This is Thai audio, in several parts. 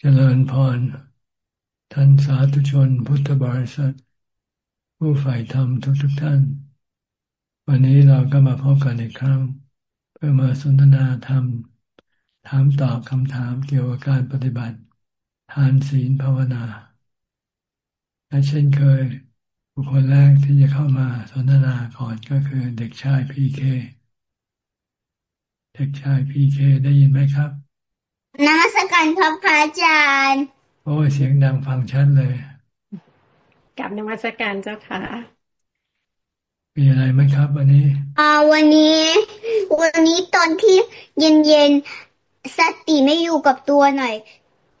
เจริญพร ท่านสาธุชนพุทธบริษัท ผู้ฝ่ายธรรมทุกทุกท่าน วันนี้เราก็มาพบกันอีกครั้ง เพื่อมาสนทนาธรรม ถามตอบคำถามเกี่ยวกับการปฏิบัติ ทานศีลภาวนา และเช่นเคย บุคคลแรกที่จะเข้ามาสนทนาก่อนก็คือเด็กชายพีเคเด็กชายพีเคได้ยินไหมครับ นมัสการครับพระอาจารย์ โอ้เสียงดังฟังชัดเลย กับนมัสการเจ้าค่ะ มีอะไรไหมครับ วันนี้อ่าวันนี้ วันนี้ตอนที่เย็นๆสติไม่อยู่กับตัวหน่อย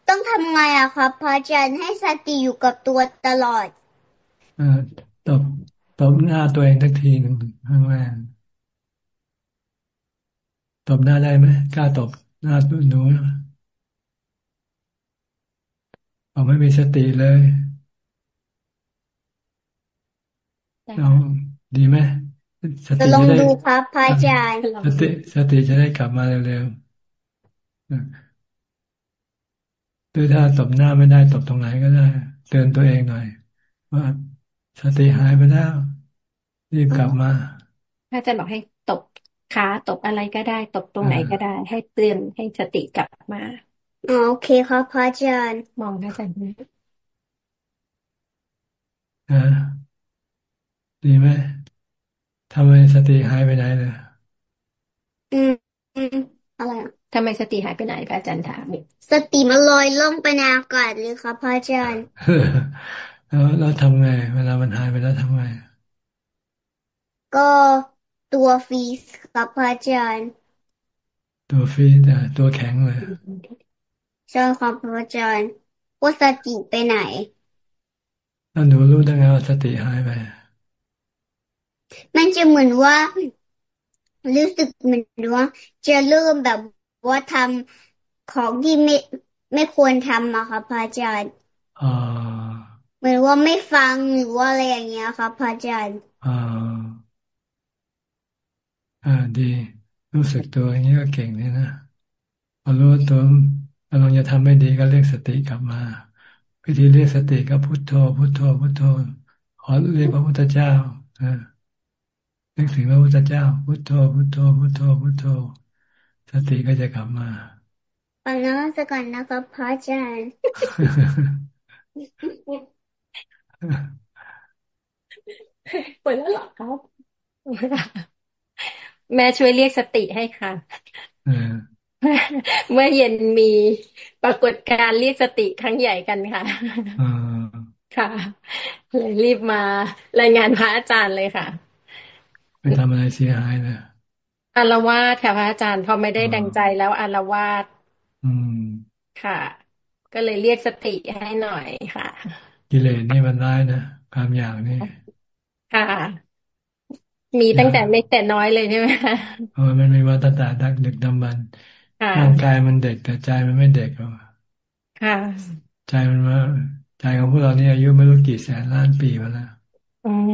ต้องทำไงอะครับพระอาจารย์ให้สติอยู่กับตัวตลอดอ่าตบตบหน้าตัวเองทักทีหนึ่งข้างแรกตบหน้าได้ไหมกล้าตบหน้าตัวหนู เราไม่มีสติเลยเราดีไหมสติจะได้ดูครับพระอาจารย์สติสติจะได้กลับมาเร็วๆด้วยถ้าตบหน้าไม่ได้ตบตรงไหนก็ได้ เตือนตัวเองหน่อย ว่าสติหายไปแล้วรีบกลับมาถ้าจะบอกให้ตบขาตบอะไรก็ได้ ตบตรงไหนก็ได้ ให้เตือนให้สติกลับมา โอเคครับพระอาจารย์มองพระอาจารย์นะดีไหมทำไมสติหายไปไหนเลยอืมอืมอะไรอะทำไมสติหายไปไหนพระอาจารย์ถามสติมันลอยล่องไปในอากาศเลยครับพระอาจารย์แล้วเราทำไง เวลามันหายไปแล้วทำไง ก็ตัวฟีสครับพระอาจารย์ ตัวฟีสตัวแข็งเลย ใช่ครับพระอาจารย์ว่าสติไปไหนแล้วหนูรู้ได้ไงว่าสติหายไป มันจะเหมือนว่ารู้สึกเหมือนว่า จะเริ่มแบบว่าทำของที่ไม่ไม่ควรทำอะค่ะพระอาจารย์เหมือนว่าไม่ฟังหรือว่าอะไรอย่างเงี้ยค่ะพระอาจารย์อ่าอ่าดี รู้สึกตัวอย่างนี้ก็เก่งเลยนะพอรู้ตัว กำลังจะทำไม่ดีก็เรียกสติกลับมาวิธีเรียกสติก็พุทโธ พุทโธ พุทโธ ขอเรียกพระพุทธเจ้าอ่านึกถึงพระพุทธเจ้า พุทโธ พุทโธ พุทโธ พุทโธ สติก็จะกลับมาปัญญาสกันนะครับพระอาจารย์ปวดแล้วหรอครับ แม่ช่วยเรียกสติให้ค่ะ เมื่อเย็นมีปรากฏการเรียกสติครั้งใหญ่กันค่ะค่ะเลยรีบมารายงานพระอาจารย์เลยค่ะ ไปทำอะไรเสียหายนะอารวาสค่ะพระอาจารย์พอไม่ได้ดังใจแล้วอารวาสอืมค่ะ ก็เลยเรียกสติให้หน่อยค่ะ กิเลสนี่มันร้ายนะความอยากนี่ค่ะมีตั้งแต่ไม่แต่น้อยเลยใช่ไหมคะเออมันมีมาตั้งแต่ดักเด็กดำบันร่างกายมันเด็กแต่ใจมันไม่เด็กหรอกค่ะ ใจมันมาใจของพวกเรานี่อายุไม่รู้กี่แสนล้านปีมาแล้วอืม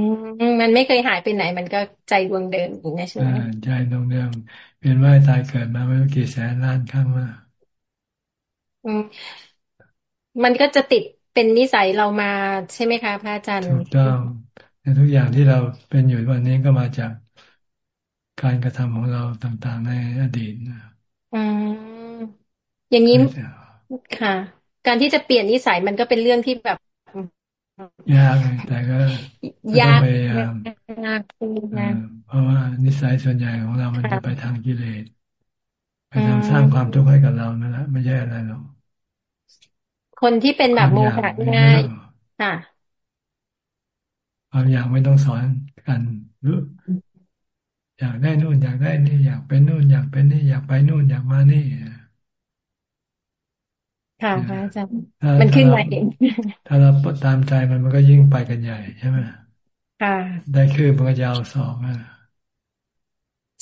มันไม่เคยหายไปไหน มันก็ใจดวงเดิมอย่างนี้ใช่ไหมใจดวงเดิมเปลี่ยนว่ายตายเกิดมาไม่รู้กี่แสนล้านครั้งมาอืมมันก็จะติดเป็นนิสัยเรามาใช่ไหมคะพระอาจารย์ถูกต้องทุกอย่างที่เราเป็นอยู่วันนี้ก็มาจากการกระทำของเราต่างๆในอดีต อืมอย่างนี้ค่ะ การที่จะเปลี่ยนนิสัยมันก็เป็นเรื่องที่แบบยากแต่ก็ยากพยายามเพราะว่านิสัยส่วนใหญ่ของเรามันจะไปทางกิเลสไปทางสร้างความทุกข์ให้กับเรานั่นแหละไม่ใช่อะไรหรอกคนที่เป็นแบบโมหะง่ายค่ะความอยากไม่ต้องสอนกันรู้อ ยากได้นู่นอยากได้นี่ อยากเป็นนู่นอยากเป็นนี่ อยากไปนู่นอยากมานี่ค่ะอาจารย์มันขึ้นมาเอง ถ้าเราตามใจมันมันก็ยิ่งไปกันใหญ่ใช่ไหมค่ะ ได้คือมันก็ยาวสองอะ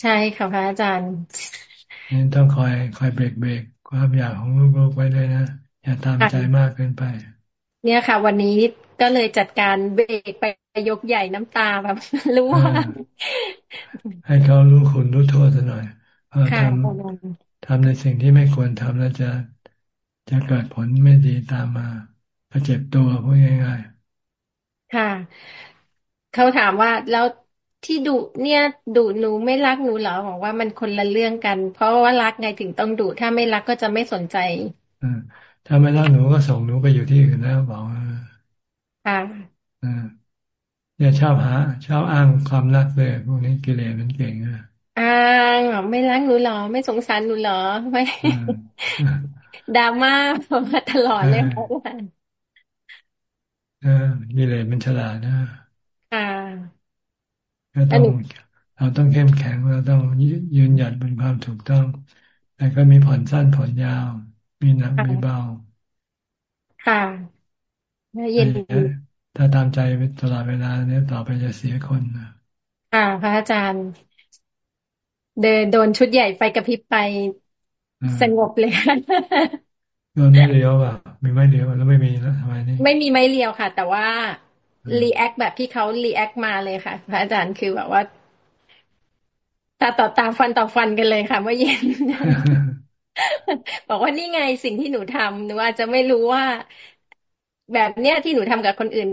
ใช่ค่ะพระอาจารย์นี่ต้องคอยคอยเบรกเบรกความอยากของลูกๆไว้เลยนะ อย่าตามใจมากเกินไป เนี่ยค่ะ วันนี้ก็เลยจัดการเบรกไป ยกใหญ่น้ำตาแบบ รู้ว่า ให้เขารู้คุณรู้โทษหน่อยทำทำในสิ่งที่ไม่ควรทำแล้วจะจะเกิดผลไม่ดีตามมาก็เจ็บตัวพูดง่ายๆค่ะ เขาถามว่าแล้วที่ดุเนี่ยดุหนูไม่รักหนูเหรอบอกว่ามันคนละเรื่องกัน เพราะว่ารักไงถึงต้องดุถ้าไม่รักก็จะไม่สนใจอถ้าไม่รักหนูก็ส่งหนูไปอยู่ที่อื่นแล้วบอกค่ะ เนี่ยชอบหาชอบอ้างความรักเลยพวกนี้กิเลสมันเก่งอะอ้างไม่รักหนูหรอ ไม่สงสารหนูหรอไม่ดราม่ามาตลอดเลยค่ะกิเลสมันฉลาดนะค่ะก็ต้องเราต้องเข้มแข็งเราต้องยืนหยัดบนความถูกต้อง แต่ก็มีผ่อนสั้นผ่อนยาว มีหนักมีเบา ค่ะเย็น ถ้าตามใจตลอดเวลาเนี่ยต่อไปจะเสียคนค่ะพระอาจารย์ เดินโดนชุดใหญ่ไฟกระพริบไปสงบเลยโดนไม่เลี้ยวอะมีไม่เลี้ยวแล้วไม่มีแล้วทำไมนี่ไม่มีไม้เรียวค่ะ แต่ว่า react แบบที่เขา react มาเลยค่ะ พระอาจารย์คือแบบว่าตาต่อตาฟันต่อฟันกันเลยค่ะ เมื่อเย็น บอกว่านี่ไงสิ่งที่หนูทำหนูอาจจะไม่รู้ว่า แบบเนี้ยที่หนูทำกับคนอื่น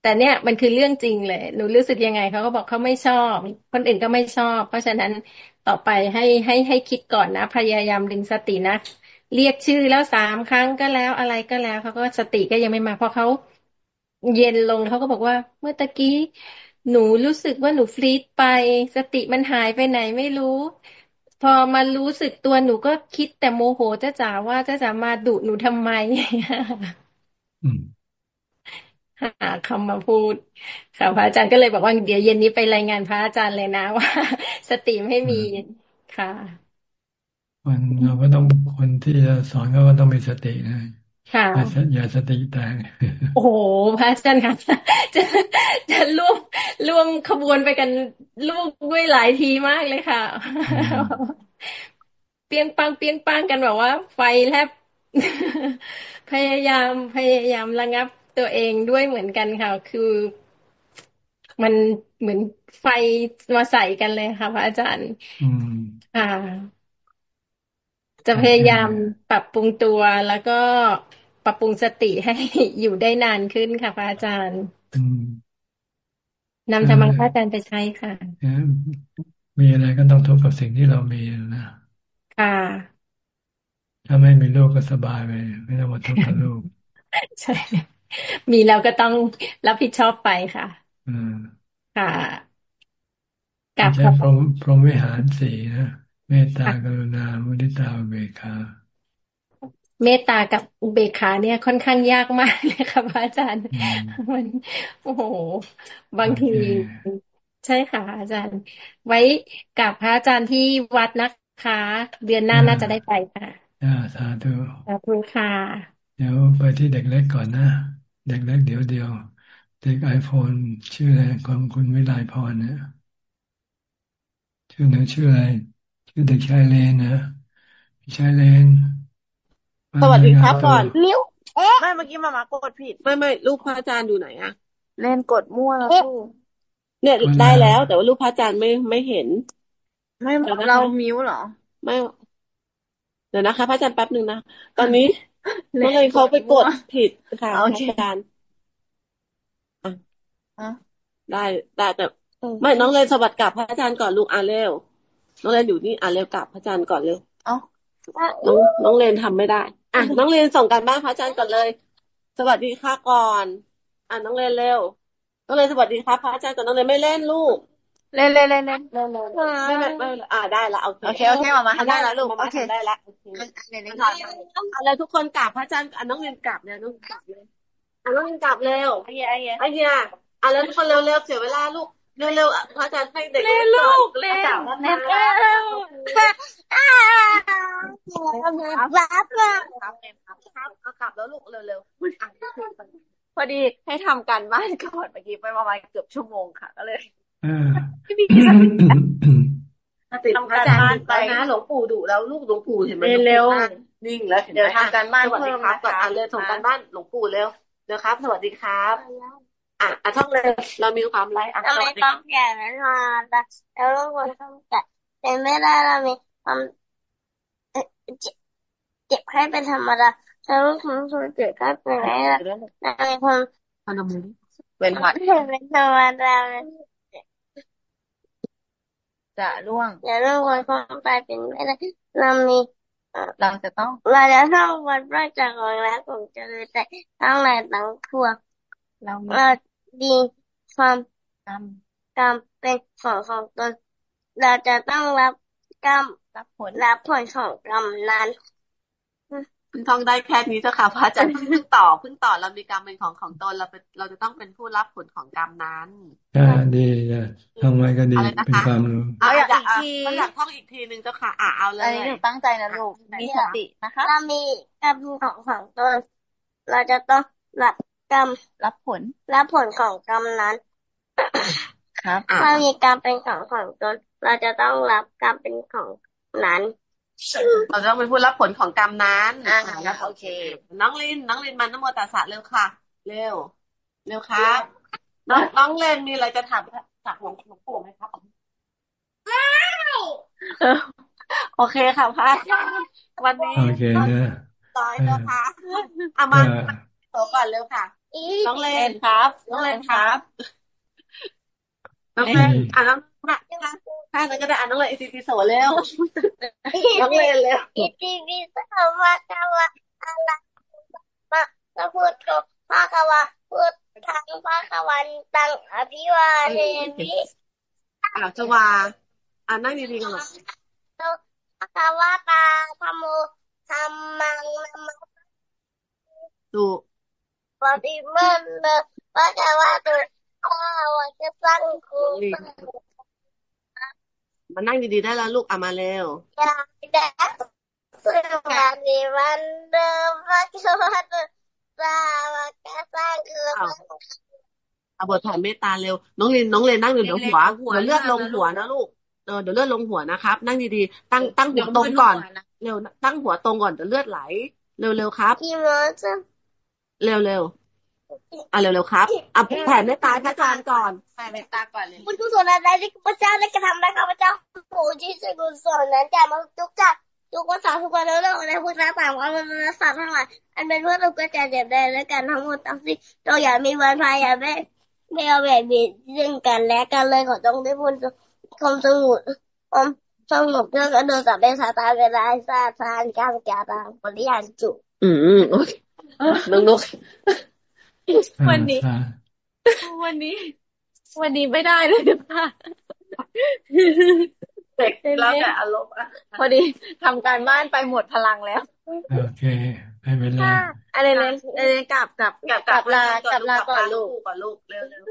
แต่เนี้ยมันคือเรื่องจริงเลย หนูรู้สึกยังไงเขาก็บอกเขาไม่ชอบ คนอื่นก็ไม่ชอบ เพราะฉะนั้นต่อไปให้ให้ให้คิดก่อนนะ พยายามดึงสตินะเรียกชื่อแล้วสามครั้งก็แล้วอะไรก็แล้วเขาก็สติก็ยังไม่มาเพราะเขาเย็นลงเขาก็บอกว่า เมื่อตะกี้หนูรู้สึกว่าหนูฟรีดไป สติมันหายไปไหนไม่รู้ พอมารู้สึกตัวหนูก็คิดแต่โมโหเจ้าจ๋าว่าเจ้าจ๋ามาดุหนูทำไม หาคำมาพูดค่ะพระอาจารย์ก็เลยบอกว่าเดี๋ยวเย็นนี้ไปรายงานพระอาจารย์เลยนะว่า สติไม่มีค่ะมันเราก็ต้องคนที่จะสอนก็ต้องมีสตินะค่ะอย่าสติแตกโอ้โหพระอาจารย์ค่ะจะจะร่วมร่วมขบวนไปกันลูกด้วยหลายทีมากเลยค่ะ เปียงปังเปียงปังกันแบบว่า ไฟแลบ พยายามพยายามระงับตัวเองด้วยเหมือนกันค่ะ คือมันเหมือนไฟมาใส่กันเลยค่ะ พระอาจารย์อ่า จะพยายามปรับปรุงตัวแล้วก็ปรับปรุงสติให้อยู่ได้นานขึ้นค่ะ พระอาจารย์นำธรรมะพระอาจารย์ไปใช้ค่ะมีอะไรก็ต้องทุกข์กับสิ่งที่เรามีนะ ค่ะ ถ้าไม่มีลูกก็สบายไปไม่ต้องมาทุกข์กับลูกใช่มีแล้วก็ต้องรับผิดชอบไปค่ะอืมค่ะกับพรหมพรหมวิหารสี่นะเมตตากรุณามุทิตาเบคาเมตตากับอุเบกขาเนี่ยค่อนข้างยากมากเลยค่ะพระอาจารย์ มันโอ้โห บางที ใช่ค่ะ อาจารย์ ไว้กับพระอาจารย์ที่วัดนะคะ เดือนหน้าน่าจะได้ไปค่ะ สาธุสาธุค่ะ เดี๋ยวไปที่เด็กเล็กก่อนนะ เด็กเล็กเดี๋ยวเดียว เด็กไอโฟนชื่ออะไรของคุณวิไลพรเนี่ยชื่อหนึ่งชื่ออะไร ชื่อเด็กชายเลนนะพี่ชายเลน สวัสดีครับก่อนนิ้วไม่เมื่อกี้มามากดผิด ไม่ไม่ลูกพระอาจารย์อยู่ไหนอะเล่นกดมั่วแล้วเนี่ยได้แล้ว แต่ว่าลูกพระอาจารย์ไม่ไม่เห็น ไม่เรามิวเหรอ ไม่ เดี๋ยวนะคะพระอาจารย์แป๊บหนึ่งนะ ตอนนี้น้องเลยเขาไปกดผิดค่ะพระอาจารย์ได้ได้แต่ไม่น้องเลยสวัสดีกับพระอาจารย์ก่อนลูกอ่านเร็วน้องเรนอยู่นี่อ่านเร็วกับพระอาจารย์ก่อนเร็วอ๋อน้องน้องเรนทำไม่ได้ อะ น้องเรนส่งการบ้านพระอาจารย์ก่อนเลย สวัสดีค่ะก่อน อะน้องเรนเร็ว น้องเรนสวัสดีครับพระอาจารย์ก่อนน้องเรนไม่เล่นลูก เล่นเล่นเล่นเล่นเล่นไม่ไม่ไม่อ่าได้ละโอเคโอเคโอเคมามาทำได้แล้วลูกโอเคได้ละโอเคอะไรทุกคนกราบพระอาจารย์อะน้องเรนกราบเนี่ยน้องกราบเลยอะน้องเรนกราบเร็วไอ้เหี้ยไอ้เหี้ยไอ้เหี้ยอะแล้วทุกคนเร็วๆเสียเวลาลูกเร็วๆพระอาจารย์ให้เด็กเร็วลูกเร็วเร็วเร็วรับครับครับเอากลับแล้วลูกเร็วๆพอดีให้ทำการบ้านก่อนเมื่อกี้ไปประมาณเกือบชั่วโมงค่ะก็เลย พี่พี่ติดทำการบ้านไปนะหลวงปู่ดุแล้วลูกหลวงปู่เห็นไหมเร็วนิ่งแล้วเดี๋ยวทำการบ้านเพิ่มครับก่อนเลยส่งการบ้านหลวงปู่เร็วเดี๋ยวครับ สวัสดีครับอะอะท่องเลยเรามีความไรอะเราไม่ต้องแก่แน่นอนแต่เราควรต้องแก่แต่ไม่ได้เรามีความเจ็บไข้เป็นธรรมดาจะรู้ความสุขเกิดก็เป็นไรล่ะในความพนมเป็นวัดเป็นธรรมดา จะร่วงจะร่วงวันความตายเป็นไม่ได้เรามีเราจะต้องเราจะต้องวันพระจากของรักของเจริญใจทั้งหลายทั้งปวงเราเราดีความกรรมกรรมเป็นของของตนเราจะต้องรับกรรมรับผลรับผลของกรรมนั้น พึ่งท่องได้แค่นี้เจ้าค่ะพระอาจารย์เพิ่งต่อเพิ่งต่อเรามีกรรมเป็นของของตนเราเป็นเราจะต้องเป็นผู้รับผลของกรรมนั้นอ่าดีนะทำไว้ก็ดีเป็นความรู้เอาอยากอีกทีอยากท่องอีกทีนึงเจ้าค่ะอ่าเอาเลยอันนี้หนูตั้งใจนะลูกมีสตินะคะเรามีกรรมของของตนเราจะต้องรับกรรมรับผลรับผลของกรรมนั้น ครับถ้ามีกรรมเป็นของของตนเราจะต้องรับกรรมเป็นของนั้น เราต้องเป็นผู้รับผลของกรรมนั้นอ่าโอเค น้องลินน้องลินมันนโมตัสสะเร็วค่ะ เร็ว เร็วครับน้องน้องเลนมีอะไรจะถามจากหลวงหลวงปู่ไหมครับไม่โอเคค่ะพระวันนี้โอเคนะต่อยนะคะเอามาโตก่อนเร็วค่ะน้องเลนครับน้องเลนครับน้องเลนอ่าน้อง ถ้างั้นก็ได้อ่านน้องเลยอิติปิโสเร็วน้องเลยเร็วอิติปิโสมะกวะอะไรมะกะพุทโธมะกวะพุทธังมะกวันตังอภิวาเทมิอ่าจะวาอ่านั่งดีๆกันหน่อยมะกวะตาธรรมโมธรรมังนัมดูปฏิมันนะมะกวะตุข้าวจะสร้างคุ มานั่งดีๆได้แล้วลูกเอามาเร็วอยากได้สวัสดีวันเดิมพระเจ้าสวัสดิ์สร้างคือเอาบทแผ่เมตตาเร็ว น้องเรนน้องเรนนั่งอยู่เดี๋ยวหัวเดี๋ยวเลือดลงหัวนะลูกเออเดี๋ยวเลือดลงหัวนะครับ นั่งดีๆตั้งตั้งหัวตรงก่อนเร็วตั้งหัวตรงก่อนเดี๋ยวเลือดไหล เร็วๆครับเร็วๆ อะเร็วๆครับอะแผ่เมตตาพระอาจารย์ก่อนแผ่เมตตาก่อนเลยบุญกุศลอะไรที่พระเจ้าได้กระทำให้ข้าพเจ้าโอ้ที่ส่กุศลนั้นจะมาทุกจักทุกวันเสาร์ทุกวันเรื่องในพุทธศาสนาวันนัสัตว์ทั้งหลายอันเป็นเพื่อเราก็จะเจ็บได้และกันทั้งหมดทั้งสิ้นเราอย่ามีวันพายอย่าไม่ไม่เอาแบบบิดซึ่งกันและกันเลยขอต้องได้พูดความสงบความสงบเรื่องกันโดยสัตว์ได้สาตาเวลาสาทานการแก่ตางปริยานจุอืมโอเคนุกนุก วันนี้ วันนี้ วันนี้ไม่ได้เลยค่ะเด็กแล้วแต่อารมณ์อะพอดีทำการบ้านไปหมดพลังแล้ว โอเคไม่เป็นไรอะไรเลยอะไรกลับกลับกลับกลับลากลับลาก่อนลูกก่อนลูกเร็วเร็ว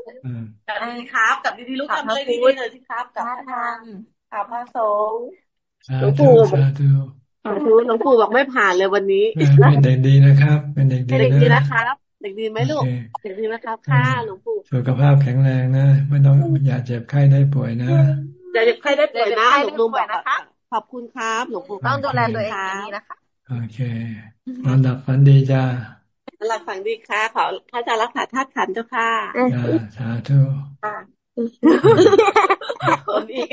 กลับดีครับกลับดีๆลูกทำเลยดีๆเลยสิครับกลับทางกลับพระสงฆ์หลวงปู่หลวงปู่บอกไม่ผ่านเลยวันนี้ เป็นเด็กดีนะครับ เป็นเด็กดีนะครับ เด็กดีไหมลูกเด็กดีไหมครับค่ะหลวงปู่สุขภาพแข็งแรงนะไม่ต้องอย่าเจ็บไข้ได้ป่วยนะอย่าเจ็บไข้ได้ป่วยนะหลวงปู่บอกนะคะขอบคุณครับหลวงปู่ต้องดูแลตัวเองดีนะคะโอเคนอนหลับฝันดีจ้าหลับฝันดีค่ะขอพระอาจารย์รักษาธาตุขันเจ้าค่ะสาธุคนอีก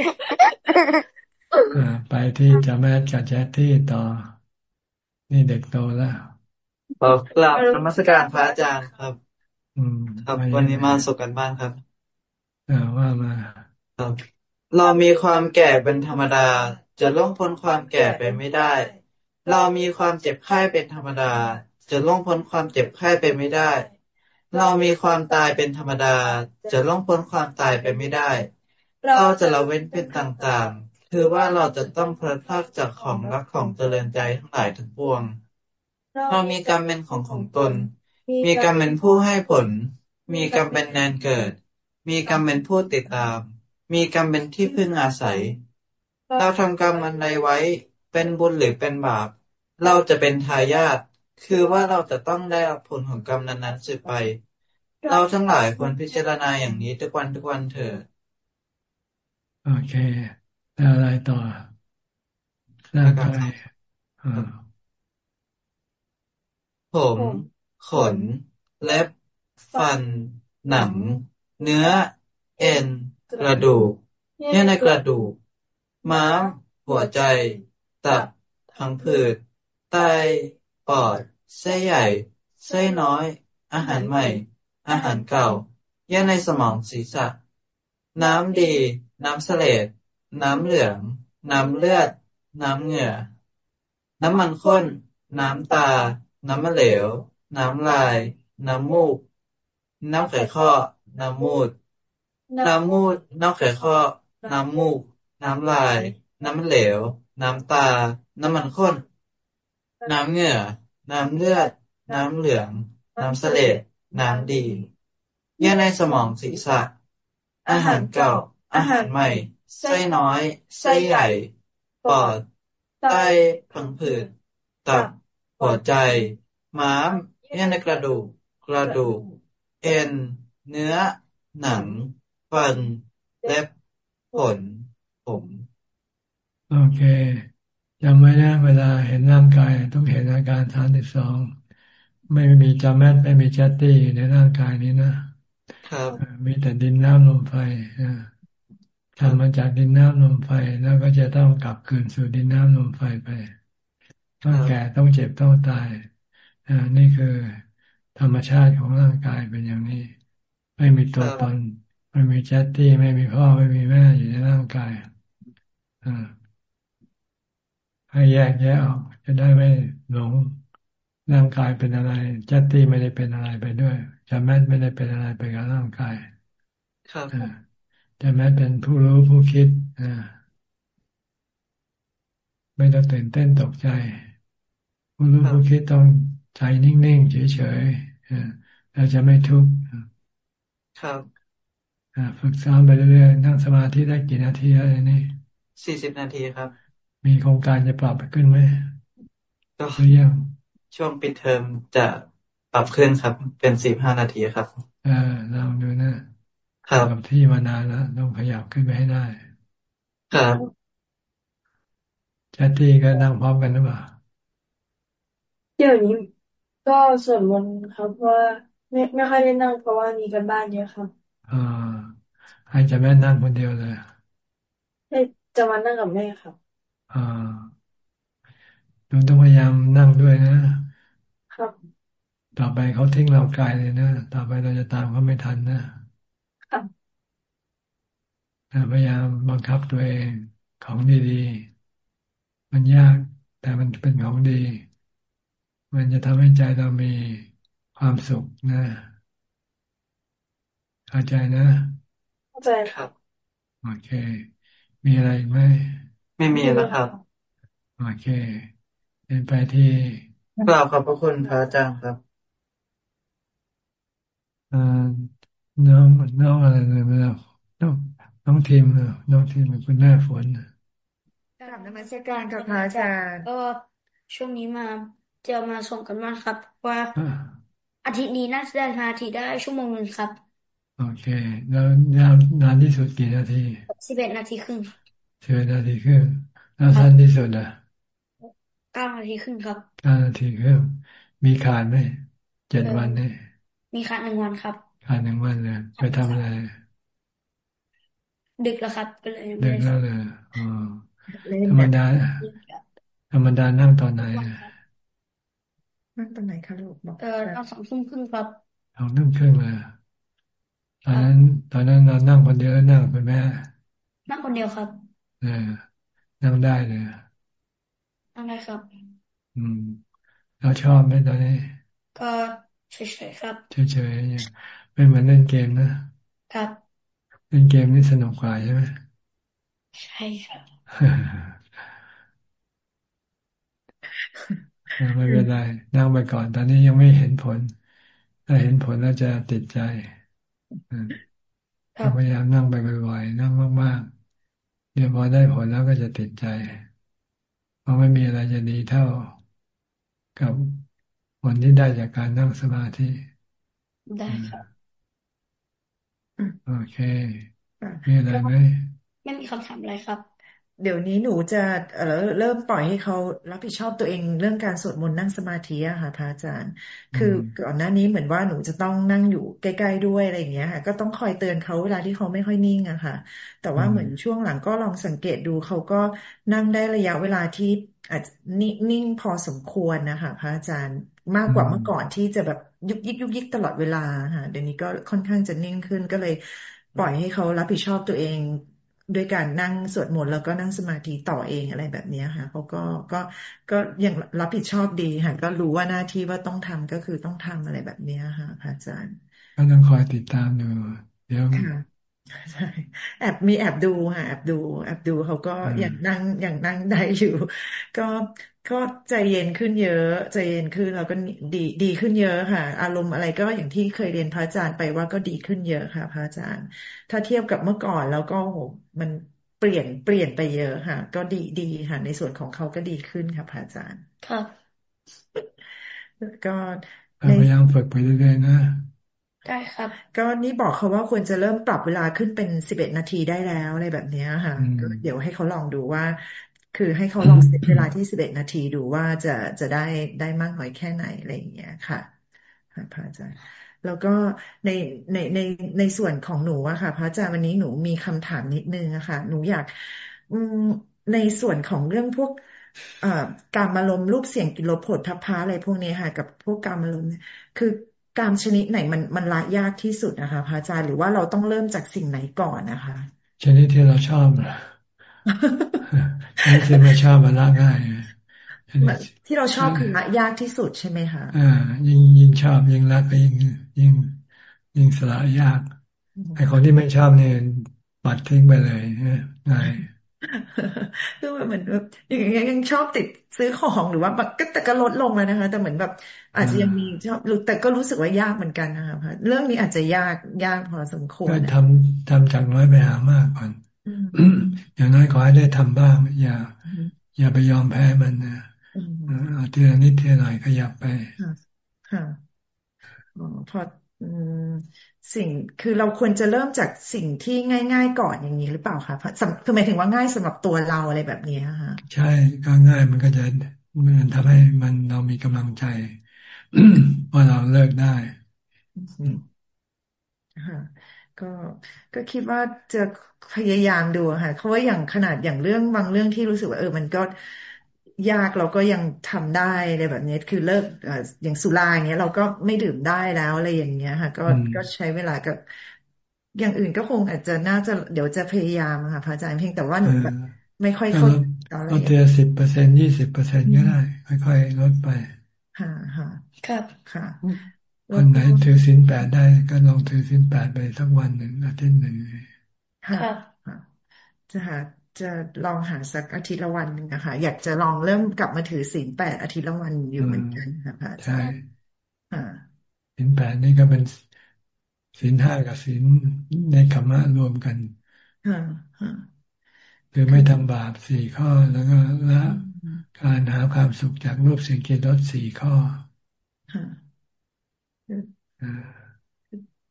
ไปที่จะแม่กับแจ๊ที่ต่อ นี่เด็กโตแล้วขอ กราบธรรมสการพระอาจารย์ครับ อืมครับ วันนี้มาสุกันบ้านครับอ่าว่ามาครับเรามีความแก่เป็นธรรมดา จะล่วงพ้นความแก่ไปไม่ได้ เรามีความเจ็บไข้เป็นธรรมดา จะล่วงพ้นความเจ็บไข้ไปไม่ได้ เรามีความตายเป็นธรรมดา จะล่วงพ้นความตายไปไม่ได้ เราจะละเว้นเป็นต่างๆ คือว่าเราจะต้องพลัดพรากจากของรักของเจริญใจทั้งหลายทั้งปวง เรามีกรรมเป็นของของตน มีกรรมเป็นผู้ให้ผล มีกรรมเป็นแนนเกิด มีกรรมเป็นผู้ติดตาม มีกรรมเป็นที่พึ่งอาศัย เราทำกรรมอันใดไว้ เป็นบุญหรือเป็นบาป เราจะเป็นทายาท คือว่าเราจะต้องได้รับผลของกรรมนั้นๆสืบไป เราทั้งหลายควรพิจารณาอย่างนี้ทุกวันทุกวันเถอะโอเคแล้วอะไรต่อแล้วอะไรอ่า ผม ขน เล็บ ฟัน หนัง เนื้อ เอ็น กระดูกเยื่อในกระดูก ม้ามหัวใจ ตับ ทั้งผืด ไต ปอดไส้ใหญ่ไส้น้อย อาหารใหม่ อาหารเก่า เยื่อในสมองศีรษะ น้ำดี น้ำเสลดน้ำเหลือง น้ำเลือด น้ำเหงื่อ น้ำมันข้น น้ำตา น้ำมะเหลว น้ำลาย น้ำมูก น้ำไขข้อ น้ำมูด น้ำมูด น้ำไขข้อ น้ำมูก น้ำลาย น้ำมะเหลว น้ำตา น้ำมันข้น น้ำเหงื่อ น้ำเลือด น้ำเหลือง น้ำเสลดน้ำดีเยื่อในสมองศีรษะ อาหารเก่า อาหารใหม่ ไส้น้อย ไส้ใหญ่ ปอด ไต พังผืด ตับ หัวใจ ม้ามเยื่อในกระดูก กระดูก เอ็น เนื้อ หนัง ฟัน เล็บขนผม โอเคจำไว้นะเวลาเห็นร่างกายต้องเห็นอาการสามสิบสองไม่มีจำแม่ไม่มีจัตตี้ในร่างกายนี้นะครับมีแต่ดินน้ำลมไฟทำมาจากดินน้ำลมไฟแล้วก็จะต้องกลับคืนสู่ดินน้ำลมไฟไป ต้องแก่ต้องเจ็บต้องตายอ่านี่คือธรรมชาติของร่างกายเป็นอย่างนี้ ไม่มีตัวตนไม่มีจัตตี้ไม่มีพ่อไม่มีแม่อยู่ในร่างกายอ่าให้แยกแยะออก จะได้ไม่หลงร่างกายเป็นอะไรจัตตี้ไม่ได้เป็นอะไรไปด้วยจะแม้ไม่ได้เป็นอะไรไปกับร่างกาย ครับจะแม้เป็นผู้รู้ผู้คิดอ่าไม่ต้องตื่นเต้นตกใจ ผู้รู้ผู้คิดต้องใจนิ่งๆเฉยๆเราจะไม่ทุกข์ครับฝึกซ้อมไปเรื่อยๆนั่งสมาธิได้กี่นาทีอะไรนี่สี่สิบนาทีครับ มีโครงการจะปรับขึ้นไหมก็หรือยังช่วงปิดเทอมจะปรับขึ้นครับ เป็นสิบห้านาทีครับ เออลองดูนะครับที่มานานแล้วต้องขยับขึ้นไปให้ได้ ครับแจตี้ก็นั่งพร้อมกันหรือเปล่า เดี๋ยวนี้ก็ส่วนมนครับว่าไม่ไม่ค่อยได้นั่งเพราะว่ามีกันบ้านเยอะครับอ่าให้จะแม่นั่งคนเดียวเลยให้จะมานั่งกับแม่ครับอ่าลุงต้องพยายามนั่งด้วยนะ ครับ ต่อไปเขาทิ้งเราไกลเลยนะ ต่อไปเราจะตามเขาไม่ทันนะครับพยายามบังคับตัวเองของดีๆ มันยากแต่มันเป็นของดี มันจะทำให้ใจเรามีความสุขนะเข้าใจนะเข้าใจครับโอเค มีอะไรไหมไม่มีแล้วครับโอเคเป็นไปที่กล่าวขอบพระคุณพระอาจารย์ครับน้องน้องอะไรเลยไม่รู้น้องน้องทีมน้องทีมเป็นคุณแม่ฝนกลับนมัสการกับพระอาจารย์ก็ช่วงนี้มา จะมาส่งกันบ้านครับ ว่าอาทิตย์นี้น่าจะได้นาทีได้ชั่วโมงหนึ่งครับ โอเค แล้วยาวนานที่สุดกี่นาทีสิบเอ็ดนาทีครึ่งสิบเอ็ดนาทีครึ่งแล้วสั้นที่สุดอะเก้านาทีครึ่งครับเก้านาทีครึ่งมีขาดไหมเจ็ดวันเนี่ยมีขาดหนึ่งวันครับขาดหนึ่งวันเลยไปทำอะไร ดึกแล้วครับก็เลยดึกแล้วเลยอ๋อธรรมดาธรรมดานั่งตอนไหน นั่งตอนไหนคะลูกบอกเออตอนสองทุ่มครึ่งครับสองทุ่มครึ่งเลยตอนนั้น ตอนนั้นเรานั่งคนเดียวแล้วนั่งคุณแม่นั่งคนเดียวครับเออนั่งได้เลยอะไรครับ อืมเราชอบไหมตอนนี้ ก็เฉยๆครับเฉยๆอย่างไม่เหมือนเล่นเกมนะครับเล่นเกมนี่สนุกกว่าใช่ไหมใช่ครับ ไม่เป็นไรนั่งไปก่อน ตอนนี้ยังไม่เห็นผล ถ้าเห็นผลแล้วจะติดใจพยายามนั่งไปบ่อยๆนั่งมากๆเดี๋ยวพอได้ผลแล้วก็จะติดใจราะไม่มีอะไรจะดีเท่ากับผลที่ได้จากการนั่งสมาธิ ได้ครับโอเค มีอะไรไหมไม่มีคำถามอะไรครับ เดี๋ยวนี้หนูจะเริ่มปล่อยให้เขารับผิดชอบตัวเองเรื่องการสวดมนต์นั่งสมาธิอะค่ะพระอาจารย์คือก่อนหน้านี้เหมือนว่าหนูจะต้องนั่งอยู่ใกล้ๆด้วยอะไรอย่างเงี้ยค่ะ ก็ต้องคอยเตือนเขาเวลาที่เขาไม่ค่อยนิ่งอะค่ะ แต่ว่าเหมือนช่วงหลังก็ลองสังเกตดูเขาก็นั่งได้ระยะเวลาที่อาจนิ่งพอสมควรนะคะพระอาจารย์มากกว่าเมื่อก่อนที่จะแบบยุกยิกยุกยิกตลอดเวลาค่ะเดี๋ยวนี้ก็ค่อนข้างจะนิ่งขึ้นก็เลย ปล่อยให้เขารับผิดชอบตัวเอง ด้วยการนั่งสวดมนต์แล้วก็นั่งสมาธิต่อเองอะไรแบบนี้ค่ะเขาก็ก็ก็ยังรับผิดชอบดีค่ะก็รู้ว่าหน้าที่ว่าต้องทำก็คือต้องทำอะไรแบบนี้ค่ะพระอาจารย์ก็ต้องคอยติดตามดูเดี๋ยว ใช่แอบมีแอบดูค่ะแอบดู แอบดูเขาก็อย่างนั่งอย่างนั่งได้อยู่ ก็ก็ใจเย็นขึ้นเยอะ ใจเย็นขึ้นแล้วก็ดีดีขึ้นเยอะค่ะ อารมณ์อะไรก็อย่างที่เคยเรียนพระอาจารย์ไปว่าก็ดีขึ้นเยอะค่ะ พระอาจารย์ ถ้าเทียบกับเมื่อก่อนแล้วก็โหมันเปลี่ยนเปลี่ยนไปเยอะค่ะ ก็ดีดีค่ะ ในส่วนของเขาก็ดีขึ้นค่ะพระอาจารย์ครับก็พยายามฝึกไปเรื่อยๆนะ ได้ครับ ก็นี่บอกเขาว่าควรจะเริ่มปรับเวลาขึ้นเป็นสิบเอ็ดนาทีได้แล้วอะไรแบบนี้ค่ะก็เดี๋ยวให้เขาลองดูว่า คือให้เขาลองเซตเวลาที่สิบเอ็ดนาทีดูว่าจะจะได้ได้มากน้อยแค่ไหนอะไรอย่างเงี้ยค่ะพระอาจารย์แล้วก็ในในในในส่วนของหนูอะค่ะ พระอาจารย์วันนี้หนูมีคำถามนิดนึงอะค่ะ หนูอยากในส่วนของเรื่องพวกการมาลมรูปเสียงกิโลโผดพัพพาอะไรพวกนี้ค่ะ กับพวกการมาลมคือ การชนิดไหนมันมันละยากที่สุดนะคะพระอาจารย์หรือว่าเราต้องเริ่มจากสิ่งไหนก่อนนะคะ ชนิดที่เราชอบนะชนิดที่ไม่ชอบมันละง่ายที่เราชอบคือละยากที่สุดใช่ไหมคะอ่ายิ่งยิ่งชอบยิ่งรักก็ยิ่งยิ่งยิ่งสละยากไอคนที่ไม่ชอบเนี่ยปัดทิ้งไปเลยง่าย คือเหมือนแบบอย่างเงี้ยยังชอบติดซื้อของหรือว่าก็แต่ก็ลดลงแล้วนะคะ แต่เหมือนแบบ อาจจะยังมีชอบแต่ก็รู้สึกว่ายากเหมือนกันนะคะเรื่องนี้อาจจะยากยากพอสมควรทำทำจากน้อยไปหามากก่อนอย่างน้อยขอให้ได้ทำบ้าง อย่า อย่าไปยอมแพ้มันนะเอาทีละนิดทีละหน่อยขยับไปค่ะพอ สิ่งคือเราควรจะเริ่มจากสิ่งที่ง่าย ๆ ก่อนอย่างนี้หรือเปล่าคะคือหมายถึงว่าง่ายสำหรับตัวเราอะไรแบบนี้ค่ะ ใช่ก็ง่ายมันก็จะมันทำให้มันเรามีกำลังใจว่าเราเลิกได้ค่ะก็ก็คิดว่าจะพยายามดูค่ะเพราะว่าอย่างขนาดอย่างเรื่องบางเรื่องที่รู้สึกว่าเออ มันก็ ยากเราก็ยังทำได้อะไรแบบนี้คือเลิกอย่างสุราอย่างเงี้ย เราก็ไม่ดื่มได้แล้วอะไรอย่างเงี้ยค่ะ ก็ก็ใช้เวลากับอย่างอื่นก็คงอาจจะน่าจะเดี๋ยวจะพยายามค่ะพระอาจารย์เพียงแต่ว่าหนูแบบไม่ค่อยเข้าลดเทียสิบเปอร์เซ็นยี่สิบเปอร์เซ็นก็ได้ค่อยๆลดไปค่ะค่ะครับค่ะคนไหนถือสินแปดได้ก็ลองถือสินแปดไปสักวันหนึ่งอาทิตย์หนึ่งค่ะจะหา จะลองหาสักอาทิตย์ละวันหนึ่งนะคะอยากจะลองเริ่มกลับมาถือศีลแปดอาทิตย์ละวันอยู่เหมือนกันค่ะพระอาจารย์ศีลแปดนี่ก็เป็นศีลห้ากับศีลในขมะรวมกันคือไม่ทำบาปสี่ข้อแล้วก็ละการหาความสุขจากรูปสิ่งกินรสสี่ข้อ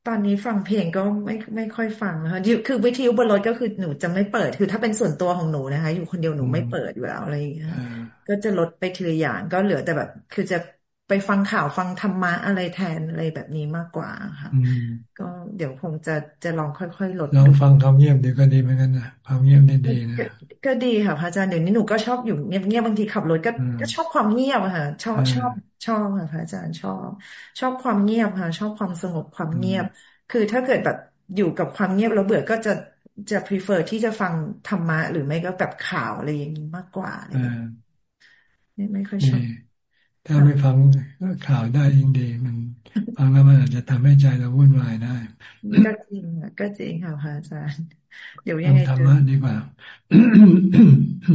ตอนนี้ฟังเพลงก็ไม่ไม่ค่อยฟังนะคะคือวิทยุบนรถก็คือหนูจะไม่เปิด คือถ้าเป็นส่วนตัวของหนูนะคะ อยู่คนเดียวหนูไม่เปิดอยู่แล้วอะไรอย่างเงี้ยก็จะลดไปทีละอย่างก็เหลือแต่แบบ คือจะไปฟังข่าวฟังธรรมะอะไรแทนอะไรแบบนี้มากกว่าค่ะก็เดี๋ยวคงจะจะลองค่อยๆลดลองฟังความเงียบเดี๋ยวก็ดีเหมือนกันนะความเงียบนี่ดีนะก็ดีค่ะพระอาจารย์เดี๋ยวนี้หนูก็ชอบอยู่เงียบๆบางทีขับรถก็ก็ชอบความเงียบค่ะ ชอบชอบ ชอบค่ะพระอาจารย์ชอบ ชอบความเงียบค่ะชอบความสงบความเงียบ คือถ้าเกิดแบบอยู่กับความเงียบแล้วเบื่อก็จะจะ prefer ที่จะฟังธรรมะ หรือไม่ก็แบบข่าวอะไรอย่างนี้มากกว่าไม่ไม่ค่อยชอบ ถ้าไม่ฟังข่าวได้ยิ่งดี มันฟังแล้วมันอาจจะทำให้ใจเราวุ่นวายได้ ก็จริงก็จริงค่ะพระอาจารย์เดี๋ยวยังไงธรรมะดีกว่า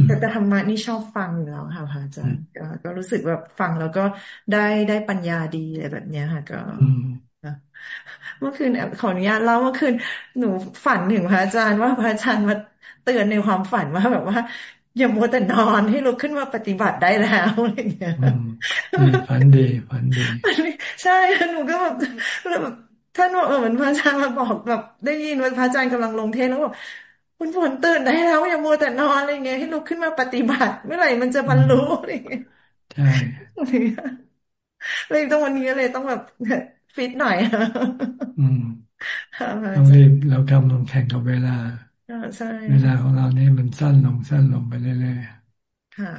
แต่ธรรมะนี่ชอบฟังอยู่แล้วค่ะพระอาจารย์ก็รู้สึกแบบฟังแล้วก็ได้ได้ปัญญาดีอะไรแบบนี้ค่ะ ก็เมื่อคืนขออนุญาตเล่าเมื่อคืนหนูฝันถึงพระอาจารย์ว่าพระอาจารย์มาเตือนในความฝันว่าแบบว่า อย่ามัวแต่นอนให้ลุกขึ้นมาปฏิบัติได้แล้วอะไรอย่างเงี้ยฝันดีฝันดีใช่หนูก็แบบแบบท่านบอกเหมือนพระอาจารย์มาบอกแบบ ได้ยินว่าพระอาจารย์กำลังลงเทศแล้วบอกคุณฝนตื่นได้แล้วอย่ามัวแต่นอนอะไรเงี้ยให้ลุกขึ้นมาปฏิบัติ เมื่อไหร่มันจะบรรลุอะไรเงี้ยใช่เลยต้องวันนี้เลยต้องแบบฟิตหน่อยอืมต้องรีบเรากำลังแข่งกับเวลาใช่ เวลาของเรานี่มันสั้นลงสั้นลงไปเรื่อยๆค่ะ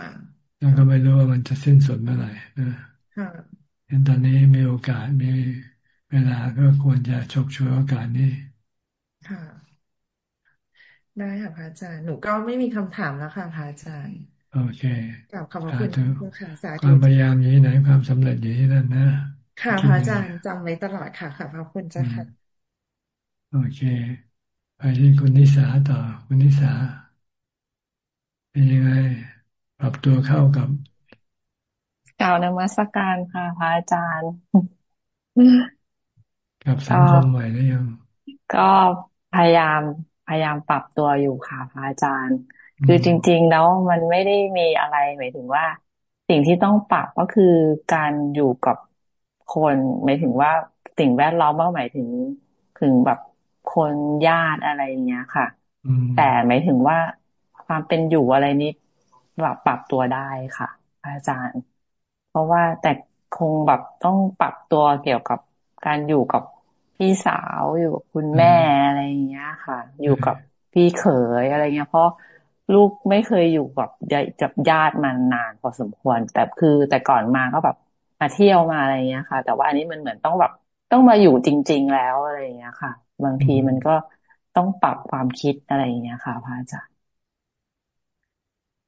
แล้วก็ไม่รู้ว่ามันจะสิ้นสุดเมื่อไหร่นะค่ะเห็งั้นตอนนี้มีโอกาสมีเวลาก็ควรจะฉกฉวยโอกาสนี้ค่ะ ได้ค่ะพระอาจารย์หนูก็ไม่มีคำถามแล้วค่ะพระอาจารย์โอเคกลับขอบคุณค่ะสาธุความพยายามอยู่ที่ไหนความสำเร็จอยู่ที่นั่นนะค่ะพระอาจารย์จำไว้ตลอดค่ะค่ะขอบคุณจ้าค่ะโอเคไป ที่คุณนิสาต่อ คุณนิสา เป็นยังไง ปรับตัวเข้ากับกล่าวนมัสการค่ะพระอาจารย์ กับสังคมใหม่ได้ยัง ก็พยายามพยายามปรับตัวอยู่ค่ะพระอาจารย์ คือจริง ๆ แล้วมันไม่ได้มีอะไรหมายถึงว่า สิ่งที่ต้องปรับก็คือการอยู่กับคนหมายถึงว่าสิ่งแวดล้อมก็หมายถึงถึงแบบ คนญาติอะไรเงี้ยค่ะแต่หมายถึงว่าความเป็นอยู่อะไรนี้ปรับปรับตัวได้ค่ะ อาจารย์ เพราะว่าแต่คงแบบต้องปรับตัวเกี่ยวกับการอยู่กับพี่สาวอยู่กับคุณแม่อะไรอย่างเงี้ยค่ะ อยู่กับพี่เขยอะไรเงี้ย เพราะลูกไม่เคยอยู่กับจับญาติมานานพอสมควร แต่คือแต่ก่อนมาก็แบบมาเที่ยวมาอะไรเงี้ยค่ะ แต่ว่าอันนี้มันเหมือนต้องแบบต้องมาอยู่จริง ๆ แล้วอะไรเงี้ยค่ะบางทีมันก็ต้องปรับความคิดอะไรเงี้ยค่ะพระอาจารย์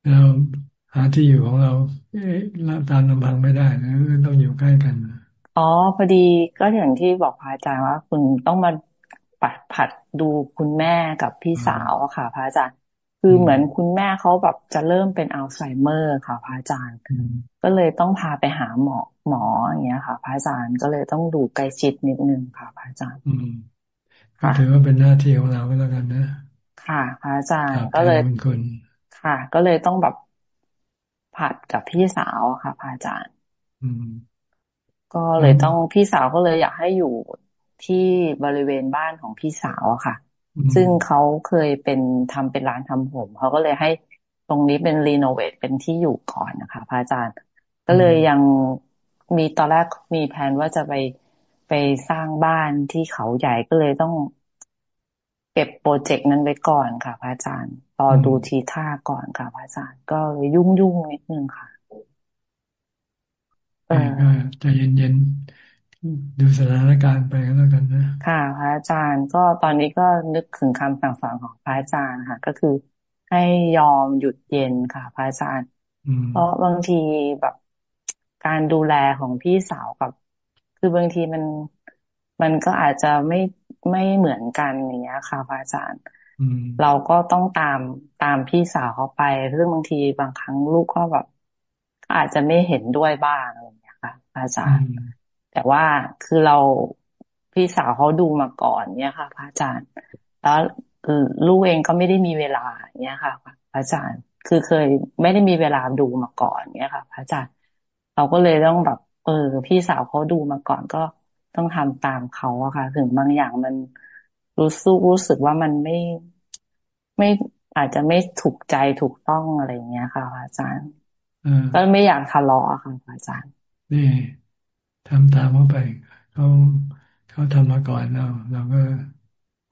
เราหาที่อยู่ของเราตามลำพังไม่ได้นะต้องอยู่ใกล้กันอ๋อพอดีก็อย่างที่บอกพระอาจารย์ว่า คุณต้องมาปัดผัดดูคุณแม่กับพี่สาวค่ะพระอาจารย์คือเหมือนคุณแม่เขาแบบจะเริ่มเป็นอัลไซเมอร์ค่ะพระอาจารย์ก็เลยต้องพาไปหาหมอหมออย่างเงี้ยค่ะพระอาจารย์ก็เลยต้องดูใกล้ชิดนิดนึงค่ะพระอาจารย์อืม ถือว่าเป็นหน้าที่ของเราก็แล้วกันนะ ค่ะพระอาจารย์ก็เลยค่ะ ก็เลยต้องแบบผัดกับพี่สาวค่ะพระอาจารย์ อืม ก็เลยต้องพี่สาวก็เลยอยากให้อยู่ที่บริเวณบ้านของพี่สาวค่ะ ซึ่งเขาเคยเป็นทำเป็นร้านทำผมเขาก็เลยให้ตรงนี้เป็นรีโนเวทเป็นที่อยู่ก่อนนะคะพระอาจารย์ ก็เลยยังมีตอนแรกมีแผนว่าจะไป ไปสร้างบ้านที่เขาใหญ่ก็เลยต้องเก็บโปรเจกต์นั้นไว้ก่อนค่ะ พระอาจารย์รอดูทีท่าก่อนค่ะ พระอาจารย์ ก็เลยยุ่งยุ่งนิดนึงค่ะก็ใจเย็นๆ ดูสถานการณ์ไปก็แล้วกันนะ ค่ะ พระอาจารย์ก็ตอนนี้ก็นึกถึงคำสั่งสอนของพระอาจารย์ค่ะ ก็คือให้ยอมหยุดเย็นค่ะ พระอาจารย์ เพราะบางทีแบบการดูแลของพี่สาวกับ คือบางทีมันมันก็อาจจะไม่ไม่เหมือนกันอย่างเงี้ยค่ะพระอาจารย์เราก็ต้องตามตามพี่สาวเขาไปเรื่องบางทีบางครั้งลูกก็แบบ อาจจะไม่เห็นด้วยบ้างอะไรอย่างเงี้ยค่ะอาจารย์ แต่ว่าคือเราพี่สาวเขาดูมาก่อนเนี่ยค่ะพระอาจารย์ แล้วลูกเองก็ไม่ได้มีเวลาเนี่ยค่ะพระอาจารย์ คือเคยไม่ได้มีเวลาดูมาก่อนเนี่ยค่ะพระอาจารย์ เราก็เลยต้องแบบ เออพี่สาวเขาดูมาก่อนก็ต้องทำตามเขาอะค่ะ ถึงบางอย่างมันรู้สึกรู้สึกว่ามันไม่ไม่อาจจะไม่ถูกใจถูกต้องอะไรเงี้ยค่ะ อาจารย์ก็ไม่อยากทะเลาะค่ะอาจารย์ นี่ทำตามเขาไปเขาเขาทำมาก่อนเราเราก็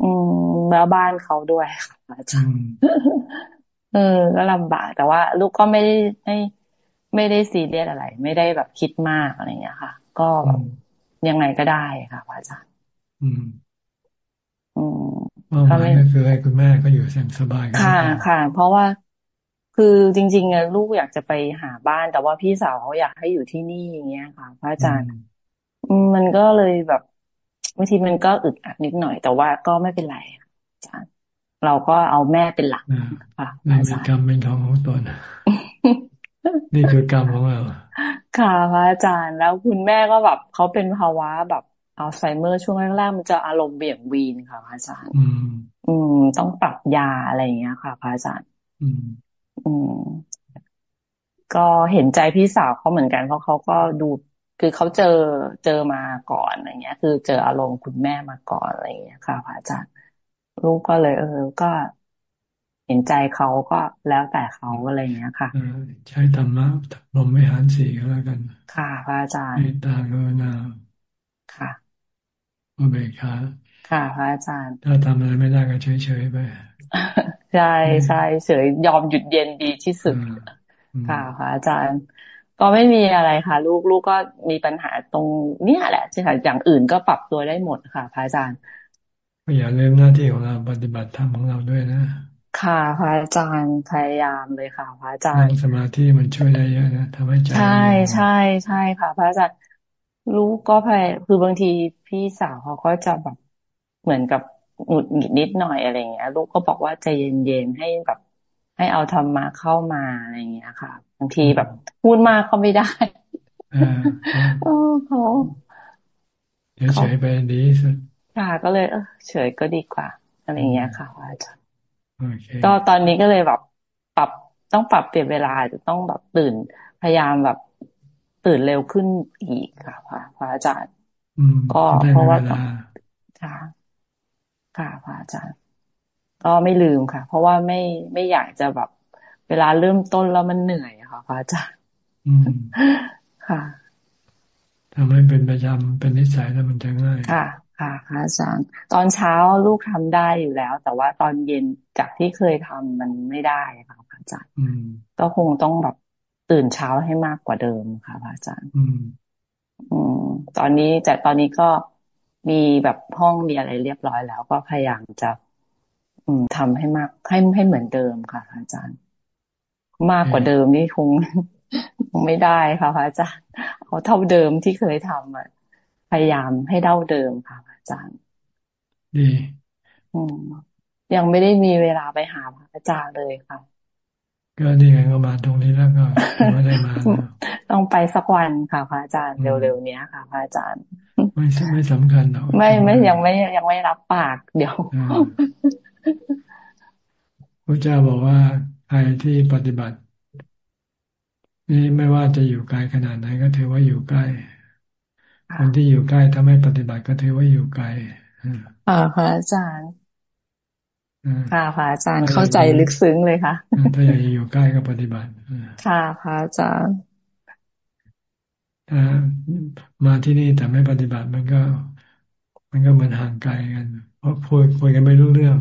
อืมแล้วบ้านเขาด้วยค่ะอาจารย์เออ ก็ลำบากแต่ว่า ลูกก็ไม่ได้ไม่ ไม่ได้ซีเรียสอะไร ไม่ได้แบบคิดมากอะไรอย่างเงี้ยค่ะ ก็ยังไงก็ได้ค่ะอาจารย์อืมอืมก็ไม่ก็คือให้คุณแม่ก็อยู่สบายค่ะค่ะ เพราะว่าคือจริงๆอะลูกอยากจะไปหาบ้าน แต่ว่าพี่สาวเขาอยากให้อยู่ที่นี่อย่างเงี้ยค่ะ พระอาจารย์ มันก็เลยแบบบางทีมันก็อึดอัดนิดหน่อย แต่ว่าก็ไม่เป็นไรอาจารย์ เราก็เอาแม่เป็นหลักค่ะไม่มีกรรมเป็นของของตน นี่คือกรรมของเรา ค่ะพระอาจารย์แล้วคุณแม่ก็แบบเขาเป็นภาวะแบบอัลไซเมอร์ช่วงแรกๆมันจะอารมณ์เบี่ยงวีนค่ะพระอาจารย์ อืม อืม ต้องปรับยาอะไรอย่างเงี้ยค่ะพระอาจารย์ อืม อืม ก็เห็นใจพี่สาวเขาเหมือนกันเพราะเขาก็ดูคือเขาเจอเจอมาก่อนอะไรเงี้ย คือเจออารมณ์คุณแม่มาก่อนอะไรเงี้ยค่ะพระอาจารย์ลูกก็เลย เออ ก็ เห็นใจเขาก็แล้วแต่เขาอะไรเงี้ยค่ะใช้ธรรมะลมไม่หันสีก็แล้วกัน ค่ะพระอาจารย์เมตตากรุณาค่ะอุเบกขาค่ะพระอาจารย์ ถ้าทำอะไรไม่ได้ก็เฉยๆไปใช่ใช่เฉยยอมหยุดเย็นดีที่สุด ค่ะพระอาจารย์ ก็ไม่มีอะไรค่ะ ลูกลูกก็มีปัญหาตรงเนี้ยแหละใช่ค่ะอย่างอื่นก็ปรับตัวได้หมดค่ะพระอาจารย์ก็อย่าลืมหน้าที่ของเราปฏิบัติธรรมของเราด้วยนะ ค่ะพระอาจารย์พยายามเลยค่ะพระอาจารย์สมาธิมันช่วยได้เยอะนะทำให้ใจใช่ใช่ใช่ค่ะ พระอาจารย์ลูกก็พยคือบางทีพี่สาวเขาก็จะแบบเหมือนกับหงุดหงิดนิดหน่อยอะไรเงี้ย ลูกก็บอกว่าใจเย็นๆให้แบบ ให้เอาธรรมะเข้ามาอะไรเงี้ยค่ะบางทีแบบพูดมากเขาไม่ได้เออเขาเฉยไปดีสุดค่ะก็เลยเออเฉยก็ดีกว่าอะไรเงี้ยค่ะอาจารย์ ก็ตอนนี้ก็เลยแบบปรับต้องปรับเปลี่ยนเวลาจะต้องแบบตื่นพยายามแบบตื่นเร็วขึ้นอีกค่ะพระอาจารย์ก็เพราะว่าค่ะค่ะพระอาจารย์ก็ไม่ลืมค่ะ เพราะว่าไม่ไม่อยากจะแบบเวลาเริ่มต้นแล้วมันเหนื่อยค่ะพระอาจารย์ค่ะทำให้เป็นประจำเป็นนิสัยแล้วมันจะง่ายค่ะ ค่ะอาจารย์ตอนเช้าลูกทำได้อยู่แล้ว แต่ว่าตอนเย็นจากที่เคยทำมันไม่ได้ค่ะอาจารย์ก็คงต้องแบบตื่นเช้าให้มากกว่าเดิมค่ะอาจารย์อืมอืมตอนนี้แต่ตอนนี้ก็มีแบบห้องมีอะไรเรียบร้อยแล้ว ก็พยายามจะ อืมทำให้มากให้ให้เหมือนเดิมค่ะอาจารย์ มากกว่าเดิมนี่คงคงไม่ได้ค่ะพระอาจารย์เอาเท่าเดิมที่เคยทำอะ พยายามให้เท่าเดิมค่ะอาจารย์ ดีอืมยังไม่ได้มีเวลาไปหาพระอาจารย์เลยค่ะ ก็นี่ไงก็มาตรงนี้แล้วก็ไม่ได้มา ต้องไปสักวันค่ะพระอาจารย์เร็วๆเนี้ยค่ะพระอาจารย์ ไม่ไม่สำคัญหรอกไม่ไม่ยังไม่ยังไม่รับปากเดี๋ยวพระเจ้าบอกว่าใครที่ปฏิบัติ นี่ไม่ว่าจะอยู่ไกลขนาดไหนก็ถือว่าอยู่ใกล้ คนที่อยู่ใกล้ถ้าไม่ปฏิบัติก็ถือว่าอยู่ไกลอ่าพระอาจารย์ค่ะพระอาจารย์เข้าใจลึกซึ้งเลยค่ะถ้าอยากอยู่ใกล้ก็ปฏิบัติค่ะพระอาจารย์ถ้ามาที่นี่แต่ไม่ปฏิบัติมันก็ มันก็เหมือนห่างไกลกันเพราะคุยคุยกันไม่รู้เรื่อง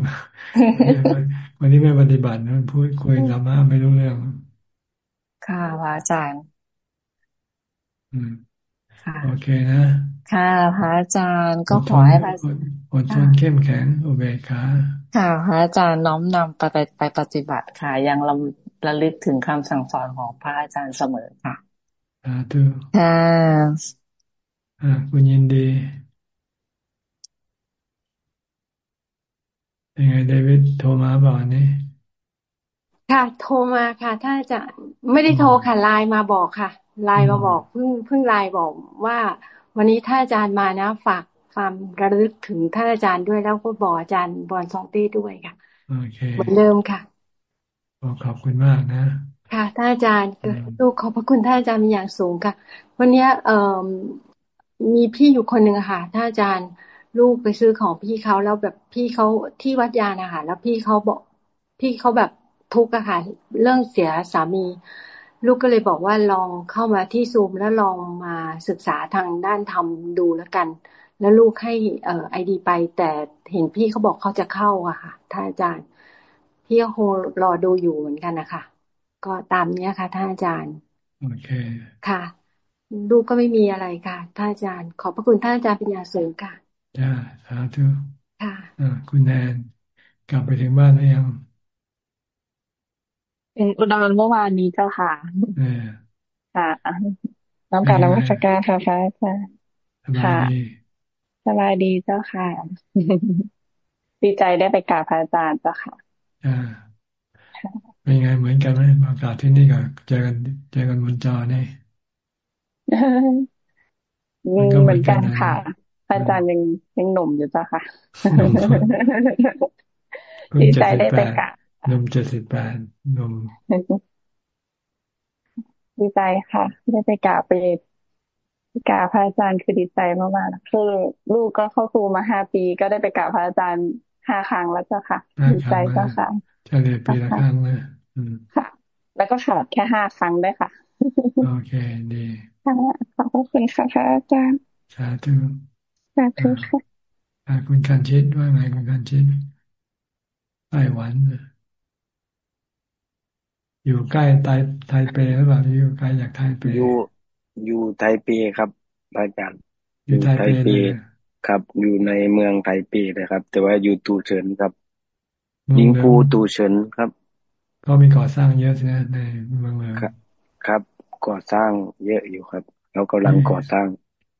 วันนี้ไม่ปฏิบัติมันพูดคุยธรรมะไม่รู้เรื่อง ค่ะพระอาจารย์ อืม โอเคนะ ค่ะพระอาจารย์ก็ขอให้พระอดทนเข้มแข็งอุเบกขาค่ะพระอาจารย์น้อมนำไปไปปฏิบัติค่ะ ยังระระลึกถึงคำสั่งสอนของพระอาจารย์เสมอค่ะสาธุค่ะอ่าคุณยินดียังไงเดวิดโทรมาบอกนี้ ค่ะ โทรมาค่ะ ถ้าจะไม่ได้โทรค่ะไลน์มาบอกค่ะไลน์มาบอกเพิ่งเพิ่งไลน์บอกว่า วันนี้ท่านอาจารย์มานะฝากความระลึกถึงท่านอาจารย์ด้วยแล้วก็บอกอาจารย์บอลซองตี้ด้วยค่ะโอเคเหมือนเดิมค่ะขอบคุณมากนะ ค่ะท่านอาจารย์ลูกขอบพระคุณท่านอาจารย์มีอย่างสูงค่ะ วันนี้เอ่อมีพี่อยู่คนหนึ่งค่ะท่านอาจารย์ลูกไปซื้อของพี่เขาแล้วแบบพี่เขาที่วัดยานะคะแล้วพี่เขาบอก พี่เขาแบบ ทุกข์อะค่ะ เรื่องเสียสามี ลูกก็เลยบอกว่าลองเข้ามาที่ซูมแล้วลองมาศึกษาทางด้านทำดูแล้วกัน แล้วลูกให้เอ่อไอดีไป แต่เห็นพี่เขาบอกเขาจะเข้าอะค่ะท่านอาจารย์พี่ก็คงรอดูอยู่เหมือนกันนะคะก็ตามเนี้ยค่ะท่านอาจารย์โอเคค่ะลูกก็ไม่มีอะไรค่ะท่านอาจารย์ ขอบพระคุณท่านอาจารย์ปัญญาสูงค่ะจ้าสาธุค่ะอ่าคุณแนนกลับไปถึงบ้านหรือยัง เป็นอุดรเมื่อวานนี้เจ้าค่ะค่ะน้ำการนมัสการค่ะพระอาจารย์ค่ะสบายดีเจ้าค่ะ ดีใจได้ไปกราบพระอาจารย์เจ้าค่ะอ่าเป็นไงเหมือนกันไหมอากาศที่นี่ก็เจอกันเจอกันบนจอเนี่ยเหมือนกันค่ะพระอาจารย์ยังยังหนุ่มอยู่เจ้าค่ะดีใจได้ไปกราบ นมเจ็ดสิบแปดนมดีใจค่ะได้ไปกราบไปกราบพระอาจารย์คือดีใจมากๆคือลูกก็เข้าครูมาห้าปี ก็ได้ไปกราบพระอาจารย์ห้าครั้งแล้วเจ้าค่ะดีใจเจ้าค่ะเฉลี่ยปีละครั้งเลยค่ะ แล้วก็ขาดแค่ห้าครั้งได้ค่ะ โอเคดีขอบคุณค่ะพระอาจารย์สาธุสาธุค่ะคุณกันชิดว่าไงคุณกันชิดไต้หวัน อยู่ใกล้ไทไทเปหรือเปล่าอยู่ใกล้จากไทเปอยู่อยู่ไทเปครับอาจารย์อยู่ไทเปครับ อยู่ในเมืองไทเปเลยครับ แต่ว่าอยู่ตูเฉินครับยิงฟูตูเฉินครับ ก็มีก่อสร้างเยอะใช่ไหมในเมืองเลยครับครับ ก่อสร้างเยอะอยู่ครับเรากำลังก่อสร้าง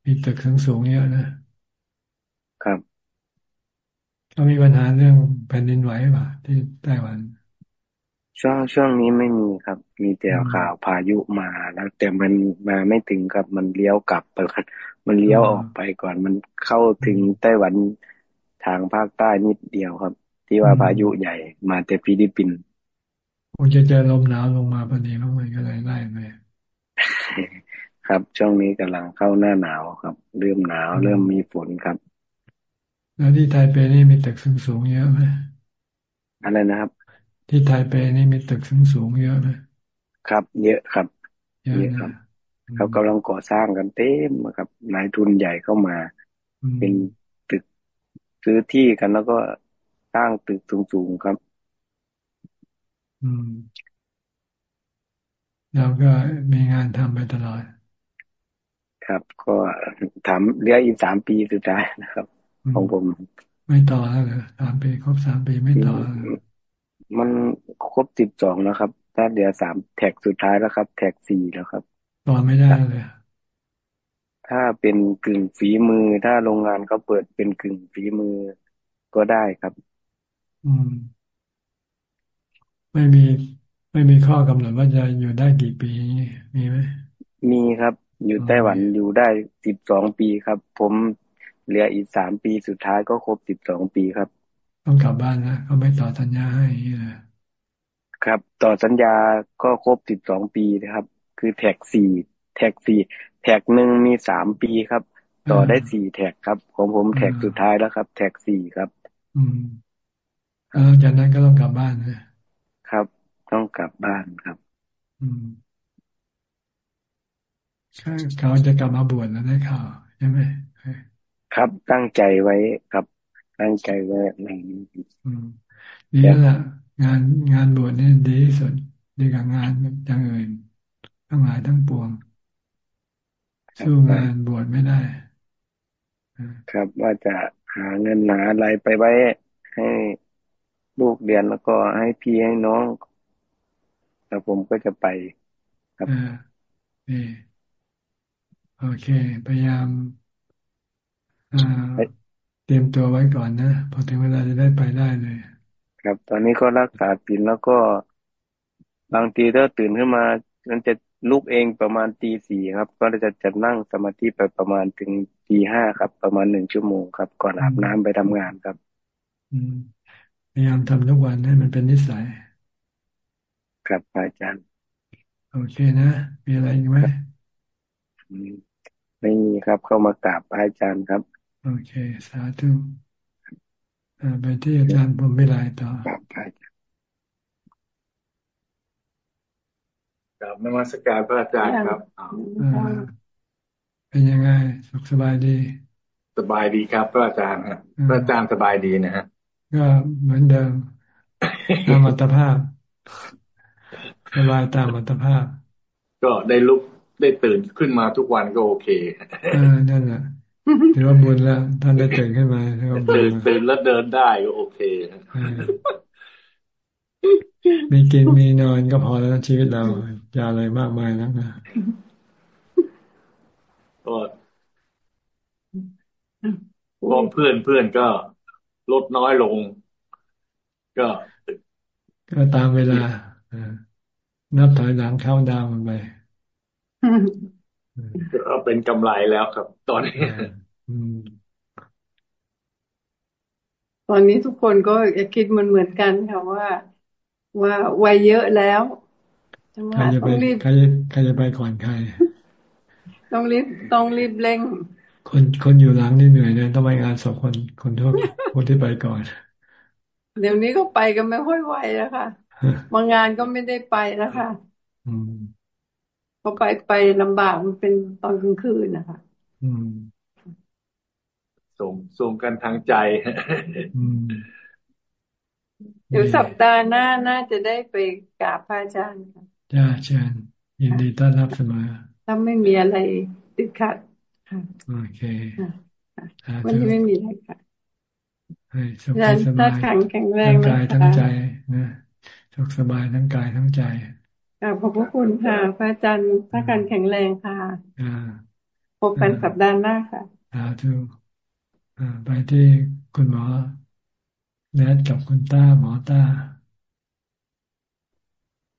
มีตึกสูงสูงเยอะนะครับก็มีปัญหาเรื่องแผ่นดินไหวป่ะที่ไต้หวัน ช่วงช่วงนี้ไม่มีครับ มีแต่ข่าวพายุมาแล้วแต่มันมาไม่ถึงครับมันเลี้ยวกลับไปครับมันเลี้ยวออกไปก่อนมันเข้าถึงไต้หวันทางภาคใต้นิดเดียวครับ ที่ว่าพายุใหญ่มาแต่ฟิลิปปินส์คงจะเจอลมหนาวลงมาพอดีมั้งมันก็เลยไล่ไปครับ ช่วงนี้กำลังเข้าหน้าหนาวครับ เริ่มหนาวเริ่มมีฝนครับ แล้วที่ไทเปนี่มีตึกสูงๆเยอะไหมอะไรนะครับ ที่ไทเปนี่มีตึกสูงสูงเยอะไหมครับ เยอะครับเยอะครับเขากำลังก่อสร้างกันเต็มครับนายทุนใหญ่เข้ามา เป็นตึกซื้อที่กันแล้วก็สร้างตึกสูงๆครับ อืมเราก็มีงานทำไปตลอด ครับ ก็ถามเรียกอีกสามปีสุดท้ายนะครับ ของผม ไม่ต่อแล้วเหรอสามปีครบสามปีไม่ต่อ มันครบสิบสองแล้วครับ ถ้าเดี๋ยวสามแท็กสุดท้ายแล้วครับ แท็กสี่แล้วครับต่อไม่ได้เลย ถ้าเป็นกึ่งฝีมือ ถ้าโรงงานเขาเปิดเป็นกึ่งฝีมือก็ได้ครับ อืม ไม่มี ไม่มีข้อกำหนดว่าจะอยู่ได้กี่ปีมีไหมมีครับ อยู่ไต้หวันอยู่ได้สิบสองปีครับ ผมเหลืออีกสามปีสุดท้ายก็ครบสิบสองปีครับ ต้องกลับบ้านนะเขาไม่ต่อสัญญาให้ครับ ต่อสัญญาก็ครบสิบสองปีนะครับ คือแท็กสี่แท็กสี่แท็กหนึ่งมีสามปีครับ ต่อได้สี่แท็กครับผมผมแท็กสุดท้ายแล้วครับ แท็กสี่ครับ อืมแล้วจากนั้นก็ต้องกลับบ้านนะครับ ต้องกลับบ้านครับ อืมเขาจะกลับมาบวชแล้วได้ข่าวใช่ไหมครับตั้งใจไว้ครับ ตั้งใจไว้ในนี้ดีแล้วล่ะ งานงานบวชนี่ดีที่สุดดีกว่างานอย่างอื่นทั้งหลายทั้งปวง สู้งานบวชไม่ได้ครับว่าจะหาเงินหาอะไรไปไว้ให้ลูกเรียนแล้วก็ให้พี่ให้น้องแล้วผมก็จะไป ครับโอเค พยายาม เตรียมตัวไว้ก่อนนะพอถึงเวลาจะได้ไปได้เลย ครับตอนนี้ก็รักษาศีลแล้วก็บางทีถ้าตื่นขึ้นมา มันจะลุกเองประมาณตีสี่ครับ ก็จะจะนั่งสมาธิไปประมาณถึงตีห้าครับ ประมาณหนึ่งชั่วโมงครับ ก่อนอาบน้ำไปทำงานครับอืมพยายามทำทุกวันให้มันเป็นนิสัย ครับอาจารย์ โอเคนะมีอะไรอีกไหมไม่มีครับเข้ามากราบอาจารย์ครับ โอเค สาธุไปที่อาจารย์ผมไม่ลายต่อครับกับนมัสการพระอาจารย์ครับเป็นยังไง สุขสบายดี สบายดีครับพระอาจารย์ครับพระอาจารย์สบายดีนะฮะก็เหมือนเดิมตามอัตภาพสบายตามอัตภาพ ก็ได้ลุกได้ตื่นขึ้นมาทุกวันก็โอเคอ่านั่นแหละ ถือว่าบุญแล้วท่านได้ตื่นขึ้นมาตื่นตื่นแล้วเดินได้ก็โอเคมีกินมีนอนก็พอแล้วชีวิตเราจะอะไรมากมายแล้วนะก็พอเพื่อนเพื่อนก็ลดน้อยลง ก็ก็ตามเวลานับถอยหลังเข้าดาวมันไป ก็เป็นกำไรแล้วครับ ตอนนี้ตอนนี้ทุกคนก็คิดมันเหมือนกันค่ะว่า ว่าวัยเยอะแล้วใครจะไปใครใครจะไปก่อนใคร ต้องรีบต้องรีบเร่ง คนคนอยู่หลังนี่เหนื่อยเนี่ยต้องไปงานสองคนคนทุกคนที่ไปก่อน เดี๋ยวนี้ก็ไปกันไม่ค่อยไหวแล้วค่ะบางงานก็ไม่ได้ไปแล้วค่ะ พอไปไปลำบากมันเป็นตอนกลางคืนนะคะส่งส่งกันทางใจเดี๋ยวสัปดาห์หน้าน่าจะได้ไปกราบพระอาจารย์ค่ะจ้าเชิญยินดีต้อนรับเสมอถ้าไม่มีอะไรติดขัดโอเควันนี้ไม่มีอะไรค่ะให้สุขสบายแข็งแรงกายทั้งใจนะสุขสบายทั้งกายทั้งใจ ขอบพระคุณค่ะ พระอาจารย์พระการแข็งแรงค่ะพบกันสัปดาห์หน้าค่ะสาธุไปที่คุณหมอแนทกับคุณต้าหมอต้า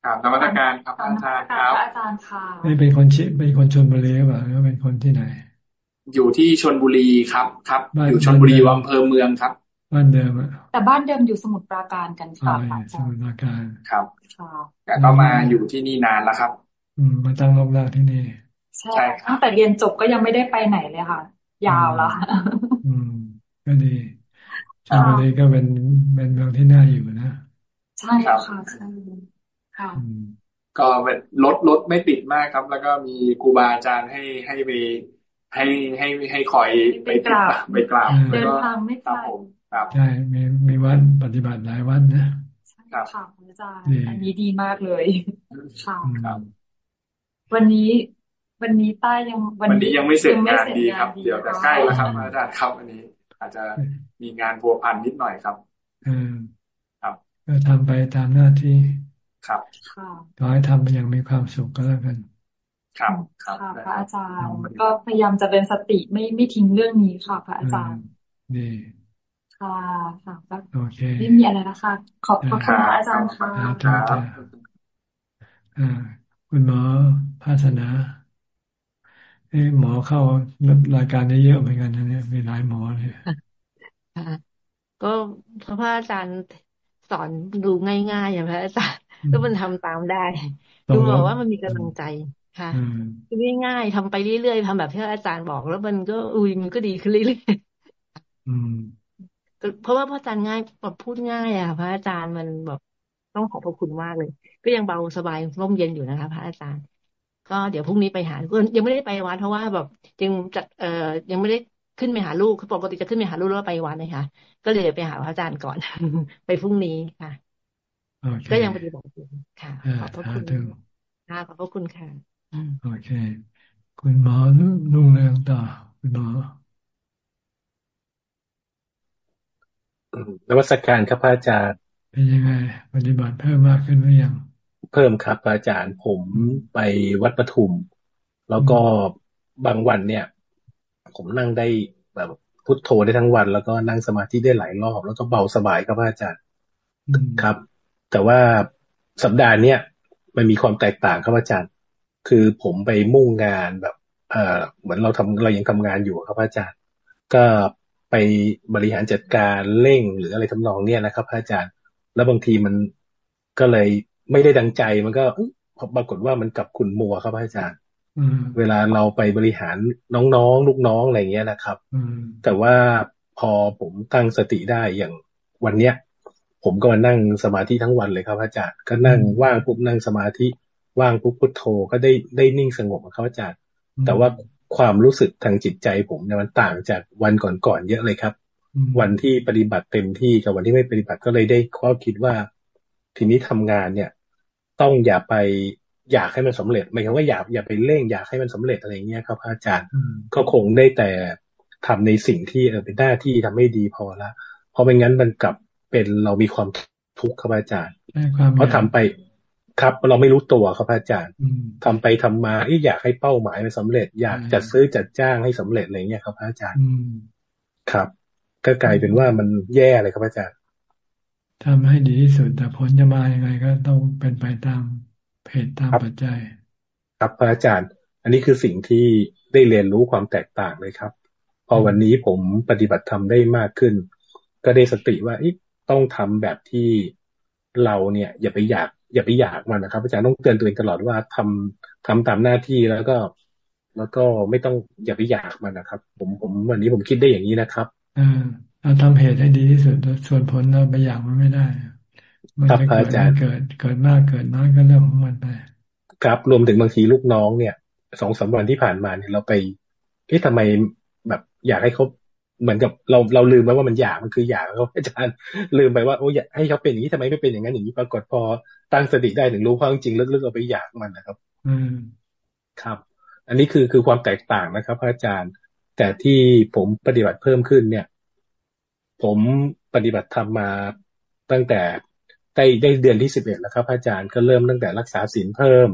ครับนวัตการครับอาจารย์ครับอาจารย์ค่ะไม่เป็นคนชิเป็นคนชนบุรีหรือเปล่าหรือเป็นคนที่ไหน อยู่ที่ชนบุรีครับ ครับ อยู่ชนบุรีอำเภอเมืองครับ บ้านเดิมอะแต่บ้านเดิมอยู่สมุทรปราการกันค่ะสมุทรปราการครับค่ะแต่ก็มาอยู่ที่นี่นานแล้วครับ อืมมาตั้งรกรากที่นี่ ใช่ตั้งแต่เรียนจบก็ยังไม่ได้ไปไหนเลยค่ะ ยาวละอืม ก็ดีชลบุรีก็เป็นเป็นเมืองที่น่าอยู่นะ ใช่ค่ะใช่ค่ะก็รถรถไม่ติดมากครับ แล้วก็มีครูบาอาจารย์ให้ให้ไปให้ให้ให้คอยไปกราบไปกราบเดินทางไม่ไกลครับ ใช่มีมีวัดปฏิบัติหลายวัดนะใช่ค่ะอาจารย์อันนี้ดีมากเลยค่ะวันนี้วันนี้ใต้ยังวันนี้ยังไม่เสร็จงานดีครับ เดี๋ยวจะใกล้แล้วครับอาจารย์ครับวันนี้ อาจจะมีงานพัวพันนิดหน่อยครับอืมครับก็ทำไปตามหน้าที่ครับขอให้ทำไปอย่างมีความสุขก็แล้วกัน ครับครับพระอาจารย์ก็พยายามจะเป็นสติไม่ไม่ทิ้งเรื่องนี้ค่ะพระอาจารย์ดี ค่ะค่ะโอเคไม่มีอะไรนะคะ ขอบคุณพระอาจารย์ค่ะครับอ่าคุณหมอภาสนาเอ้หมอเข้ารายการนี้เยอะเหมือนกันนะเนี่ยมีหลายหมอเลยก็พระอาจารย์สอนดูง่ายๆอย่างพระอาจารย์ก็มันทำตามได้ดูบอกว่ามันมีกำลังใจค่ะคือง่ายๆทำไปเรื่อยๆทำแบบที่อาจารย์บอก แล้วมันก็อุ้ยมันก็ดีขึ้นเรื่อยๆ เพราะว่าพระอาจารย์ง่ายแบบพูดง่ายอะพระอาจารย์มันแบบต้องขอบพระคุณมากเลย ก็ยังเบาสบายร่มเย็นอยู่นะคะ พระอาจารย์ ก็เดี๋ยวพรุ่งนี้ไปหายังไม่ได้ไปวัดเพราะว่าแบบจึงจัดเอ่อยังไม่ได้ขึ้นไปหาลูกคือปกติจะขึ้นไปหาลูกแล้วไปวัดนะคะก็เลยไปหาพระอาจารย์ก่อน ไปพรุ่งนี้ค่ะก็ยังปฏิบัติอยู่ค่ะขอบพระคุณค่ะขอบพระคุณค่ะโอเค คุณหมอนุ่งเรืองต่อคุณหมอ นวัตการครับพระอาจารย์ เป็นยังไง ปฏิบัติเพิ่มมากขึ้นหรือยัง เพิ่มครับอาจารย์ผมไปวัดปทุม แล้วก็บางวันเนี่ย ผมนั่งได้แบบพุทโธได้ทั้งวัน แล้วก็นั่งสมาธิได้หลายรอบ แล้วก็เบาสบายครับอาจารย์ครับ แต่ว่าสัปดาห์เนี้ยมันมีความแตกต่างครับอาจารย์ คือผมไปมุ่งงานแบบ เอ่อเหมือนเราทำเรายังทำงานอยู่ครับอาจารย์ ก็ ไปบริหารจัดการเร่งหรืออะไรทำนองเนี้ยนะครับอาจารย์ แล้วบางทีมันก็เลยไม่ได้ดังใจมันก็ปรากฏว่ามันกับคุณมัวครับอาจารย์เวลาเราไปบริหารน้องๆลูกน้องอะไรเงี้ยนะครับแต่ว่าพอผมตั้งสติได้อย่างวันเนี้ย ผมก็มานั่งสมาธิทั้งวันเลยครับอาจารย์ก็นั่งว่างปุ๊บนั่งสมาธิว่างปุ๊บพุทโธก็ได้ได้นิ่งสงบครับอาจารย์ แต่ว่า ความรู้สึกทางจิตใจผมเนี่ยมันต่างจากวันก่อนๆเยอะเลยครับ วันที่ปฏิบัติเต็มที่กับวันที่ไม่ปฏิบัติก็เลยได้ข้อคิดว่าทีนี้ทำงานเนี่ย ต้องอย่าไปอยากให้มันสำเร็จ ไม่ใช่ว่าอยากอย่าไปเร่งอยากให้มันสำเร็จอะไรเงี้ยครับอาจารย์ก็คงได้แต่ทำในสิ่งที่เออเป็นหน้าที่ทำให้ดีพอละเพราะไม่งั้นมันกลับเป็นเรามีความทุกข์ครับอาจารย์เพราะทำไป ครับ เราไม่รู้ตัวครับอาจารย์ทำไปทำมาอยากให้เป้าหมายมันสาเร็จ อยากจัดซื้อจัดจ้างให้สำเร็จอะไรเงี้ยครับอาจารย์ครับ ก็กลายเป็นว่ามันแย่เลยครับอาจารย์ทำให้ดีที่สุดแต่ผลจะมายังไงก็ต้องเป็นไปตามเพจตามปัจจัย ครับพระอาจารย์ อันนี้คือสิ่งที่ได้เรียนรู้ความแตกต่างเลยครับ พอวันนี้ผมปฏิบัติธรรมได้มากขึ้น ก็ได้สติว่าต้องทำแบบที่เราเนี่ย อย่าไปอยาก อย่าไปอยากมันนะครับ อาจารย์ต้องเตือนตัวเองตลอดว่าทำทำตามหน้าที่แล้วก็ แล้วก็ไม่ต้องอย่าไปอยากมันนะครับ ผมผมวันนี้ผมคิดได้อย่างนี้นะครับอ่าเราทำเหตุให้ดีที่สุดส่วนผลเราไปอยากมันไม่ได้มันจะเกิดเกิดเกิดมากเกิดน้อยก็เรื่องของมันไปครับรวมถึงบางทีลูกน้องเนี่ยสองสาวันที่ผ่านมาเนี่ยเราไปเอ๊ะทำไมแบบอยากให้เขาเหมือนกับเราเราลืมไปว่ามันอยากมันคืออยากเขาอาจารย์ลืมไปว่าโอ้ยให้เขาเป็นอย่างนี้ทำไมไม่เป็นอย่างนั้นอย่างนี้ปรากฏพอ ตั้งสติได้ถึงรู้ความจริงลึกๆเราไปอยากมันนะครับ อืมครับ อันนี้คือคือความแตกต่างนะครับพระอาจารย์ แต่ที่ผมปฏิบัติเพิ่มขึ้นเนี่ย ผมปฏิบัติธรรมมาตั้งแต่ได้ได้เดือนที่สิบเอ็ดแล้วครับอาจารย์ก็เริ่มตั้งแต่รักษาศีลเพิ่ม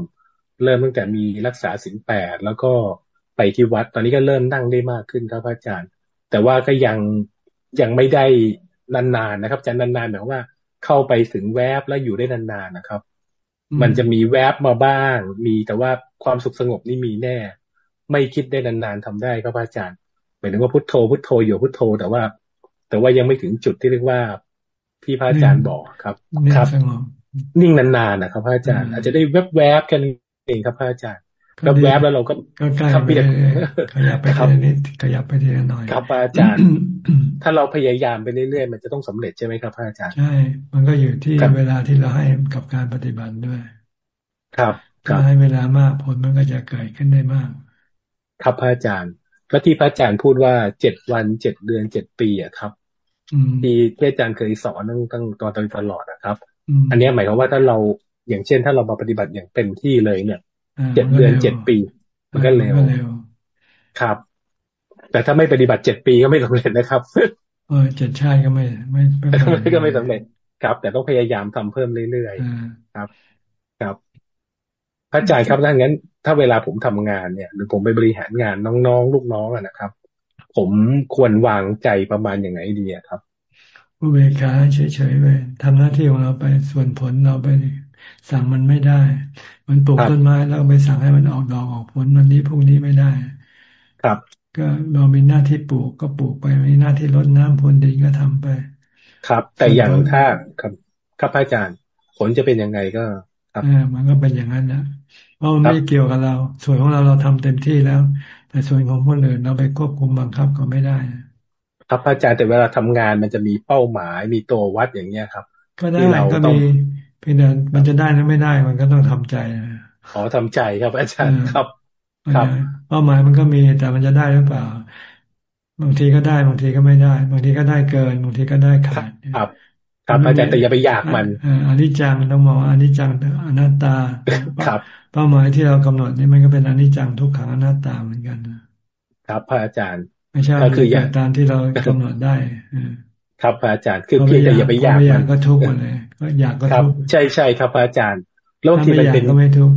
เริ่มตั้งแต่มีรักษาศีลแปดแล้วก็ไปที่วัด ตอนนี้ก็เริ่มนั่งได้มากขึ้นครับอาจารย์ แต่ว่าก็ยังยังไม่ได้นานๆนะครับอาจารย์นานๆหมายว่า เข้าไปถึงแวบแล้วอยู่ได้นานๆนะครับ มันจะมีแวบมาบ้าง มีแต่ว่าความสุขสงบนี่มีแน่ ไม่คิดได้นานๆทำได้ครับอาจารย์หมายถึงว่าพุทโธพุทโธอยู่พุทโธ แต่ว่า แต่ว่ายังไม่ถึงจุดที่เรียกว่าที่พระอาจารย์บอกครับ ครับนิ่งนานๆนะครับพระอาจารย์ อาจจะได้แวบๆกันเองครับพระอาจารย์ แวบๆแล้วเราก็ทำไปขยับไปทีละนิดขยับไปทีละหน่อยครับอาจารย์ ถ้าเราพยายามไปเรื่อยๆมันจะต้องสำเร็จใช่ไหมครับอาจารย์ใช่มันก็อยู่ที่เวลาที่เราให้กับการปฏิบัติด้วย ครับถ้าให้เวลามากผลมันก็จะเกิดขึ้นได้มาก ครับอาจารย์แล้วที่พระอาจารย์พูดว่าเจ็ดวันเจ็ดเดือนเจ็ดปีอะครับที่ที่อาจารย์เคยสอนตั้งตั้งตอนตลอดนะครับ อันนี้หมายความว่าถ้าเราอย่างเช่น ถ้าเรามาปฏิบัติอย่างเต็มที่เลยเนี่ย เจ็ดเดือนเจ็ดปี มันก็เร็วครับ แต่ถ้าไม่ปฏิบัติเจ็ดปีก็ไม่สำเร็จนะครับเออเจ็ดชาติก็ไม่ ไม่ไม่ก็ไม่สำเร็จครับ แต่ต้องพยายามทำเพิ่มเรื่อยๆครับ ครับพระอาจารย์ครับถ้างั้น ถ้าเวลาผมทำงานเนี่ย หรือผมไปบริหารงานน้องๆ ลูกน้องอะนะครับ ผมควรวางใจประมาณอย่างไรดีครับอุเบกขาเฉยๆไปทำหน้าที่ของเราไปส่วนผลเราไป สั่งมันไม่ได้ มันปลูกต้นไม้แล้วไปสั่งให้มันออกดอกออกผลวันนี้พรุ่งนี้ไม่ได้ ครับ ก็เรามีหน้าที่ปลูกก็ปลูกไปมีหน้าที่รดน้ำพรวนดินก็ทำไป ครับ แต่อย่างถ้าครับครับอาจารย์ ผลจะเป็นยังไงก็ครับมันก็เป็นอย่างนั้นนะเพราะมันไม่เกี่ยวกับเรา ส่วนของเราเราทำเต็มที่แล้ว แต่ส่วนของคนอื่นเราไปควบคุมบังคับก็ไม่ได้ ครับอาจารย์แต่เวลาทำงานมันจะมีเป้าหมายมีตัววัดอย่างเงี้ยครับก็ได้ก็มี เพียงแต่มันจะได้หรือไม่ได้มันก็ต้องทำใจขอทำใจครับอาจารย์ครับ ครับเป้าหมายมันก็มีแต่มันจะได้หรือเปล่า บางทีก็ได้บางทีก็ไม่ได้ บางทีก็ได้เกิน บางทีก็ได้ขาดครับครับอาจารย์แต่อย่าไปอยากมันอันนี้จังต้องมองอันนี้จังอนัตตาครับ เป้าหมายที่เรากำหนดนี่มันก็เป็นอนิจจังทุกขังอนัตตาเหมือนกัน ครับพระอาจารย์ ไม่ใช่คืออย่างตามที่เรากำหนดได้ ครับพระอาจารย์คือเพียงแต่อย่าไปอยากมันก็ทุกข์หมดเลยก็อยากก็ทุกข์ใช่ใช่ครับพระอาจารย์แล้วที่มันเป็นก็ไม่ทุกข์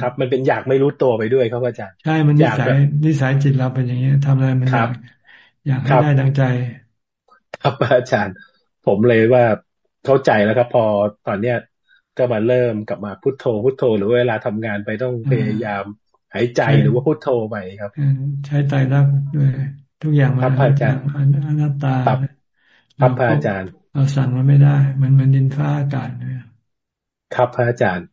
ครับ มันเป็นอยากไม่รู้ตัวไปด้วยครับอาจารย์ใช่มันนิสัยนิสัยจิตเราเป็นอย่างนี้ทำอะไรมันอยากอยากให้ได้ดังใจ ครับอาจารย์ ผมเลยว่าเข้าใจแล้วครับ พอตอนเนี้ยก็มาเริ่มกลับมาพุทโธพุทโธ หรือเวลาทำงานไปต้องพยายามหายใจหรือว่าพุทโธไปครับ ใช้ใจรักด้วยทุกอย่างมันอาจารย์อนัตตา ครับพระอาจารย์ เราสั่งมันไม่ได้ มันมันดินฟ้าอากาศเลยครับพระอาจารย์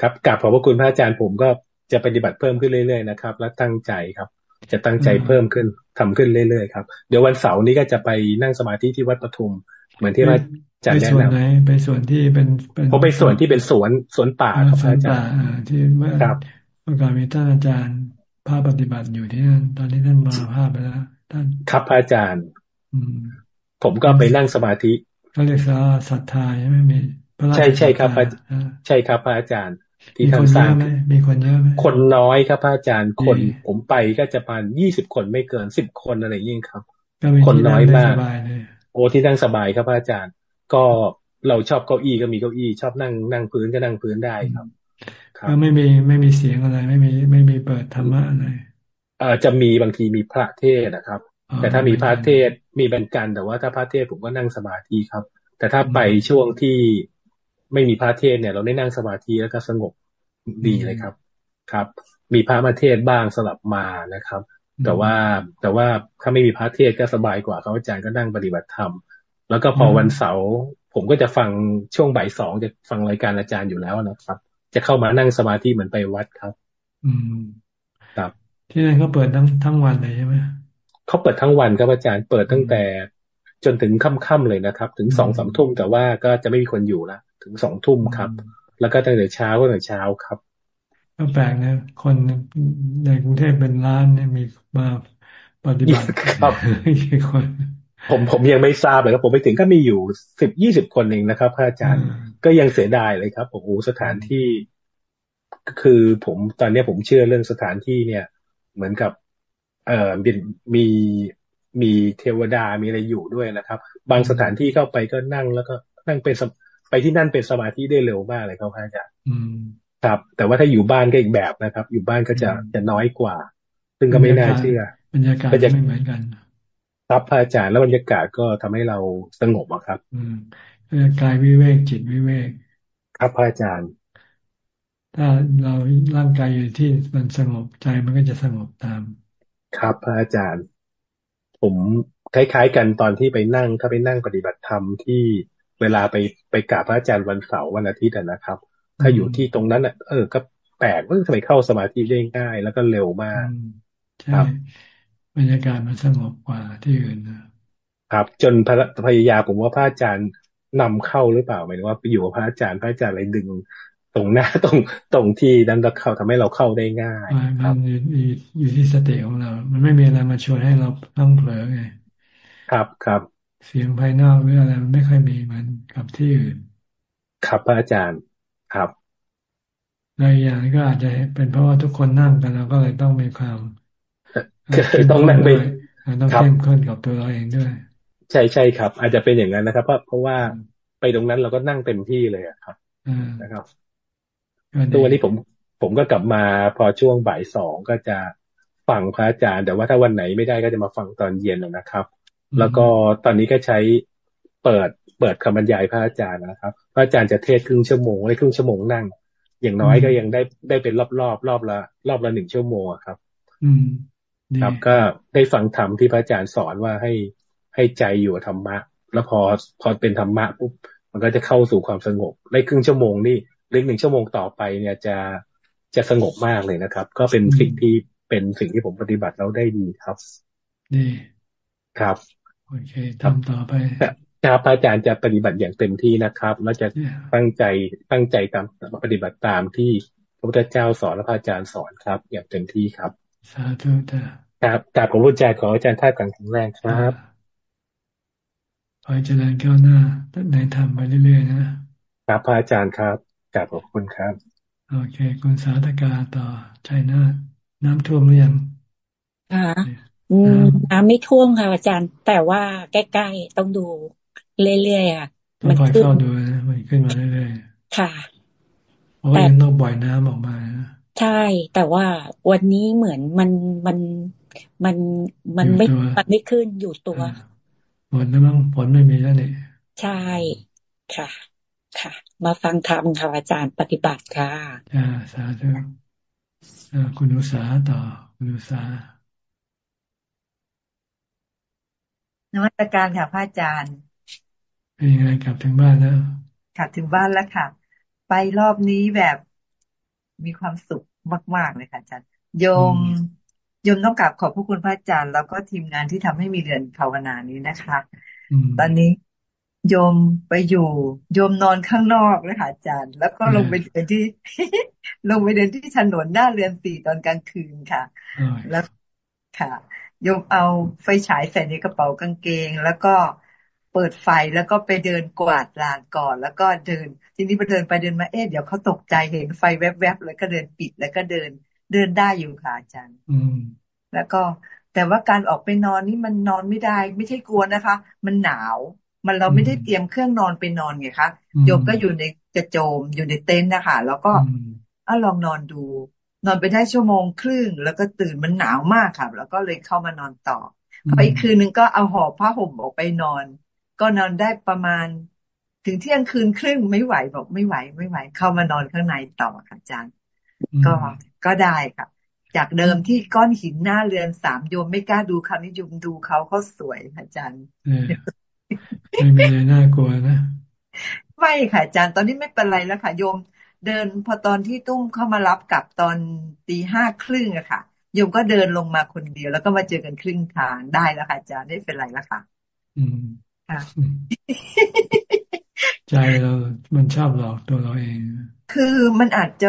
ครับกลับขอบพระคุณพระอาจารย์ผมก็จะปฏิบัติเพิ่มขึ้นเรื่อยๆนะครับ และตั้งใจครับ จะตั้งใจเพิ่มขึ้นทำขึ้นเรื่อยๆครับเดี๋ยววันเสาร์นี้ก็จะไปนั่งสมาธิที่วัดปทุม เหมือนที่ว่าจะแนะนำไปส่วนที่เป็นผมไปส่วนที่เป็นสวนสวนป่าครับอาจารย์ที่เมื่อเมื่อก่อนมีท่านอาจารย์ภาพปฏิบัติอยู่ที่นั่นตอนนี้ท่านมาภาพไปแล้วท่านครับอาจารย์ อืม ผมก็ไปนั่งสมาธิเขาเรียกว่าศรัทธาใช่ไหมมีใช่ใช่ครับใช่ครับพระอาจารย์ ที่ท่านสร้างมีคนเยอะไหมคนน้อยครับพระอาจารย์คนผมไปก็จะประมาณยี่สิบคนไม่เกินสิบคนอะไรยิ่งครับคนน้อยมากโอ้ที่นั่งสบายครับพระอาจารย์ ก็เราชอบเก้าอี้ก็มีเก้าอี้ ชอบนั่งนั่งพื้นก็นั่งพื้นได้ครับก็ไม่มีไม่มีเสียงอะไร ไม่มีไม่มีเปิดธรรมะอะไรเอ่อจะมีบางทีมีพระเทศนะครับ แต่ถ้ามีพระเทศมีบรรกัน แต่ว่าถ้าพระเทศผมก็นั่งสมาธิครับ แต่ถ้าไปช่วงที่ไม่มีพระเทศเนี่ย เราได้นั่งสมาธิแล้วก็สงบดีเลยครับ ครับ มีพระมาเทศบ้างสลับมานะครับ แต่ว่าแต่ว่าถ้าไม่มีพระเทศก็สบายกว่าเขาอาจารย์ก็นั่งปฏิบัติธรรม แล้วก็พอวันเสาร์ผมก็จะฟังช่วงบ่ายสองจะฟังรายการอาจารย์อยู่แล้วนะครับ จะเข้ามานั่งสมาธิเหมือนไปวัดครับ อืม ครับ ที่นั่นเขาเปิดทั้งทั้งวันเลยใช่ไหม เขาเปิดทั้งวันครับอาจารย์เปิดตั้งแต่ จนถึงค่ำๆเลยนะครับ ถึงสองสามทุ่มแต่ว่าก็จะไม่มีคนอยู่ละถึงสองทุ่มครับ แล้วก็ตั้งแต่เช้าก็ตั้งแต่เช้าครับก็แปลกนะคนในกรุงเทพเป็นล้านเนี่ยมีมาปฏิบัติครับผมผมยังไม่ทราบเลยครับ ผมไปถึงก็มีอยู่สิบยี่สิบคนเองนะครับพระอาจารย์ก็ยังเสียดายเลยครับโอ้โหสถานที่ คือผมตอนนี้ผมเชื่อเรื่องสถานที่เนี่ย เหมือนกับ เอ่อมีมีเทวดามีอะไรอยู่ด้วยนะครับ บางสถานที่เข้าไปก็นั่งแล้วก็นั่งเป็นไปที่นั่นเป็นสมาธิได้เร็วมากเลยครับพระอาจารย์ครับ แต่ว่าถ้าอยู่บ้านก็อีกแบบนะครับ อยู่บ้านก็จะจะน้อยกว่า ซึ่งก็ไม่น่าเชื่อบรรยากาศไม่เหมือนกัน ครับพระอาจารย์แล้วบรรยากาศก็ทำให้เราสงบอะครับ อืมกายวิเวกจิตวิเวกครับพระอาจารย์ ถ้าเราร่างกายอยู่ที่มันสงบใจมันก็จะสงบตาม ครับพระอาจารย์ ผมคล้ายๆ กันตอนที่ไปนั่งถ้าไปนั่งปฏิบัติธรรมที่เวลาไปไปกราบพระอาจารย์วันเสาร์วันอาทิตย์นะครับ ถ้าอยู่ที่ตรงนั้นอะ เออ ก็แปลกว่าทำไมเข้าสมาธิได้ง่าย แล้วก็เร็วมากครับบรรยากาศมันสงบกว่าที่อื่นครับ จนพยายามผมว่าพระอาจารย์นำเข้าหรือเปล่าหมายถึงว่าไปอยู่กับพระอาจารย์พระอาจารย์เลยดึง ตรงหน้าตรงตรงที่นั้นเราเข้าทำให้เราเข้าได้ง่ายมันอยู่ที่สติของเรา มันไม่มีอะไรมาชวนให้เราต้องเผลอไง ครับครับเสียงภายนอกหรืออะไรมันไม่ค่อยมีมันกับที่อื่น ครับพระอาจารย์ครับในอย่างก็อาจจะเป็นเพราะว่าทุกคนนั่งกันเราก็เลยต้องมีความต้องนั่งไปต้องเข้มข้นกับตัวเราเองด้วย ใช่ใช่ครับ อาจจะเป็นอย่างนั้นนะครับ เพราะเพราะว่าไปตรงนั้นเราก็นั่งเต็มที่เลยครับนะครับ ตัววันนี้ผมผมก็กลับมาพอช่วงบ่ายสองก็จะฟังพระอาจารย์ แต่ว่าถ้าวันไหนไม่ได้ก็จะมาฟังตอนเย็นนะครับ แล้วก็ตอนนี้ก็ใช้เปิดเปิดคำบรรยายพระอาจารย์นะครับ พระอาจารย์จะเทศครึ่งชั่วโมงในครึ่งชั่วโมงนั่ง อย่างน้อยก็ยังได้ได้เป็นรอบรอบรอบละรอบละหนึ่งชั่วโมงครับ อืมครับก็ได้ฟังธรรมที่พระอาจารย์สอนว่าให้ให้ใจอยู่ธรรมะ แล้วพอพอเป็นธรรมะปุ๊บมันก็จะเข้าสู่ความสงบในครึ่งชั่วโมงนี่เล็กหนึ่งชั่วโมงต่อไปเนี่ยจะจะสงบมากเลยนะครับ ก็เป็นสิ่งที่เป็นสิ่งที่ผมปฏิบัติแล้วได้ดีครับดีครับโอเคทำต่อไปครับอาจารย์จะปฏิบัติอย่างเต็มที่นะครับ แล้วจะตั้งใจตั้งใจตามปฏิบัติตามที่พระพุทธเจ้าสอนและพระอาจารย์สอนครับ อย่างเต็มที่ครับสาธุจ้ะครับกราบขอบคุณใจขออาจารย์ท่ากันแข็งแรงครับขอเจริญก้าวหน้าในธรรมไปเรื่อยๆนะครับพระอาจารย์ครับ กราบขอบคุณครับ โอเค คุณสาธกาต่อชัยนาน้ำท่วมหรือยังค่ะน้ำไม่ท่วมค่ะอาจารย์ แต่ว่าใกล้ๆต้องดูเรื่อยๆอะมันคอยเข้าดูนะมันขึ้นมาเรื่อยๆค่ะเพราะยังต้องบ่อยน้ำออกมาใช่ แต่ว่าวันนี้เหมือนมันมันมันมันไม่มันไม่ขึ้นอยู่ตัวฝนนะมั้งฝนไม่มีแล้วเนี่ยใช่ค่ะ ค่ะ มาฟังธรรมค่ะอาจารย์ปฏิบัติค่ะอ่าสาธุคุณอุสาต่อ คุณอุสานวัตการค่ะพระอาจารย์เป็นยังไงกลับถึงบ้านแล้วกลับถึงบ้านแล้วค่ะ ไปรอบนี้แบบมีความสุขมาก ๆ เลยค่ะอาจารย์โยมโยมต้องกราบขอบพระคุณพระอาจารย์ แล้วก็ทีมงานที่ทำให้มีเรือนภาวนานี้นะคะ ตอนนี้ โยมไปอยู่ โยมนอนข้างนอกเลยค่ะอาจารย์ แล้วก็ลงไปเดินที่ ลงไปเดินที่ถนนหน้าเรือนสี่ตอนกลางคืนค่ะ แล้วค่ะโยมเอาไฟฉายใส่ในกระเป๋ากางเกง แล้วก็เปิดไฟแล้วก็ไปเดินกวาดลานก่อน แล้วก็เดิน ทีนี้พอเดินไปเดินมาเอ๊ะเดี๋ยวเขาตกใจเห็นไฟแวบๆแล้วก็เดินปิดแล้วก็เดินเดินได้อยู่ค่ะอาจารย์ อืม แล้วก็แต่ว่าการออกไปนอนนี่มันนอนไม่ได้ ไม่ใช่กลัวนะคะ มันหนาว มันเราไม่ได้เตรียมเครื่องนอนไปนอนไงคะโยมก็อยู่ในกระโจมอยู่ในเต็นท์นะคะแล้วก็อะลองนอนดู นอนไปได้ชั่วโมงครึ่ง แล้วก็ตื่นมันหนาวมากค่ะ แล้วก็เลยเข้ามานอนต่อพออีกคืนนึงก็เอาห่อผ้าห่มออกไปนอน ก็นอนได้ประมาณ ถึงเที่ยงคืนครึ่งไม่ไหวบอกไม่ไหว ไม่ไหว เข้ามานอนข้างในต่อค่ะอาจารย์ก็ก็ได้ค่ะ จากเดิมที่ก้อนหินหน้าเรือนสามโยมไม่กล้าดูคำนิยมดูเขาเขาสวยอาจารย์ ไม่มีอะไรน่ากลัวนะ ไม่ค่ะอาจารย์ตอนนี้ไม่เป็นไรแล้วค่ะโยม เดินพอตอนที่ตุ้มเข้ามารับกลับตอนตีห้าครึ่งอะค่ะโยมก็เดินลงมาคนเดียว แล้วก็มาเจอกันครึ่งทางได้แล้วค่ะอาจารย์ไม่เป็นไรแล้วค่ะ อืมใจเรามันชอบหลอกตัวเราเอง คือมันอาจจะ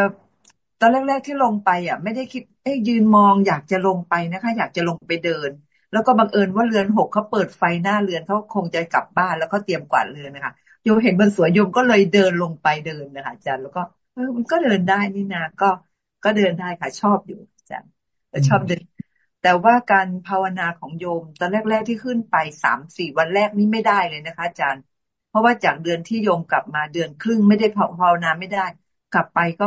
ตอนแรกๆที่ลงไป อะ ไม่ได้คิดเอ้ยืนมองอยากจะลงไปนะคะ อยากจะลงไปเดิน แล้วก็บังเอิญว่าเรือนหกเขาเปิดไฟหน้าเรือนเขาคงจะกลับบ้านแล้วก็เตรียมกวาดเรือนนะคะโยมเห็นมันสวยโยมก็เลยเดินลงไปเดินนะคะอาจารย์แล้วก็เออมันก็เดินได้นี่นาก็ก็เดินได้ค่ะชอบอยู่อาจารย์ชอบเดิน แต่ว่าการภาวนาของโยมตอนแรก ๆที่ขึ้นไปสามสี่วันแรกนี่ไม่ได้เลยนะคะ อาจารย์ เพราะว่าจากเดือนที่โยมกลับมาเดือนครึ่งไม่ได้ภาวนาไม่ได้ กลับไปก็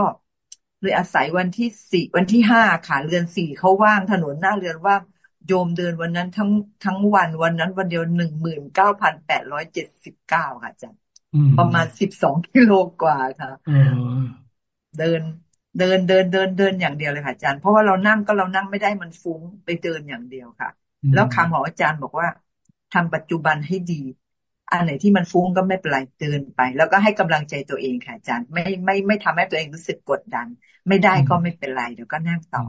เลยอาศัยวันที่สี่วันที่ห้าขาเรือนสี่เขาว่างถนนหน้าเรือนว่าง โยมเดินวันนั้นทั้งทั้งวันวันนั้นวันเดียวหนึ่งหมื่นเก้าพันแปดร้อยเจ็ดสิบเก้าค่ะอาจารย์ประมาณสิบสองกิโลกว่าค่ะเดินเดินเดินเดินเดินอย่างเดียวเลยค่ะอาจารย์เพราะว่าเรานั่งก็เรานั่งไม่ได้มันฟุ้งไปเดินอย่างเดียวค่ะ แล้วคำของอาจารย์บอกว่าทำปัจจุบันให้ดี อันไหนที่มันฟุ้งก็ไม่เป็นไรเดินไป แล้วก็ให้กำลังใจตัวเองค่ะอาจารย์ ไม่ไม่ไม่ทำให้ตัวเองรู้สึกกดดัน ไม่ได้ก็ไม่เป็นไรเดี๋ยวก็นั่งต่อ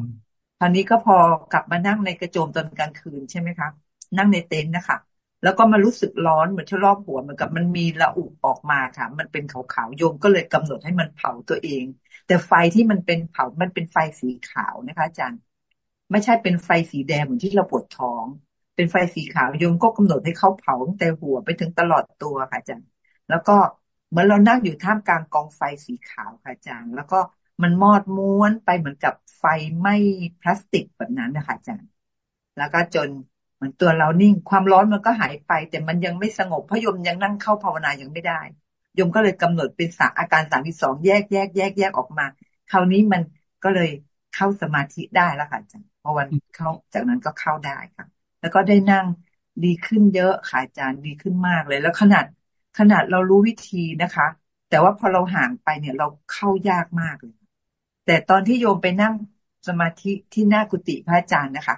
คราวนี้ก็พอกลับมานั่งในกระโจมตอนกลางคืนใช่ไหมคะนั่งในเต็นท์นะคะแล้วก็มารู้สึกร้อนเหมือนชะรอบหัวเหมือนกับมันมีระอุออกมาค่ะ มันเป็นขาวๆโยมก็เลยกำหนดให้มันเผาตัวเอง แต่ไฟที่มันเป็นเผามันเป็นไฟสีขาวนะคะอาจารย์ ไม่ใช่เป็นไฟสีแดงเหมือนที่เราปวดท้อง เป็นไฟสีขาวโยมก็กำหนดให้เขาเผาตั้งแต่หัวไปถึงตลอดตัวค่ะอาจารย์ แล้วก็เหมือนเรานั่งอยู่ท่ามกลางกองไฟสีขาวค่ะอาจารย์ แล้วก็ มันมอดม้วนไปเหมือนกับไฟไหม้พลาสติกแบบนั้นนะคะอาจารย์ แล้วก็จนเหมือนตัวเรานิ่งความร้อนมันก็หายไป แต่มันยังไม่สงบเพราะยมยังนั่งเข้าภาวนายังไม่ได้ ยมก็เลยกำหนดเป็นสาอาการสามที่สองแยกแยกแยกแยกออกมา คราวนี้มันก็เลยเข้าสมาธิได้แล้วค่ะอาจารย์พอวันเข้าจากนั้นก็เข้าได้ค่ะ แล้วก็ได้นั่งดีขึ้นเยอะค่ะอาจารย์ดีขึ้นมากเลย แล้วขนาดขนาดเรารู้วิธีนะคะ แต่ว่าพอเราห่างไปเนี่ยเราเข้ายากมากเลย แต่ตอนที่โยมไปนั่งสมาธิที่หน้ากุฏิพระอาจารย์นะคะ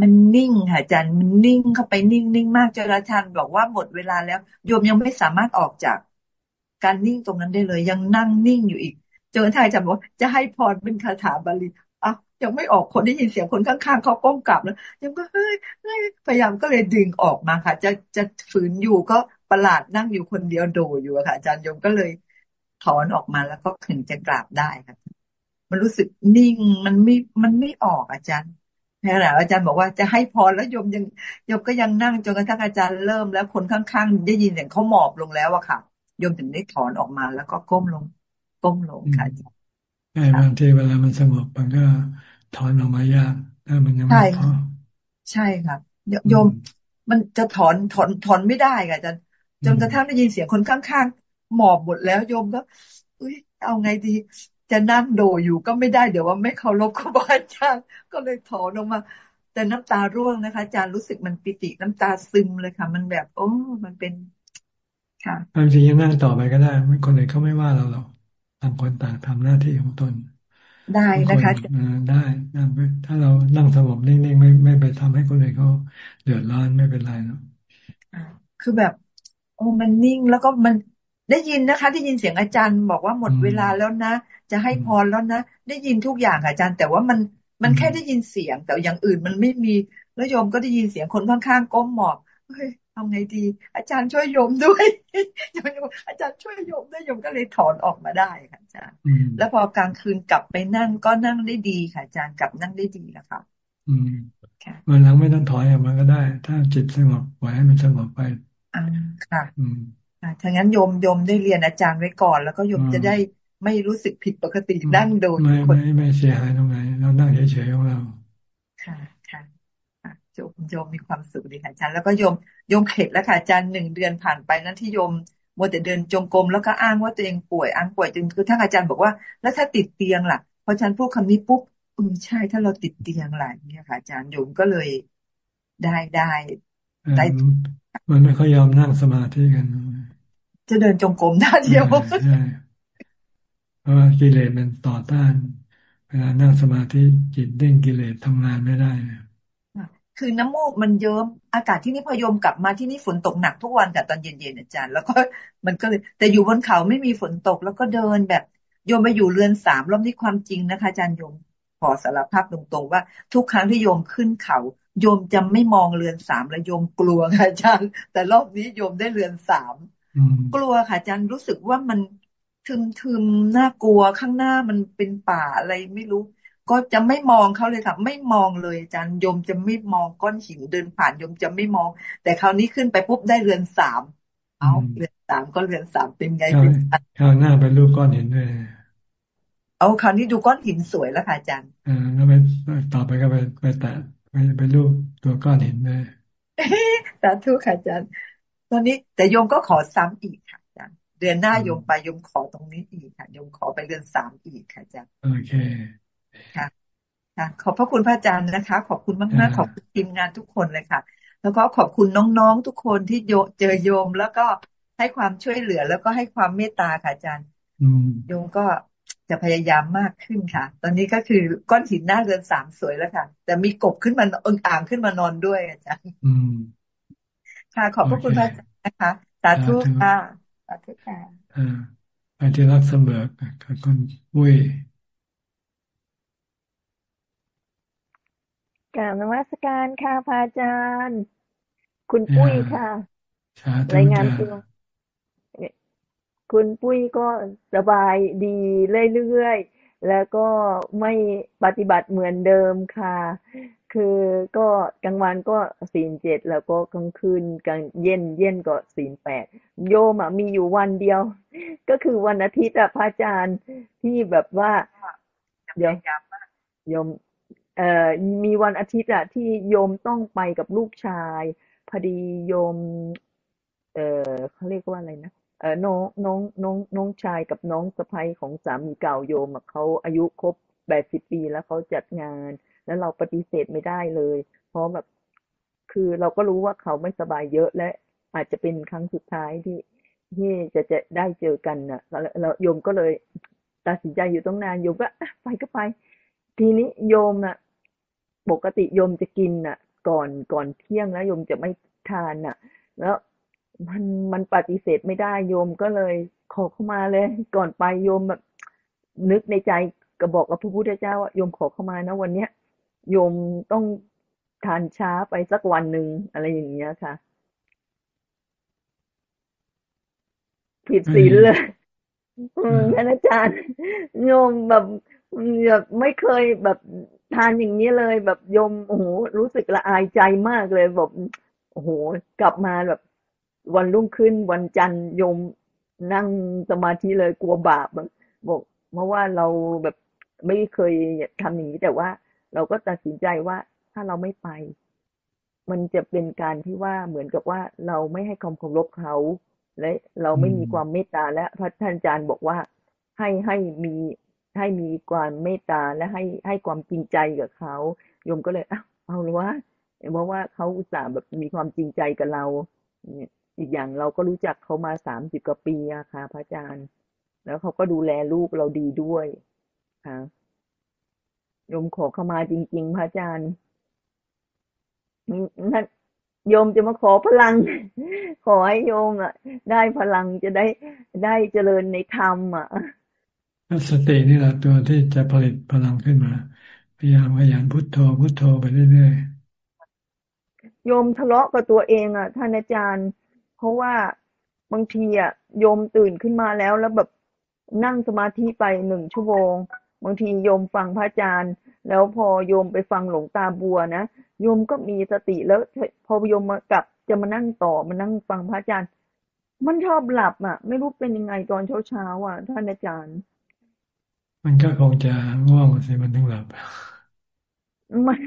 มันนิ่งค่ะอาจารย์มันนิ่งเข้าไปนิ่งนิ่งมากจนอาจารย์บอกว่าหมดเวลาแล้ว โยมยังไม่สามารถออกจากการนิ่งตรงนั้นได้เลย ยังนั่งนิ่งอยู่อีกจนอาจารย์บอกจะให้พรเป็นคาถาบาลีอะยังไม่ออกคนได้ยินเสียงคนข้างๆเขาก้มกลับแล้วยังก็เฮ้ยเฮ้ยพยายามก็เลยดึงออกมาค่ะ จะจะฝืนอยู่ก็ประหลาดนั่งอยู่คนเดียวโดอยู่ค่ะอาจารย์โยมก็เลย ถอนออกมาแล้วก็ถึงจะกราบได้ครับ มันรู้สึกนิ่งมันไม่มันไม่ออกอาจารย์นี่แหละอาจารย์บอกว่าจะให้พรแล้วโยมยังโยมก็ยังนั่งจนกระทั่งอาจารย์เริ่มแล้วคนข้างๆได้ยินเสียงเขาหมอบลงแล้วอะค่ะโยมถึงได้ถอนออกมาแล้วก็ก้มลง ก้มลงค่ะอาจารย์ใช่บางทีเวลามันสงบมันก็ถอนออกมายากถ้ามันยังไม่พอใช่ค่ะโยมมันจะถอนถอนถอนไม่ได้ค่ะอาจารย์จนกระทั่งได้ยินเสียงคนข้าง หมอบหมดแล้วโยมก็อุ้ยเอาไงดี จะนั่งโดอยู่ก็ไม่ได้เดี๋ยวว่าไม่เคารพครูบาอาจารย์ก็เลยถอนออกมา แต่น้ำตาร่วงนะคะอาจารย์รู้สึกมันปิติน้ำตาซึมเลยค่ะ มันแบบโอ้มันเป็นค่ะบางทียังนั่งต่อไปก็ได้ไม่คนอื่นเขาไม่ว่าเราหรอกต่างคนต่างทำหน้าที่ของตนได้นะคะได้ถ้าเรานั่งสงบนิ่งๆไม่ไม่ไปทำให้คนอื่นเขาเดือดร้อนไม่เป็นไรเนาะคือแบบ โอ้มันนิ่งแล้วก็มัน ได้ยินนะคะ ได้ยินเสียงอาจารย์บอกว่าหมดเวลาแล้วนะ จะให้พรแล้วนะ ได้ยินทุกอย่างอาจารย์ แต่ว่ามันมันแค่ได้ยินเสียง แต่อย่างอื่นมันไม่มีแล้วโยมก็ได้ยินเสียงคนข้างๆก้มหมอบเฮ้ยทำไงดี อาจารย์ช่วยโยมด้วยโยมอาจารย์ช่วยโยมด้วยโยมก็เลยถอนออกมาได้ค่ะอาจารย์ แล้วพอกลางคืนกลับไปนั่งก็นั่งได้ดีค่ะอาจารย์กลับนั่งได้ดีแล้วค่ะอืมวันหลังไม่ต้องถอยออกมาก็ได้ ถ้าจิตสงบไว้ให้มันสงบไปอ่าค่ะ อืม ถ้างั้นโยมโยมได้เรียนอาจารย์ไว้ก่อน แล้วก็โยมจะได้ไม่รู้สึกผิดปกตินั่งโดนไม่ไม่ไม่เสียหายตรงไหนเรานั่งเฉยๆของเรา ค่ะค่ะโยมโยมมีความสุขดีค่ะอาจารย์แล้วก็โยมโยมเข็ดแล้วค่ะอาจารย์หนึ่งเดือนผ่านไปนั้นที่โยมมัวแต่เดินจงกรมแล้วก็อ้างว่าตัวเองป่วยอ้างป่วยจนคือทั้งอาจารย์บอกว่า แล้วถ้าติดเตียงล่ะพอฉันพูดคำนี้ปุ๊บอืมใช่ถ้าเราติดเตียงล่ะเนี่ยค่ะอาจารย์โยมก็เลยได้ได้ได้มันไม่ค่อยยอมนั่งสมาธิกัน จะเดินจงกรมหน้าเดียวเพราะว่ากิเลสมันต่อต้าน เวลานั่งสมาธิจิตเด้งกิเลสทำงานไม่ได้คือน้ำมูกมันเยิ้มอากาศที่นี่พอยมกลับมาที่นี่ฝนตกหนักทุกวันแต่ตอนเย็นๆอาจารย์ แล้วก็มันก็เลยแต่อยู่บนเขาไม่มีฝนตก แล้วก็เดินแบบโยมไปอยู่เรือนสามรอบนี้ความจริงนะคะอาจารย์โยมขอสารภาพตรงๆว่า ทุกครั้งที่โยมขึ้นเขาโยมจะไม่มองเรือนสามแล้วโยมกลัวค่ะอาจารย์ แต่รอบนี้โยมได้เรือนสาม กลัวค่ะอาจารย์รู้สึกว่ามันทึมๆน่ากลัวข้างหน้ามันเป็นป่าอะไรไม่รู้ ก็จะไม่มองเขาเลยค่ะ ไม่มองเลยอาจารย์ยมจะไม่มองก้อนหินเดินผ่านยมจะไม่มอง แต่คราวนี้ขึ้นไปปุ๊บได้เรือนสามเอาเรือนสามก็เรือนสามเป็นไงเป็นคราวหน้าไปรูปก้อนหินด้วยเอาคราวนี้ดูก้อนหินสวยแล้วค่ะอาจารย์อ่าแล้วไปต่อไปก็ไปไปแตะไปไปรูปตัวก้อนหินด้วยสาธุค่ะอาจารย์ ตอนนี้แต่โยมก็ขอซ้ำอีกค่ะอาจารย์เดือนหน้าโยมไปโยมขอตรงนี้อีกค่ะโยมขอไปเดือนสามอีกค่ะอาจารย์โอเคค่ะค่ะขอบพระคุณพระอาจารย์นะคะ ขอบคุณมากมากขอบคุณทีมงานทุกคนเลยค่ะ แล้วก็ขอบคุณน้องๆทุกคนที่โยเจอโยมแล้วก็ให้ความช่วยเหลือ แล้วก็ให้ความเมตตาค่ะอาจารย์โยมก็จะพยายามมากขึ้นค่ะ ตอนนี้ก็คือก้อนหินหน้าเรือนสามสวยแล้วค่ะ แต่มีกบขึ้นมาอึงอ่างขึ้นมานอนด้วยอาจารย์ ค่ะขอบพระคุณพระอาจารย์นะคะ สาธุค่ะสาธุค่ะอ่าไปที่รักเสมอกับคุณวุ้ยกราบนมัสการค่ะพระอาจารย์ คุณปุ้ยค่ะรายงานตัวคุณปุ้ยก็สบายดีเรื่อยๆ แล้วก็ไม่ปฏิบัติเหมือนเดิมค่ะ คือก็กลางวันก็ศีลเจ็ดแล้วก็กลางคืนกลางเย็นเย็นก็ศีลแปดโยมอะมีอยู่วันเดียว ก็คือวันอาทิตย์อะพระอาจารย์ที่แบบว่าเดี๋ยวโยมเอ่อมีวันอาทิตย์อะที่โยมต้องไปกับลูกชายพอดีโยม เอ่อเขาเรียกว่าอะไรนะเออน้องน้องน้องน้องชายกับน้องสะพ้ยของสามีเก่าโยมเขาอายุครบแปดสิบปีแล้วเขาจัดงาน แล้วเราปฏิเสธไม่ได้เลย เพราะแบบคือเราก็รู้ว่าเขาไม่สบายเยอะและอาจจะเป็นครั้งสุดท้ายที่ที่จะจะได้เจอกันน่ะแล้วโยมก็เลยตัดสินใจอยู่ตรงนานโยมก็ไปก็ไป ทีนี้โยมอะ ปกติโยมจะกินน่ะ ก่อนก่อนเที่ยงแล้วโยมจะไม่ทานน่ะ แล้วมันมันปฏิเสธไม่ได้โยมก็เลยขอเข้ามาเลย ก่อนไปโยมแบบนึกในใจก็บอกกับพระพุทธเจ้าว่าโยมขอเข้ามานะวันเนี้ย โยมต้องทานช้าไปสักวันหนึ่งอะไรอย่างเงี้ยค่ะ ผิดศีลเลยท่านอาจารย์โยมแบบแบบไม่เคยแบบทานอย่างนี้เลย แบบโยมโอ้โหรู้สึกละอายใจมากเลยแบบโอ้โหกลับมาแบบ วันรุ่งขึ้นวันจันทร์โยมนั่งสมาธิเลยกลัวบาปบอกเพราะว่าเราแบบไม่เคยทำอย่างนี้แต่ว่า เราก็ตัดสินใจว่าถ้าเราไม่ไป มันจะเป็นการที่ว่าเหมือนกับว่าเราไม่ให้ความเคารพเขา และเราไม่มีความเมตตาและพระท่านอาจารย์บอกว่าให้ให้มีให้มีความเมตตาและให้ให้ความจริงใจกับเขาโยมก็เลยเอาเอาเลยว่าเพราะว่าเขาอุตส่าห์แบบมีความจริงใจกับเราอีกอย่างเราก็รู้จักเขามาสามสิบกว่าปีอะค่ะ พระอาจารย์ แล้วเขาก็ดูแลลูกเราดีด้วยค่ะ โยมขอเข้ามาจริง ๆ พระอาจารย์นั่นโยมจะมาขอพลัง ขอให้โยมอะ ได้พลังจะได้ได้เจริญในธรรมอะสตินี่แหละตัวที่จะผลิตพลังขึ้นมา พยายามพยายามพุทโธพุทโธไปเรื่อยๆโยมทะเลาะกับตัวเองอะท่านอาจารย์ราะว่าบางทีอะโยมตื่นขึ้นมาแล้วแล้วแบบนั่งสมาธิไปหนึ่งชั่วโมง บางทีโยมฟังพระอาจารย์ แล้วพอโยมไปฟังหลวงตาบัวนะโยมก็มีสติแล้ว พอโยมมากลับจะมานั่งต่อมานั่งฟังพระอาจารย์ มันชอบหลับอะ ไม่รู้เป็นยังไงตอนเช้าเช้าอะท่านอาจารย์ มันก็คงจะง่วงสิมันถึงหลับมัน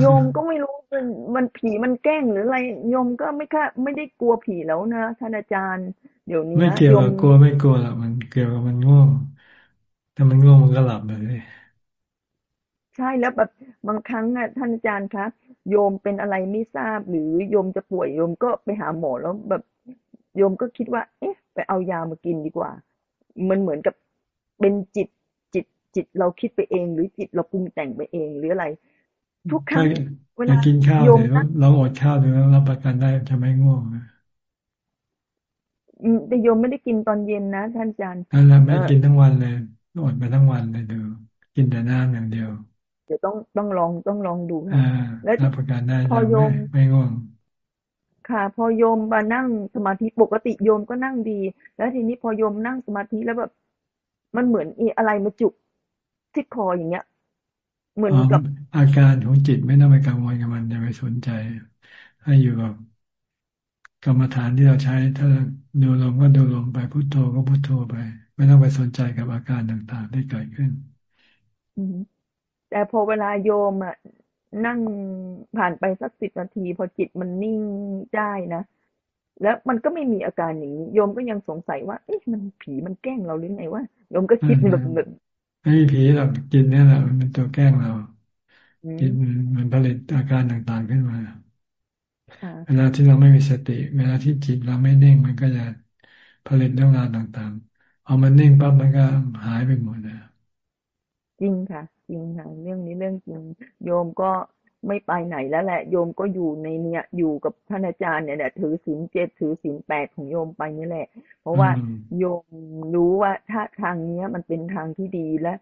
โยมก็ไม่รู้มันมันผีมันแกล้งหรืออะไรโยมก็ไม่ค่าไม่ได้กลัวผีแล้วนะท่านอาจารย์ เดี๋ยวนี้ไม่เกี่ยวกับกลัวไม่กลัวหรอกมันเกี่ยวกับมันง่วง ถ้ามันง่วงมันก็หลับเลยใช่แล้วแบบบางครั้งอะท่านอาจารย์ครับ โยมเป็นอะไรไม่ทราบ หรือโยมจะป่วยโยมก็ไปหาหมอแล้วแบบโยมก็คิดว่า เอ๊ะ ไปเอายามากินดีกว่า มันเหมือนกับเป็นจิตจิตเราคิดไปเอง หรือจิตเราปรุงแต่งไปเองหรืออะไร ทุกครั้งเวลากินข้าวเนี่ยเราอดข้าวแล้วรับประกันได้จะไม่ง่วงนะแต่โยมไม่ได้กินตอนเย็นนะท่านอาจารย์นั่นแหละไม่กินทั้งวันเลย อดไปทั้งวันเลยดู กินแต่น้ำอย่างเดียว เดี๋ยวต้องต้องลองต้องลองดูแล้วรับประกันได้พอโยมไม่ง่วงค่ะ พอโยมมานั่งสมาธิปกติโยมก็นั่งดี แล้วทีนี้พอโยมนั่งสมาธิแล้วแบบ มันเหมือนอีอะไรมาจุกที่คออย่างเงี้ย เหมือนกับอาการของจิตไม่ต้องไปกังวลกับมันอย่าไปสนใจ ให้อยู่กับกรรมฐานที่เราใช้ ถ้าดูลมก็ดูลมไปพุโทโธก็พุโทโธไป ไม่ต้องไปสนใจกับอาการต่างๆ ที่เกิดขึ้นแต่พอเวลาโยมอะนั่งผ่านไปสักสิบนาที พอจิตมันนิ่งได้นะแล้วมันก็ไม่มีอาการอย่างนี้โยมก็ยังสงสัยว่าเอ๊ะมันผีมันแกล้งเราหรือไงวะโยมก็คิดแบบแบบไม่มีผีหรอกจิตนี่แหละมันเป็นตัวแกล้งเราจิตมันผลิตอาการต่างๆขึ้นมาเวลาที่เราไม่มีสติ เวลาที่จิตเราไม่นิ่งมันก็จะผลิตเรื่องราวต่างๆ พอมันนิ่งปั๊บมันก็หายไปหมดนะจริงค่ะ จริงค่ะเรื่องนี้เรื่องจริงโยมก็ไม่ไปไหนแล้วแหละ โยมก็อยู่ในเนี้ยอยู่กับท่านอาจารย์เนี่ยแหละถือศีลเจ็ดถือศีลแปดของโยมไปนี่แหละ เพราะว่าโยมรู้ว่าถ้าทางเนี้ยมันเป็นทางที่ดีและ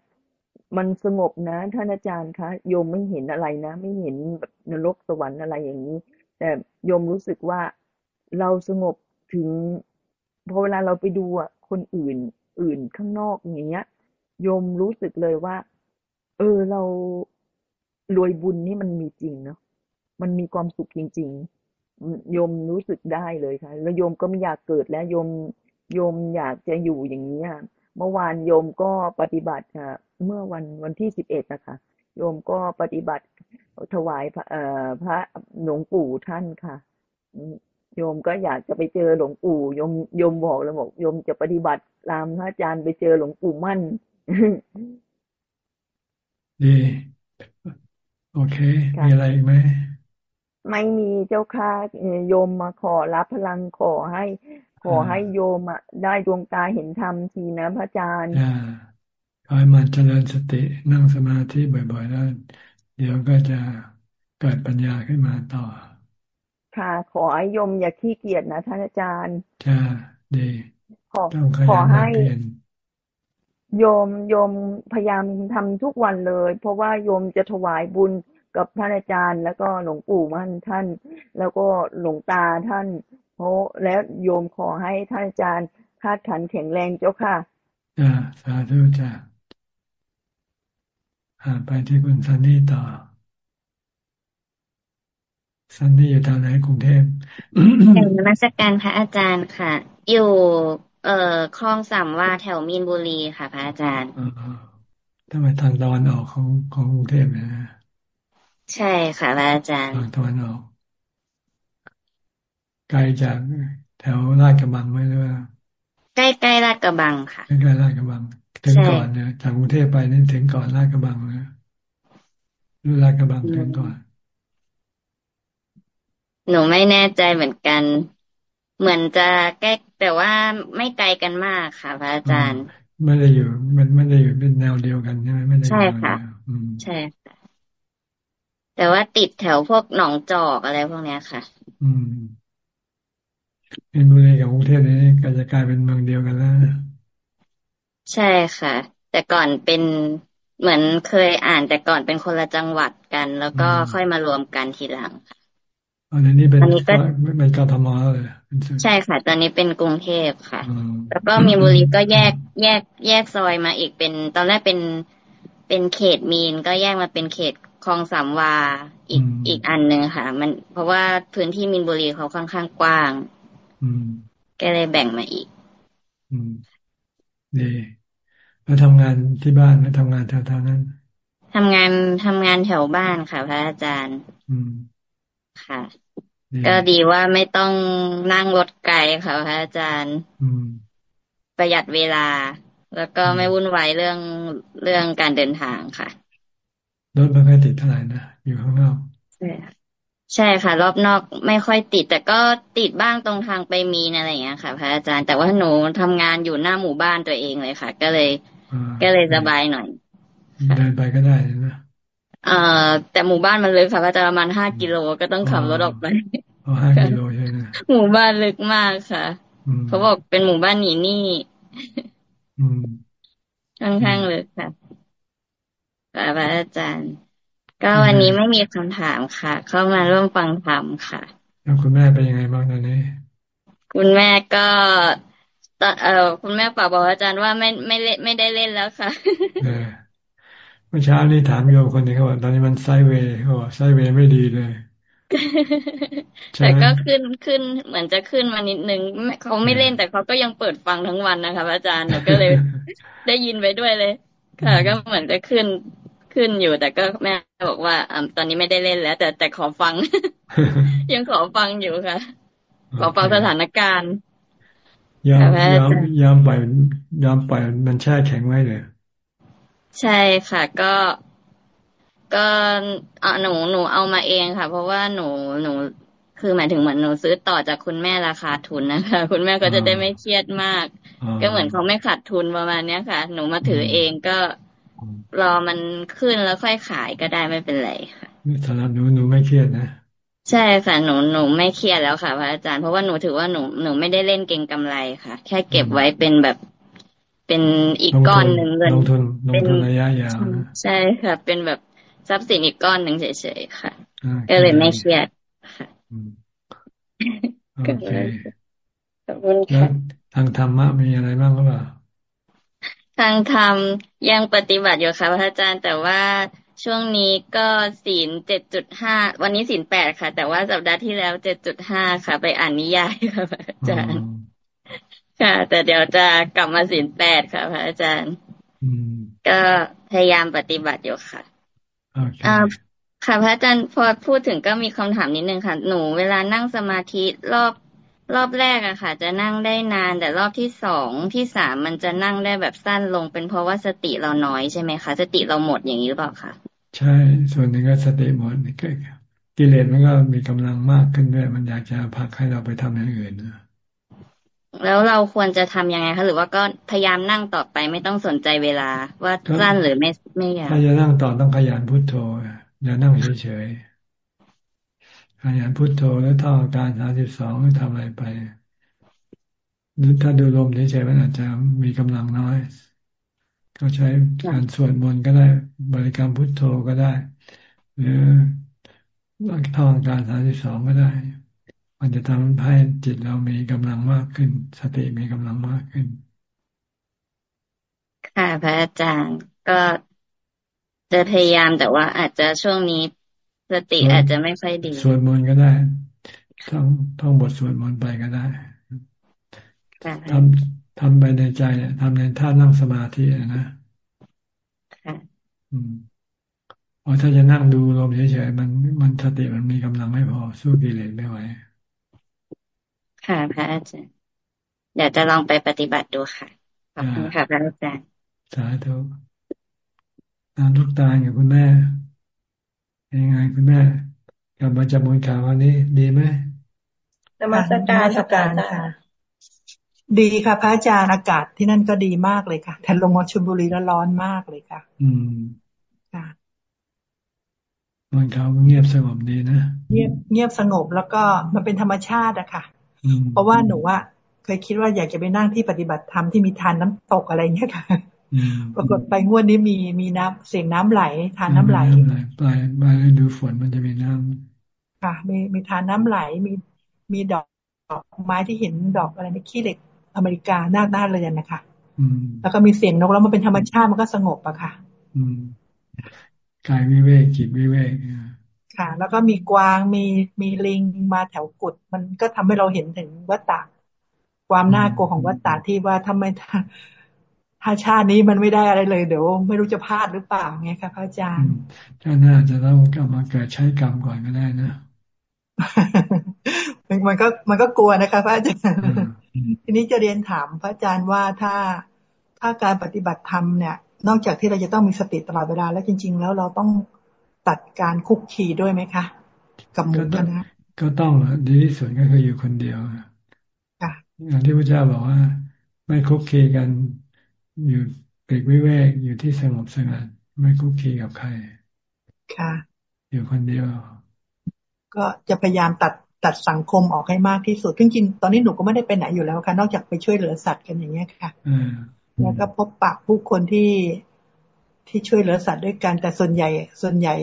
มันสงบนะท่านอาจารย์คะโยมไม่เห็นอะไรนะ ไม่เห็นแบบนรกสวรรค์อะไรอย่างนี้ แต่โยมรู้สึกว่าเราสงบถึงพอเวลาเราไปดูอะ คนอื่นอื่นข้างนอกอย่างเงี้ยโยมรู้สึกเลยว่า เออเรารวยบุญนี่มันมีจริงเนาะมันมีความสุขจริง ๆ โยมรู้สึกได้เลยค่ะ แล้วโยมก็ไม่อยากเกิดแล้วโยมโยมอยากจะอยู่อย่างนี้เมื่อวานโยมก็ปฏิบัติค่ะ เมื่อวันวันที่สิบเอ็ดนะคะโยมก็ปฏิบัติถวายพระพระหลวงปู่ท่านค่ะ โยมก็อยากจะไปเจอหลวงปู่โยมโยมบอกแล้วบอกโยมจะปฏิบัติตามพระอาจารย์ไปเจอหลวงปู่มั่น ดี โอเค มีอะไรไหมไม่มีเจ้าค่ะโยมมาขอรับพลังขอให้ ขอให้โยมอะได้ดวงตาเห็นธรรมทีนะพระอาจารย์ขอให้มันเจริญสตินั่งสมาธิบ่อยๆแล้ว เดี๋ยวก็จะเกิดปัญญาขึ้นมาต่อ ค่ะ ขอให้โยมอย่าขี้เกียจนะท่านอาจารย์จ้าดีขอขอให้โยมโยมพยายามทำทุกวันเลย เพราะว่าโยมจะถวายบุญกับท่านอาจารย์ แล้วก็หลวงปู่มั่นท่าน แล้วก็หลวงตาท่านเพราะแล้วโยมขอให้ท่านอาจารย์คาดขันแข็งแรงเจ้าค่ะจ้าสาธุจ้าไปที่คุณซันนี่ต่อ ซันนี่อยู่ทางไหนกรุงเทพอยู่นมัสการพระอาจารย์ค่ะ อยู่ เอ่อคลองสามว่าแถวมีนบุรีค่ะ พระอาจารย์ทำไมทางตอนออกของของกรุงเทพนะใช่ค่ะพระอาจารย์ทางตอนออกไกลจากแถวลาดกระบังไหมหรือว่าใกล้ใกล้ลาดกระบังค่ะใกล้ใกล้ลาดกระบังถึงก่อนเนี่ยจากกรุงเทพไปนี่ถึงก่อนลาดกระบังเลยหรือลาดกระบังถึงก่อน หนูไม่แน่ใจเหมือนกัน เหมือนจะใกล้แต่ว่าไม่ไกลกันมากค่ะ พระอาจารย์ ไม่ได้อยู่ มันไม่ได้อยู่เป็นแนวเดียวกันใช่ไหมไม่ได้ใช่ค่ะใช่ค่ะ แต่ว่าติดแถวพวกหนองจอกอะไรพวกเนี้ยค่ะ อืมเป็นบุรีกับกรุงเทพนี่ก็จะกลายเป็นเมืองเดียวกันแล้วใช่ค่ะ แต่ก่อนเป็นเหมือนเคยอ่านแต่ก่อนเป็นคนละจังหวัดกัน แล้วก็ค่อยมารวมกันทีหลังค่ะ อันนี้เป็นเป็นกทมเลยใช่ค่ะ ตอนนี้เป็นกรุงเทพค่ะ แล้วก็มีบุรีก็แยกแยกแยกซอยมาอีกเป็น ตอนแรกเป็นเป็นเขตมีนก็แยกมาเป็นเขตคลองสามวาอีกอีกอันหนึ่งค่ะ มันเพราะว่าพื้นที่มีนบุรีเขาค่อนข้างกว้างก็เลยแบ่งมาอีกดีแล้วทำงานที่บ้านแล้วทำงานแถวๆนั้นทำงานทำงานแถวบ้านค่ะ พระอาจารย์ อืม ค่ะ ก็ดีว่าไม่ต้องนั่งรถไกลค่ะพระอาจารย์ประหยัดเวลา แล้วก็ไม่วุ่นวายเรื่องเรื่องการเดินทางค่ะรถไม่ค่อยติดเท่าไหร่นะอยู่ข้างนอกใช่ใช่ค่ะ รอบนอกไม่ค่อยติด แต่ก็ติดบ้างตรงทางไปมีอะไรอย่างเงี้ยค่ะ พระอาจารย์แต่ว่าหนูทำงานอยู่หน้าหมู่บ้านตัวเองเลยค่ะ ก็เลย ก็เลยสบายหน่อยเดินไปก็ได้นะเอ่อแต่หมู่บ้านมันลึกค่ะพระอาจารย์ประมาณห้ากิโลก็ต้องขับรถออกไปห้ากิโลใช่ไหมหมู่บ้านลึกมากค่ะเขาบอกเป็นหมู่บ้านหนีหนี้ค่อนข้างลึกค่ะพระอาจารย์ ก็วันนี้ไม่มีคำถามค่ะ เข้ามาร่วมฟังธรรมค่ะ แล้วคุณแม่เป็นยังไงบ้างตอนนี้ คุณแม่ก็เออคุณแม่ฝากบอกอาจารย์ว่าไม่ไม่เล่นไม่ได้เล่นแล้วค่ะ มื่อเช้านี่ถามโยมคนนี้เขาบอกตอนนี้มันไซเวย์เขาบอกไซเวย์ไม่ดีเลยแต่ก็ขึ้นขึ้นเหมือนจะขึ้นมานิดนึงเขาไม่เล่นแต่เขาก็ยังเปิดฟังทั้งวันนะคะอาจารย์หนูก็เลยได้ยินไปด้วยเลย ค่ะ ก็เหมือนจะขึ้นขึ้นอยู่ แต่ก็แม่บอกว่าอตอนนี้ไม่ได้เล่นแล้ว แต่แต่ขอฟัง ยังขอฟังอยู่ค่ะ ขอฟังสถานการณ์ยอมยอมยอมปล่อยยอมปล่อยมันแช่แข็งไว้เลย ใช่ค่ะ ก็ก็หนูหนูเอามาเองค่ะ เพราะว่าหนูหนูคือหมายถึงเหมือนหนูซื้อต่อจากคุณแม่ราคาทุนนะคะ คุณแม่ก็จะได้ไม่เครียดมาก ก็เหมือนเขาไม่ขาดทุนประมาณเนี้ยค่ะ หนูมาถือเองก็รอมันขึ้นแล้วค่อยขายก็ได้ไม่เป็นไรค่ะสำหรับหนูหนูไม่เครียดนะใช่ค่ะหนูหนูไม่เครียดแล้วค่ะพระอาจารย์เพราะว่าหนูถือว่าหนูหนูไม่ได้เล่นเก่งกำไรค่ะ แค่เก็บไว้เป็นแบบ เป็นอีกก้อนหนึ่งเงินลงทุนลงทุนระยะยาวใช่ค่ะ เป็นแบบทรัพย์สินอีกก้อนหนึ่งเฉยๆค่ะ ก็เลยไม่เครียดค่ะโอเคขอบคุณค่ะทางธรรมะมีอะไรบ้างหรือเปล่าทางธรรมยังปฏิบัติอยู่ค่ะพระอาจารย์แต่ว่าช่วงนี้ก็ศีลเจ็ดจุดห้าวันนี้ศีลแปดค่ะ แต่ว่าสัปดาห์ที่แล้วเจ็ดจุดห้าค่ะ ไปอ่านนิยายค่ะพระอาจารย์ ค่ะ แต่เดี๋ยวจะกลับมาศีลแปดค่ะ พระอาจารย์ก็พยายามปฏิบัติอยู่ค่ะค่ะพระอาจารย์พอพูดถึงก็มีคำถามนิดนึงค่ะ หนูเวลานั่งสมาธิรอบรอบแรกอะค่ะ จะนั่งได้นาน แต่รอบที่สองที่สามมันจะนั่งได้แบบสั้นลง เป็นเพราะว่าสติเราน้อยใช่ไหมคะ สติเราหมดอย่างนี้หรือเปล่าคะใช่ ส่วนหนึ่งก็สติหมดกิเลสมันก็มีกำลังมากขึ้นด้วย มันอยากจะพาให้เราไปทำอย่างอื่นนะ แล้วเราควรจะทํำยังไงคะหรือว่าก็พยายามนั่งต่อไปไม่ต้องสนใจเวลา ว่าสั้นหรือไม่ไม่ยาวถ้าจะนั่งต่อต้องขยันพุทโธอย่านั่งเฉยๆขยันพุทโธแล้วท่องการสามสิบสองหรือทำอะไรไปหรือถ้าดูลมเฉยๆมันอาจจะมีกำลังน้อย ก็ใช้การสวดมนต์ก็ได้บริกรรมพุทโธก็ได้ หรือท่องการสามสิบสองก็ได้ มันจะทำให้จิตเรามีกำลังมากขึ้น สติมีกำลังมากขึ้น ค่ะพระอาจารย์ก็จะพยายามแต่ว่าอาจจะช่วงนี้สติอาจจะไม่ค่อยดีสวดมนต์ก็ได้ท่องท่องบทสวดมนต์ไปก็ได้ทำทำไปในใจเนี่ยทำในท่านั่งสมาธินะค่ะอืมพอถ้าจะนั่งดูลมเฉยๆมันมันสติมันมีกำลังไม่พอสู้กิเลสไม่ไหว ค่ะ พระอาจารย์เดี๋ยวจะลองไปปฏิบัติดูค่ะขอบคุณค่ะพระอาจารย์สาธุตามลูกตาอย่างคุณแม่ยังไงคุณแม่กลับมาจากมนข่าววันนี้ ดีไหมนมัสการสการค่ะ ดีค่ะ พระอาจารย์อากาศที่นั่นก็ดีมากเลยค่ะแต่ลงมาชลบุรีแล้วร้อนมากเลยค่ะ อืมค่ะมนข่าวเงียบสงบดีนะเงียบเงียบสงบแล้วก็มันเป็นธรรมชาติอะค่ะ เพราะว่าหนูว่าเคยคิดว่าอยากจะไปนั่งที่ปฏิบัติธรรมที่มีทานน้ำตกอะไรเงี้ยค่ะปรากฏไปงวดนี้มีมีน้ำเสียงน้ำไหล ทานน้ำไหลปลายปลายดูฝนมันจะมีน้ำค่ะ มีมีทานน้ำไหลมีมีดอกดอกไม้ที่เห็นดอกอะไรไม่ขี้เหล็กอเมริกาหน้าหน้าเรือนนะคะแล้วก็มีเสียงนกแล้วมันเป็นธรรมชาติมันก็สงบอะค่ะ อืมกายวิเวกจิตวิเวก ค่ะ แล้วก็มีกวางมีมีลิงมาแถวกุด มันก็ทำให้เราเห็นถึงวัฏฏะความน่ากลัวของวัฏฏะที่ว่าทำไมถ้าชาตินี้มันไม่ได้อะไรเลย เดี๋ยวไม่รู้จะพลาดหรือเปล่าไงคะพระอาจารย์ชาติหน้าจะต้องกลับมาเกิดใช้กรรมก่อนก็ได้นะมันก็มันก็กลัวนะคะพระอาจารย์ทีนี้จะเรียนถามพระอาจารย์ว่าถ้าถ้าการปฏิบัติธรรมเนี่ย นอกจากที่เราจะต้องมีสติตลอดเวลาแล้วจริง ๆ แล้วเราต้อง ตัดการคุกคีด้วยไหมคะ กับหมู่คณะก็ต้องดีที่สุดก็คืออยู่คนเดียวอย่างที่พระเจ้าบอกว่า ไม่คุกคีกันอยู่เปีกวิเวกอยู่ที่สงบสงัดไม่คุกคีกับใคร ค่ะ อยู่คนเดียว ก็จะพยายามตัดตัดสังคมออกให้มากที่สุดจริงๆตอนนี้หนูก็ไม่ได้ไปไหนอยู่แล้วค่ะ นอกจากไปช่วยเหลือสัตว์กันอย่างเงี้ยค่ะแล้วก็พบปะผู้คนที่ ที่ช่วยเหลือสัตว์ด้วยกัน แต่ส่วนใหญ่ส่วนใหญ่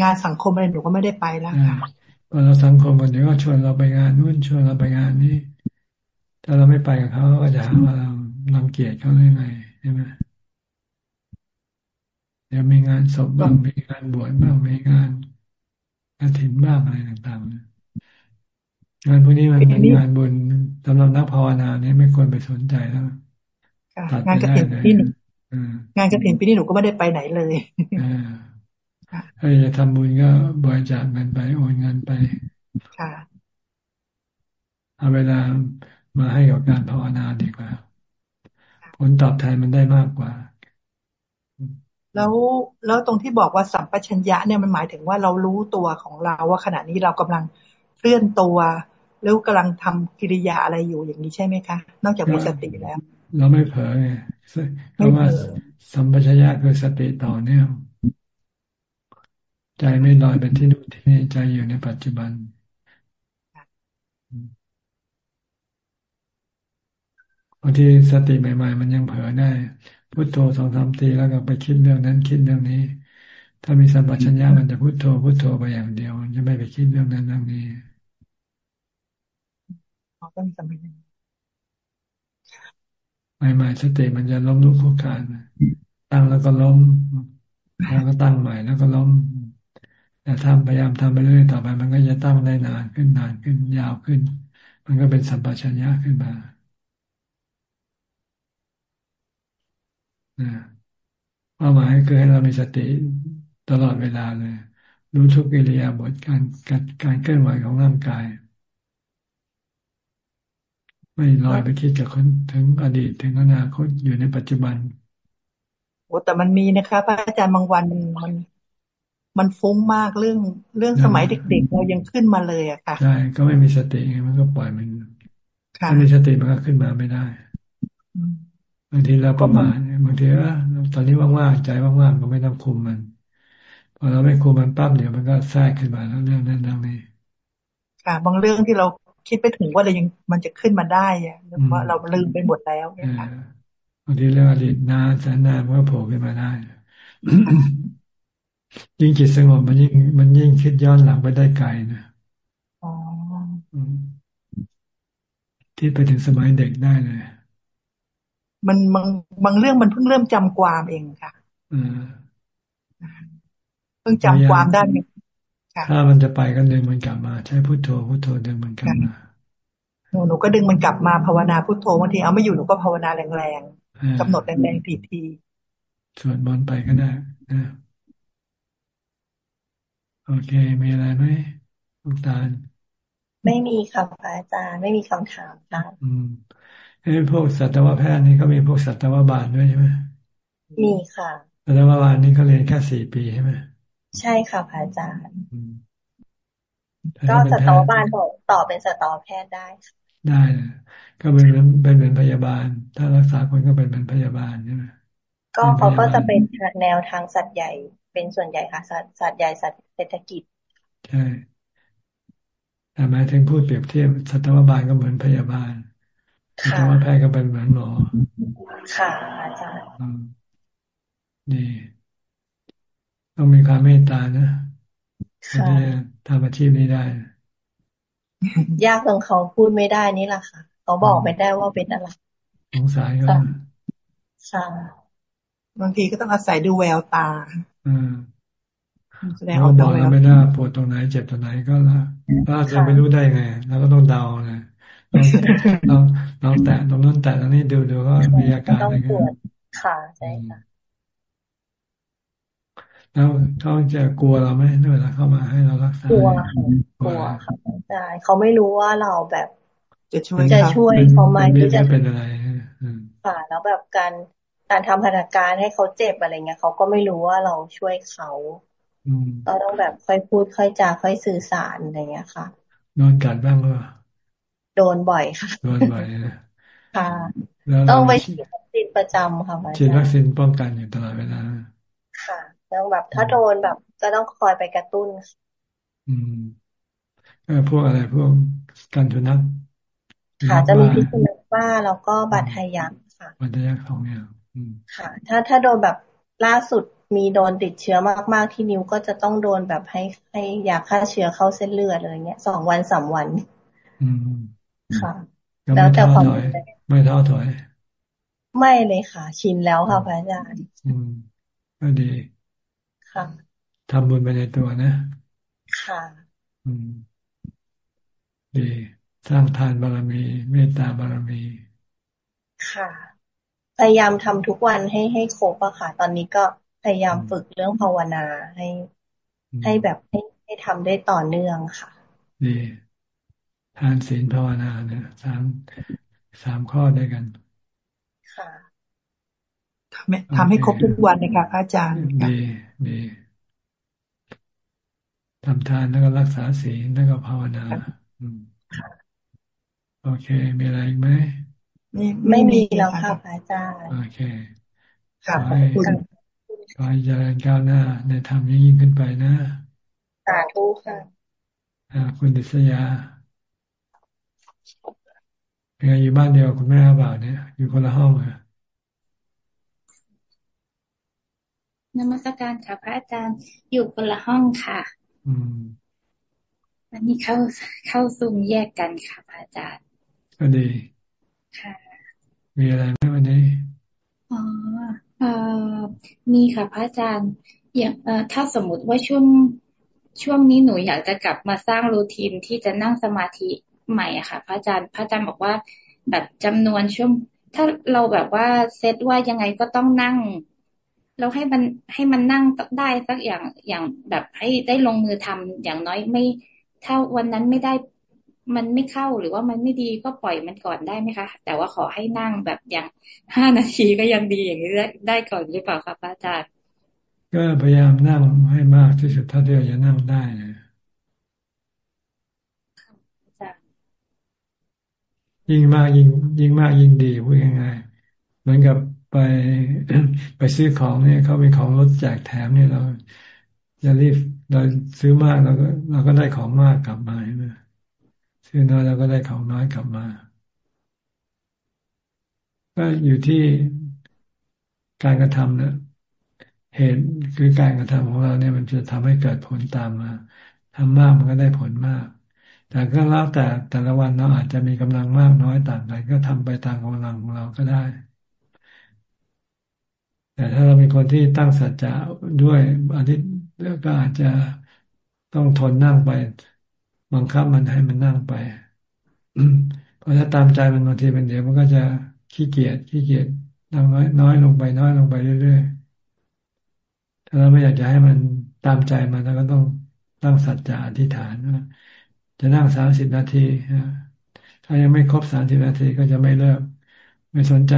งานสังคมอะไรหนูก็ไม่ได้ไปแล้วค่ะพอเราสังคมคนเดียวก็ชวนเราไปงานนู่นชวนเราไปงานนี้ ถ้าเราไม่ไปกับเขาก็จะหาว่าเราลังเกียจเขาได้ไงใช่ไหมเดี๋ยวมีงานศพบ้างมีงานบวชบ้างมีงานกระถิ่นบ้างอะไรต่างๆงานพวกนี้มันเป็นงานบุญสำหรับนักภาวนาเนี่ยไม่ควรไปสนใจแล้วงานกระถิ่นปีนี้งานกระถิ่นปีนี้หนูก็ไม่ได้ไปไหนเลยถ้าจะทำบุญก็บริจาคเงินไปโอนเงินไปค่ะเอาเวลามาให้กับการภาวนาดีกว่า ผลตอบแทนมันได้มากกว่า แล้วแล้วตรงที่บอกว่าสัมปชัญญะเนี่ยมันหมายถึงว่าเรารู้ตัวของเราว่าขณะนี้เรากำลังเคลื่อนตัวแล้วกำลังทำกิริยาอะไรอยู่อย่างนี้ใช่ไหมคะ นอกจากมีสติแล้ว เราไม่เผลอ ไงเพราะว่าสัมปชัญญะคือสติต่อเนื่องใจไม่ลอยเป็นที่นู่นที่นี่ใจอยู่ในปัจจุบันบางทีสติใหม่ ๆ มันยังเผลอได้พุโทโธสองสามทีแล้วก็ไปคิดเรื่องนั้นคิดเรื่องนี้ ถ้ามีสัมปชัญญะมันจะพุโทโธพุโทโธไปอย่างเดียว มันจะไม่ไปคิดเรื่องนั้นเรื่องนี้ ใหม่ๆสติมันจะล้มลุกคลุกคลานตั้งแล้วก็ล้มแล้วก็ตั้งใหม่แล้วก็ล้มแต่ทำพยายามทำไปเรื่อยต่อไป มันก็จะตั้งได้นานขึ้นนานขึ้นยาวขึ้น มันก็เป็นสัมปชัญญะขึ้นมาเป้าหมายคือให้เรามีสติตลอดเวลาเลย รู้ทุกกิริยาบทการการการเคลื่อนไหวของร่างกาย ไม่ลอยไปคิดกับคนถึงอดีตถึงอนาคตอยู่ในปัจจุบันโอ้แต่มันมีนะคะพระอาจารย์บางวันมันมันฟุ้งมากเรื่องเรื่องสมัยเด็กๆเรายังขึ้นมาเลยอะค่ะใช่ก็ไม่มีสติไงมันก็ปล่อยมันถ้ามีสติมันก็ขึ้นมาไม่ได้บางทีเราประมาทบางทีว่าตอนนี้ว่างๆใจว่างๆก็ไม่ต้องคุมมันพอเราไม่คุมมันปั๊บเดี๋ยวมันก็แทรกขึ้นมาแล้วเรื่องนั้นเรื่องนี้ค่ะบางเรื่องที่เรา คิดไปถึงว่าเรายังมันจะขึ้นมาได้อะว่าเราลืมไปหมดแล้วเนี่ยค่ะบางทีเรื่องอดีตนานแสนนานมันก็โผล่ขึ้นมาได้ยิ่งจิตสงบมันยิ่งมันยิ่งคิดย้อนหลังไปได้ไกลนะที่ไปถึงสมัยเด็กได้เลย มันบางบางเรื่องมันเพิ่งเริ่มจำความเองค่ะเพิ่งจำความได้ ถ้ามันจะไปก็ดึงมันกลับมา ใช้พุทโธพุทโธดึงมันกลับมาหนูหนูก็ดึงมันกลับมาภาวนาพุทโธบางทีเอาไม่อยู่หนูก็ภาวนาแรงๆกำหนดแรงๆทีๆสวดมนต์ไปก็ได้นะโอเค มีอะไรไหมลูกตาลไม่มีครับอาจารย์ไม่มีคำถามค่ะอืมไอ้พวกสัตวแพทย์นี่ก็มีพวกสัตวบาลด้วยใช่ไหมมีค่ะสัตวบาลนี่เขาเรียนแค่สี่ปีใช่ไหม ใช่ค่ะอาจารย์ ก็สัตวบาลต่อเป็นสัตวแพทย์ได้ ได้ ก็เป็นเป็นเหมือนพยาบาล ถ้ารักษาคนก็เป็นเหมือนพยาบาลใช่ไหมก็เขาก็จะเป็นแนวทางสัตว์ใหญ่ เป็นส่วนใหญ่ค่ะ สัตว์สัตว์ใหญ่สัตว์เศรษฐกิจ ใช่แต่หมายถึงพูดเปรียบเทียบสัตวบาลก็เหมือนพยาบาลสัตวแพทย์ก็เป็นเหมือนหมอ ค่ะอาจารย์ดี ต้องมีความเมตตานะที่ทำอาชีพนี้ได้ ยากตรงเขาพูดไม่ได้นี่แหละค่ะ เขาบอกไม่ได้ว่าเป็นอะไรสงสัยก็ค่ะบางทีก็ต้องอาศัยดูแววตาอืมแสดงออกบอกเราไม่ได้ปวดตรงไหนเจ็บตรงไหนก็ละเราจะไม่รู้ได้ไงแล้วก็ต้องเดาเลยลองลองแตะตรงนั้นแตะตรงนี้ดูดูก็มีอาการอะไรกันค่ะใช่ค่ะ แล้วเขาจะกลัวเราไหมเวลาเข้ามาให้เรารักษากลัวค่ะกลัวค่ะใช่เขาไม่รู้ว่าเราแบบจะช่วยจะช่วยเขาไหมที่จะเป็นอะไรค่ะแล้วแบบการการทำพัฒนาการให้เขาเจ็บอะไรเงี้ยเขาก็ไม่รู้ว่าเราช่วยเขาเราต้องแบบค่อยพูดค่อยจาค่อยสื่อสารอะไรเงี้ยค่ะโดนกัดบ้างหรือเปล่าโดนบ่อยค่ะโดนบ่อยค่ะต้องไปฉีดวัคซีนประจำค่ะฉีดวัคซีนป้องกันอยู่ตลอดเวลาค่ะ ต้องแบบถ้าโดนแบบจะต้องคอยไปกระตุ้น อืมก็พวกอะไรพวกกันทุนักค่ะจะมีพิษสุนัขบ้าแล้วก็บาดทะยักค่ะบาดทะยักสองอย่างค่ะ ถ้าถ้าโดนแบบล่าสุดมีโดนติดเชื้อมาก ๆ ที่นิ้วก็จะต้องโดนแบบให้ให้ยาฆ่าเชื้อเข้าเส้นเลือดอะไรเงี้ยสองวันสามวันอืมค่ะ แล้วแต่ความไม่ท้อถอย ไม่เลยค่ะ ชินแล้วค่ะพระอาจารย์อืมก็ดี ค่ะทำบุญไปในตัวนะ ค่ะ อืมดีสร้างทานบารมี เมตตาบารมี ค่ะ พยายามทำทุกวันให้ให้ครบอะค่ะ ตอนนี้ก็พยายามฝึกเรื่องภาวนาให้ ให้แบบให้ให้ทำได้ต่อเนื่องค่ะ ดีทานศีลภาวนาเนี่ยสามสามข้อด้วยกัน ค่ะทำให้ทำให้ครบทุกวันนะคะพระอาจารย์ดี ดีทำทานแล้วก็รักษาศีลแล้วก็ภาวนาโอเค มีอะไรอีกไหมไม่มีแล้วค่ะพระอาจารย์โอเคขอให้ขอให้เจริญก้าวหน้า ในธรรมยิ่งขึ้นไปนะสาธุค่ะอ่าคุณดิษยาเป็นไงอยู่บ้านเดียวคุณแม่บ่าวเนี่ย อยู่คนละห้องเหรอ นมัสการค่ะพระอาจารย์อยู่คนละห้องค่ะอืมวันนี้เข้าเข้าซุ่มแยกกันค่ะพระอาจารย์ ก็ดีค่ะ มีอะไรไหมวันนี้อ๋อเอ่อมีค่ะพระอาจารย์อย่างเอ่อถ้าสมมุติว่าช่วงช่วงนี้หนูอยากจะกลับมาสร้างรูทีนที่จะนั่งสมาธิใหม่อะค่ะ พระอาจารย์ พระอาจารย์บอกว่า แบบจำนวนช่วง ถ้าเราแบบว่าเซตว่ายังไงก็ต้องนั่ง เราให้มันให้มันนั่งได้สักอย่างอย่างแบบให้ได้ลงมือทำอย่างน้อยไม่ถ้าวันนั้นไม่ได้มันไม่เข้าหรือว่ามันไม่ดีก็ปล่อยมันก่อนได้ไหมคะ แต่ว่าขอให้นั่งแบบอย่างห้านาทีก็ยังดีอย่างนี้ได้ได้ก่อนหรือเปล่าครับอาจารย์ก็พยายามนั่งให้มากที่สุดเท่าที่จะนั่งได้นะยิ่งมากยิ่งยิ่งมากยิ่งดีพูดง่ายๆเหมือนกับ ไปไปซื้อของเนี่ยเขาเป็นของลดแจกแถมเนี่ยเราจะรีบเราซื้อมากเราก็เราก็ได้ของมากกลับมาใช่ไหมซื้อน้อยเราก็ได้ของน้อยกลับมา ก็อยู่ที่การกระทำนะเหตุคือการกระทำของเราเนี่ยมันจะทำให้เกิดผลตามมาทำมากมันก็ได้ผลมาก แต่ก็แล้วแต่แต่ละวันเราอาจจะมีกำลังมากน้อยต่างกัน ก็ทำไปตามกำลังของเราก็ได้ แต่ถ้าเราเป็นคนที่ตั้งสัจจะด้วยอันนี้ก็อาจจะต้องทนนั่งไป บังคับมันให้มันนั่งไป เพราะถ้าตามใจมันบางทีมันเดี๋ยวมันก็จะขี้เกียจขี้เกียจน้อยน้อยลงไปน้อยลงไปเรื่อยๆถ้าเราไม่อยากจะให้มันตามใจมันเราก็ต้องตั้งสัจจะอธิษฐานว่าจะนั่งสามสิบนาทีถ้ายังไม่ครบสามสิบนาทีก็จะไม่เลิก ไม่สนใจ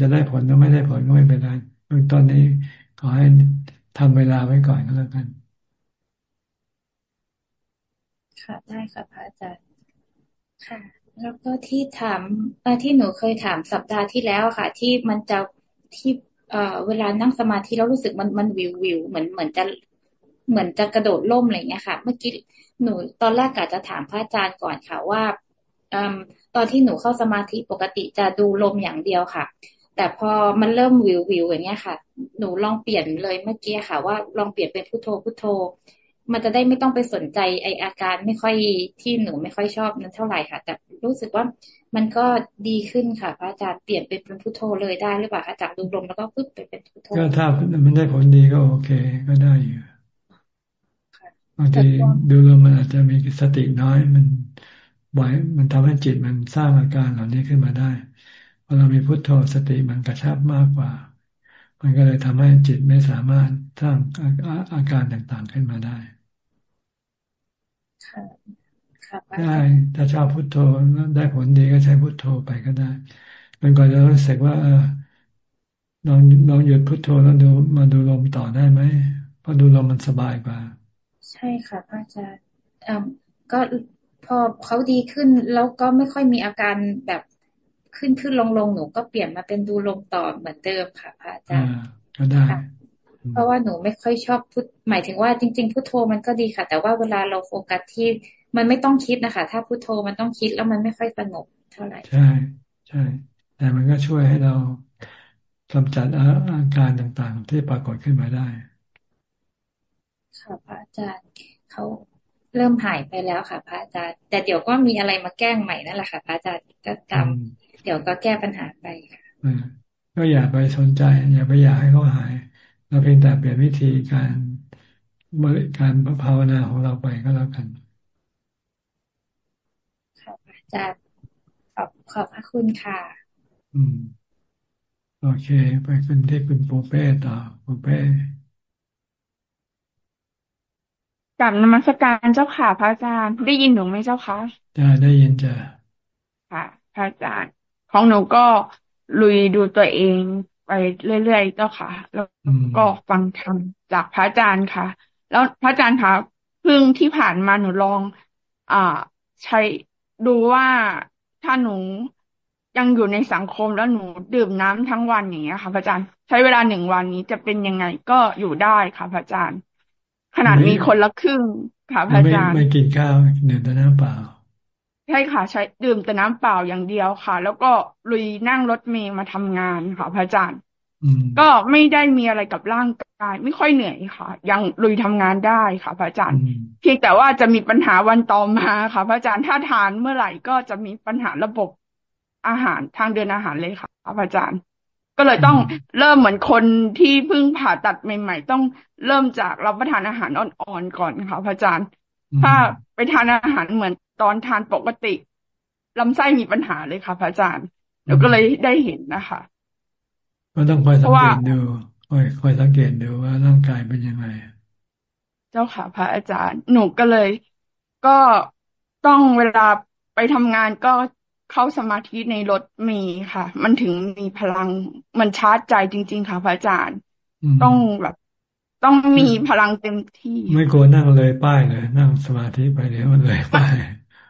จะได้ผลหรือไม่ได้ผลก็ไม่เป็นไร บื้องต้นนี้ขอให้ทำเวลาไว้ก่อนก็แล้วกัน ค่ะได้ค่ะพระอาจารย์ค่ะ แล้วก็ที่ถามที่หนูเคยถามสัปดาห์ที่แล้วค่ะ ที่มันจะที่เอ่อเวลานั่งสมาธิแล้วรู้สึกมันมันวิววิวเหมือนเหมือนจะเหมือนจะกระโดดล่มอะไรเงี้ยค่ะ เมื่อกี้หนูตอนแรกกะจะถามพระอาจารย์ก่อนค่ะว่าอตอนที่หนูเข้าสมาธิปกติจะดูลมอย่างเดียวค่ะ แต่พอมันเริ่มวิววิวอย่างเงี้ยค่ะ หนูลองเปลี่ยนเลยเมื่อกี้ค่ะ ว่าลองเปลี่ยนเป็นพุโทโธพุโทโธ มันจะได้ไม่ต้องไปสนใจไออาการไม่ค่อยที่หนูไม่ค่อยชอบนั้นเท่าไหร่ค่ะ แต่รู้สึกว่ามันก็ดีขึ้นค่ะพระอาจารย์เปลี่ยนเป็นพุทโธเลยได้หรือเปล่าคะจากดูลมแล้วก็ปึ๊บไปเป็นพุทโธก็ถ้ามันได้ผลดีก็โอเค ก็ได้อยู่บางทีดูลมมันอาจจะมีสติน้อยมันบ่อยมันทำให้จิตมันสร้างอาการเหล่านี้ขึ้นมาได้พอ เรามีพุทโธสติมันกระชับมากกว่า มันก็เลยทำให้จิตไม่สามารถสร้างอาการต่างๆขึ้นมาได้ได้ถ้าชอบพุทโธได้ผลดีก็ใช้พุทโธไปก็ได้มันก็จะรู้สึกว่าเออลองลองหยุดพุทโธแล้วดูมาดูลมต่อได้ไหมเพราะดูลมมันสบายกว่า ใช่ค่ะพระอาจารย์ก็พอเขาดีขึ้นแล้วก็ไม่ค่อยมีอาการแบบ ขึ้นขึ้นลงลงหนูก็เปลี่ยนมาเป็นดูลมต่อเหมือนเดิมค่ะพระอาจารย์ก็ได้เพราะว่าหนูไม่ค่อยชอบพุทหมายถึงว่าจริง ๆ พุทโธมันก็ดีค่ะ แต่ว่าเวลาเราโฟกัสที่มันไม่ต้องคิดนะคะ ถ้าพุทโธมันต้องคิดแล้วมันไม่ค่อยสงบเท่าไหร่ใช่ใช่แต่มันก็ช่วยให้เรากำจัดอาการต่างๆ ที่ปรากฏขึ้นมาได้ ค่ะพระอาจารย์เขาเริ่มหายไปแล้วค่ะพระอาจารย์ แต่เดี๋ยวก็มีอะไรมาแก้งใหม่นั่นแหละค่ะพระอาจารย์ก็ตาม เดี๋ยวก็แก้ปัญหาไปค่ะก็อย่าไปสนใจ อย่าไปอยากให้เขาหาย เราเพียงแต่เปลี่ยนวิธีการบริการภาวนาของเราไปก็แล้วกันค่ะอาจารย์ขอบขอบพระคุณค่ะ อืม โอเค ไปขึ้นที่คุณปูเป้ต่อปูเป้กับนมัสการเจ้าค่ะพระอาจารย์ ได้ยินหนูไหมเจ้าคะจ้าได้ยินจ้าค่ะ พระอาจารย์ ของหนูก็ลุยดูตัวเองไปเรื่อยๆเจ้าค่ะ แล้วก็ฟังธรรมจากพระอาจารย์ค่ะ แล้วพระอาจารย์คะเพิ่งที่ผ่านมาหนูลอง อ่า ใช้ดูว่าถ้าหนูยังอยู่ในสังคมแล้วหนูดื่มน้ำทั้งวันอย่างเงี้ยค่ะพระอาจารย์ใช้เวลาหนึ่งวันนี้จะเป็นยังไงก็อยู่ได้ค่ะพระอาจารย์ ขนาดมีคนละครึ่งค่ะพระอาจารย์ไม่กินข้าวเดื่มแต่น้ำเปล่า ใช่ค่ะ ใช้ดื่มแต่น้ำเปล่าอย่างเดียวค่ะ แล้วก็ลุยนั่งรถเมย์มาทำงานค่ะ พระอาจารย์ก็ไม่ได้มีอะไรกับร่างกาย ไม่ค่อยเหนื่อยค่ะ ยังลุยทำงานได้ค่ะพระอาจารย์ เพียงแต่ว่าจะมีปัญหาวันต่อมาค่ะพระอาจารย์ถ้าทานเมื่อไหร่ก็จะมีปัญหาระบบอาหารทางเดินอาหารเลยค่ะพระอาจารย์ ก็เลยต้องเริ่มเหมือนคนที่เพิ่งผ่าตัดใหม่ ๆ ต้องเริ่มจากรับประทานอาหารอ่อนๆก่อนค่ะพระอาจารย์ ถ้าไปทานอาหารเหมือน ตอนทานปกติลำไส้มีปัญหาเลยค่ะพระอาจารย์เดี๋ยวก็เลยได้เห็นนะคะก็ต้องคอยสังเกตดูคอยคอยสังเกตดูว่าร่างกายเป็นยังไง เจ้าค่ะ พระอาจารย์ หนูก็เลย ก็ต้องเวลาไปทำงานก็เข้าสมาธิในรถมีค่ะ มันถึงมีพลังมันชาร์จใจจริง ๆ ค่ะ พระอาจารย์ ต้องแบบต้องมีพลังเต็มที่ ไม่กลัวนั่งเลยป้ายเลย นั่งสมาธิไปเดี๋ยวมันเลยป้าย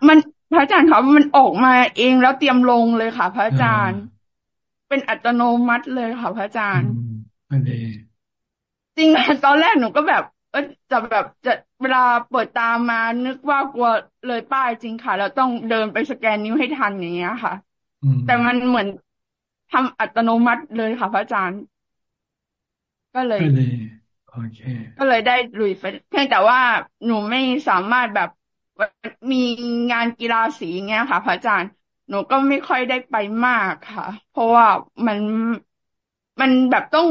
มันพระอาจารย์คะมันออกมาเองแล้วเตรียมลงเลยค่ะ พระอาจารย์ เป็นอัตโนมัติเลยค่ะ พระอาจารย์อันดีจริงตอนแรกหนูก็แบบ เออจะแบบจะเวลาเปิดตามมานึกว่ากลัวเลยป้ายจริงค่ะแล้วต้องเดินไปสแกนนิ้วให้ทันอย่างเงี้ยค่ะแต่มันเหมือนทำอัตโนมัติเลยค่ะ พระอาจารย์ ก็เลยโอเค ก็เลยได้ลุยไปเพียงแต่ว่าหนูไม่สามารถแบบ มีงานกีฬาสีเงี้ยค่ะ พระอาจารย์ หนูก็ไม่ค่อยได้ไปมากค่ะ เพราะว่ามันมันแบบต้อง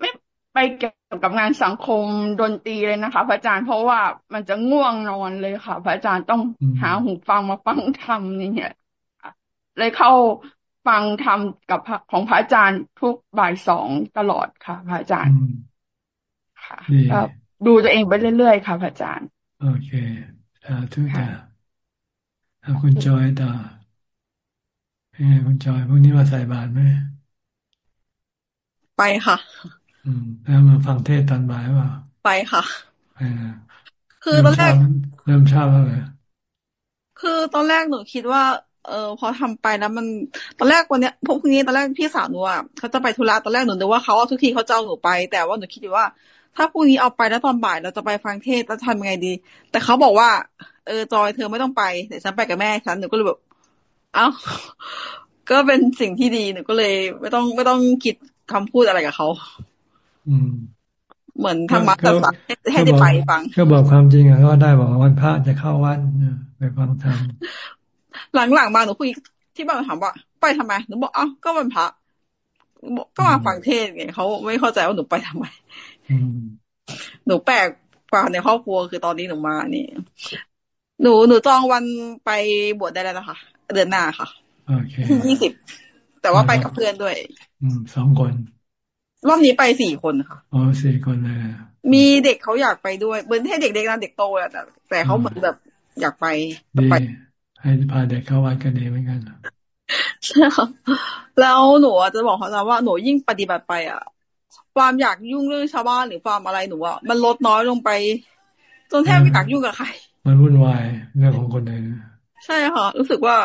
ไม่ไปเกี่ยวกับงานสังคมดนตรีเลยนะคะ พระอาจารย์เพราะว่ามันจะง่วงนอนเลยค่ะ พระอาจารย์ต้องหาหูฟังมาฟังธรรมอย่างเงี้ยเลยเข้าฟังธรรมกับของพระอาจารย์ทุกบ่ายสองตลอดค่ะ พระอาจารย์ค่ะดูตัวเองไปเรื่อยๆค่ะ พระอาจารย์ โอเค สาธุค่ะเอาคุณจอยต่อเป็นไงคุณจอยพวกนี้มาใส่บาตรไหมไปค่ะ อืม แล้วมาฟังเทศตอนบ่ายว่าไปค่ะไปคือตอนแรกเริ่มชอบแล้วเลยคือตอนแรกหนูคิดว่า เออพอทำไปแล้วมันตอนแรกวันเนี้ยพวกนี้ตอนแรกพี่สาวหนูอะเขาจะไปธุระตอนแรกหนูนึกว่าเขาเอาทุกทีเขาจะเอาหนูไป แต่ว่าหนูคิดว่า ถ้าพรุ่งนี้เอาไปแล้วตอนบ่ายเราจะไปฟังเทศแล้วทำยังไงดี แต่เขาบอกว่า เออจอยเธอไม่ต้องไปเดี๋ยวฉันไปกับแม่ฉันหนูก็เลยแบบเอ้าก็เป็นสิ่งที่ดีหนูก็เลย ไม่ต้องไม่ต้องคิดคำพูดอะไรกับเขาอืม เหมือนธรรมะตัดสัให้ได้ไปฟังก็บอกความจริงอะก็ได้บอกวันพระจะเข้าวัดไปฟังธรรมหลังๆมาหนูคุยที่บ้านถามว่า ไปทำไมหนูบอกอ้าวก็วันพระก็มาฟังเทศไงเขาไม่เข้าใจว่าหนูไปทำไม หนูแปลกกว่าในครอบครัวคือตอนนี้หนูมานี่ หนูหนูจองวันไปบวชได้แล้วนะคะเดือนหน้าค่ะที่ยี่สิบแต่ว่าไปกับเพื่อนด้วย อืมสองคน รอบนี้ไปสี่คนค่ะอ๋อสี่คนเลยมีเด็กเขาอยากไปด้วยเหมือนให้เด็กๆนะเด็กโตอะแต่แต่เขาเหมือนแบบอยากไปไปให้พาเด็กเข้าวัดกันดีเหมือนกันใช่ค่ะแล้วหนูจะบอกเขาว่าหนูยิ่งปฏิบัติไปอะ ความอยากยุ่งเรื่องชาวบ้านหรือความอะไรหนูว่ามันลดน้อยลงไป จนแทบไม่อยากยุ่งกับใคร มันวุ่นวายเรื่องของคนอื่นใช่ค่ะรู้สึกว่า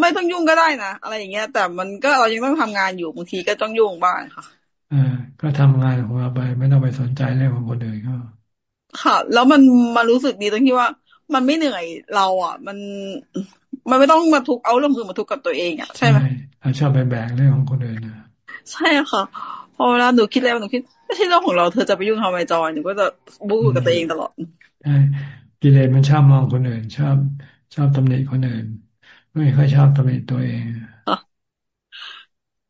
ไม่ต้องยุ่งก็ได้นะอะไรอย่างเงี้ย แต่มันก็เรายังต้องทำงานอยู่บางทีก็ต้องยุ่งบ้างค่ะอ่าก็ทำงานของเราไปไม่ต้องไปสนใจเรื่องของคนอื่นก็ค่ะ แล้วมันมารู้สึกดีตรงที่ว่า มันไม่เหนื่อยเราอะ มันมันไม่ต้องมาทุกเอาเรื่องอื่นมาทุกกับตัวเองอะใช่ไหมเราชอบไปแบกเรื่องของคนอื่นนะใช่ค่ะพ อเวลาหนูคิดแล้วหนูคิดไม่ใช่เรื่องของเราเธอจะไปยุ่งทำไมจอยหนูก็จะบู๊กับตัวเองตลอดใช่กิเลสมันชอบมองคนอื่น ชอบชอบตำหนิคนอื่น ไม่ค่อยชอบตำหนิตัวเอง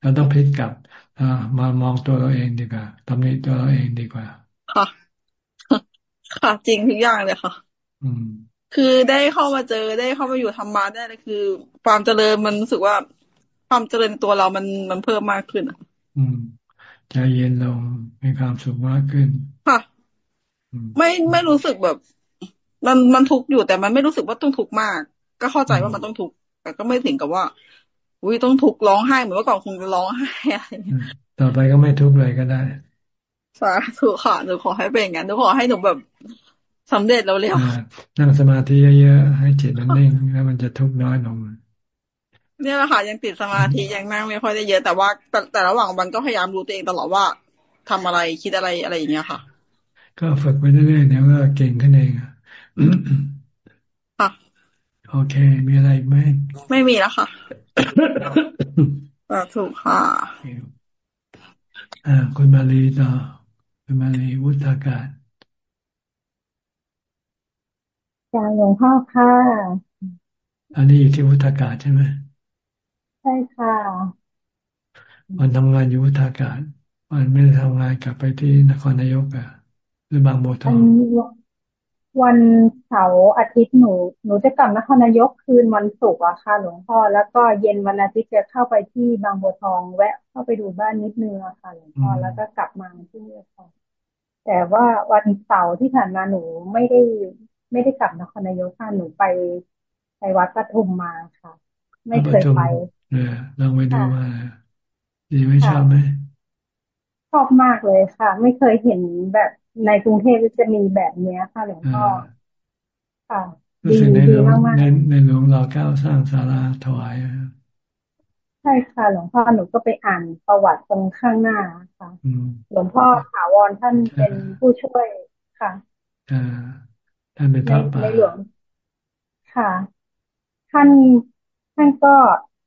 เราต้องพลิกกลับมามองตัวเราเองดีกว่าตำหนิตัวเราเองดีกว่า ค่ะ ค่ะ จริงทุกอย่างเลยค่ะ อืม คือได้เข้ามาเจอได้เข้ามาอยู่ทำมาได้เลยคือ ความเจริญมันรู้สึกว่าความเจริญตัวเรามันมันเพิ่มมากขึ้นอะ อืม ใจเย็นลงมีความสุขมากขึ้น ค่ะ ไม่ไม่รู้สึกแบบ มันมันทุกข์อยู่แต่มันไม่รู้สึกว่าต้องทุกข์มาก ก็เข้าใจว่ามันต้องทุกข์แต่ก็ไม่ถึงกับว่า อุ้ยต้องทุกข์ร้องไห้เหมือนเมื่อก่อนคงจะร้องไห้อะไรต่อไปก็ไม่ทุกข์เลยก็ได้สาธุค่ะหนูขอให้เป็นอย่างนั้นหนูขอให้หนูแบบสำเร็จเร็วๆนั่งสมาธิเยอะๆให้จิตมันนิ่งแล้วมันจะทุกข์น้อยลง เนี่ยแหละค่ะยังติดสมาธิยังนั่งไม่ค่อยได้เยอะแต่ว่าแต่แต่ระหว่างวันก็พยายามรู้ตัวเองตลอดว่าทำอะไรคิดอะไรอะไรอย่างเงี้ยค่ะ ก็ฝึกไปเรื่อยๆเดี๋ยวก็เก่งขึ้นเองค่ะโอเค มีอะไรไหมไม่มีแล้วค่ะถูกค่ะอ่าคุณมาลีต่อคุณมาลีวุฒากาศการหลวงพ่อค่ะ อันนี้อยู่ที่วุฒากาศใช่ไหม ใช่ค่ะ วันทำงานอยู่วุฒากาศ วันไม่ได้ทำงานกลับไปที่นครนายกอะหรือบางบัวทองวันเสาร์อาทิตย์หนูหนูจะกลับนครนายกคืนวันศุกร์อะค่ะ หลวงพ่อแล้วก็เย็นวันอาทิตย์จะเข้าไปที่บางบัวทอง แวะเข้าไปดูบ้านนิดนึงอะค่ะ หลวงพ่อแล้วก็กลับมาที่นี่ค่ะแต่ว่าวันเสาร์ที่ผ่านมาหนูไม่ได้ไม่ได้กลับนครนายกค่ะหนูไปไปวัดปทุมมาค่ะ ไม่เคยไป เออลองไปดูมาดีไม่ชอบไหมชอบมากเลยค่ะ ไม่เคยเห็นแบบในกรุงเทพจะมีแบบเนี้ยค่ะหลวงพ่อค่ะดีดีมากมากในในหลวงเราก้าวสร้างศาลาถวายใช่ค่ะ หลวงพ่อหนูก็ไปอ่านประวัติตรงข้างหน้าค่ะหลวงพ่อถาวรท่านเป็นผู้ช่วยค่ะท่านเป็นพระป่าในหลวงค่ะ ท่านท่านก็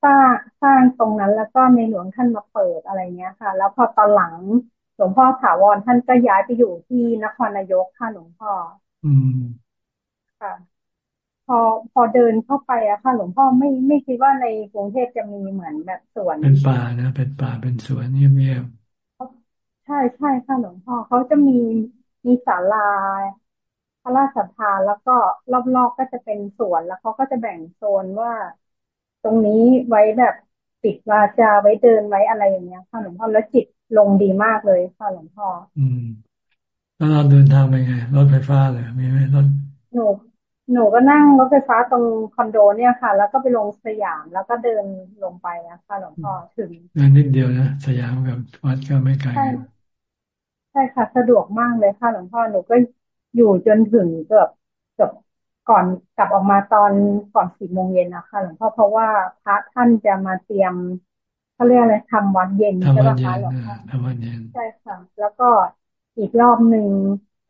สร้างสร้างตรงนั้น แล้วก็ในหลวงท่านมาเปิดอะไรเงี้ยค่ะ แล้วพอตอนหลังหลวงพ่อถาวรท่านก็ย้ายไปอยู่ที่นครนายกค่ะหลวงพ่อ อืมค่ะ พอพอเดินเข้าไปอะค่ะ หลวงพ่อไม่ไม่คิดว่าในกรุงเทพจะมีเหมือนแบบสวน เป็นป่านะเป็นป่าเป็นสวนเงียบๆใช่ใช่ค่ะหลวงพ่อเขาจะมีมีศาลาพระราชทานแล้วก็รอบๆก็จะเป็นสวนแล้วเขาก็จะแบ่งโซนว่า ตรงนี้ไว้แบบปิดวาจาไว้เดินไว้อะไรอย่างเงี้ยค่ะหลวงพ่อแล้วจิตลงดีมากเลยค่ะหลวงพ่ออืมแล้วเราเดินทางไปไงรถไฟฟ้าเลยมีไหมรถหนูหนูก็นั่งรถไฟฟ้าตรงคอนโดเนี่ยค่ะ แล้วก็ไปลงสยามแล้วก็เดินลงไปนะคะหลวงพ่อถึงเดินนิดเดียวนะสยามกับวัดก็ไม่ไกลใช่ใช่ค่ะ สะดวกมากเลยค่ะหลวงพ่อหนูก็อยู่จนถึงเกือบเกือบก่อนกลับออกมาตอนก่อนสี่โมงเย็นนะคะหลวงพ่อเพราะว่าพระท่านจะมาเตรียมเขาเรียกอะไรทำวัดเย็นใช่ไหมคะหลวงพ่อทำวัดเย็นใช่ค่ะ แล้วก็อีกรอบหนึ่ง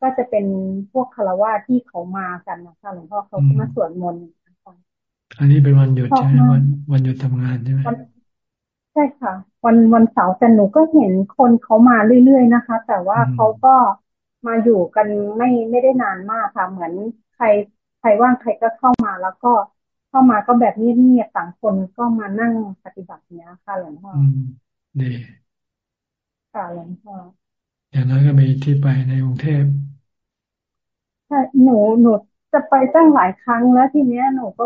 ก็จะเป็นพวกคารวะที่เขามากันนะคะหลวงพ่อเขามาสวดมนต์อันนี้เป็นวันหยุดใช่ไหมวันวันหยุดทำงานใช่ไหมใช่ค่ะ วันวันเสาร์แต่หนูก็เห็นคนเขามาเรื่อยๆนะคะ แต่ว่าเขาก็มาอยู่กันไม่ไม่ได้นานมากค่ะ เหมือนใครใค รว่างใครก็เข้ามาแล้วก็เข้ามาก็แบบเงียบๆต่างคนก็มานั่งปฏิบัติเนี้ยค่ะหลวงพ่อดีค่ะหลวงพ่ออย่างนั้นก็มีที่ไปในกรุงเทพใช่หนูหนูจะไปตั้งหลายครั้งแล้วทีเนี้ยหนูก็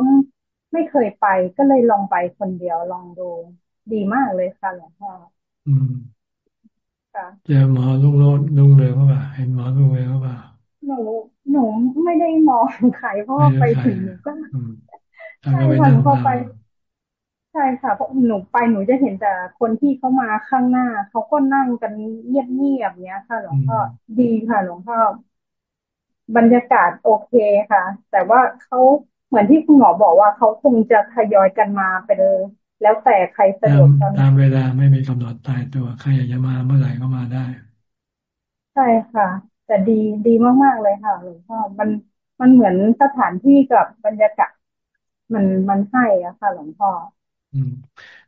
ไม่เคยไปก็เลยลองไปคนเดียวลองดูดีมากเลยค่ะหลวงพ่ออืมเจอหมอลุงโรดลุงเลยก็ว่าเห็นหมอลุงเลยก็ว่า หนูหนูไม่ได้มองใครเพราะไปถึงหนูก็ใช่ค่ะหนูพอไป ใช่ค่ะเพราะหนูไปหนูจะเห็นแต่คนที่เขามาข้างหน้าเขาก็นั่งกันเงียบๆเนี้ยค่ะ หลวงพ่อดีค่ะ หลวงพ่อบรรยากาศโอเคค่ะ แต่ว่าเขาเหมือนที่คุณหมอบอกว่าเขาคงจะทยอยกันมาไปเลย แล้วแต่ใครสะดวกตามเวลาไม่มีกำหนดตายตัวใครอยากจะมาเมื่อไหร่ก็มาได้ ใช่ค่ะ แต่ดีดีมากๆเลยค่ะหลวงพ่อมันมันเหมือนสถานที่กับบรรยากาศมันมันให้อะค่ะ หลวงพ่ออืม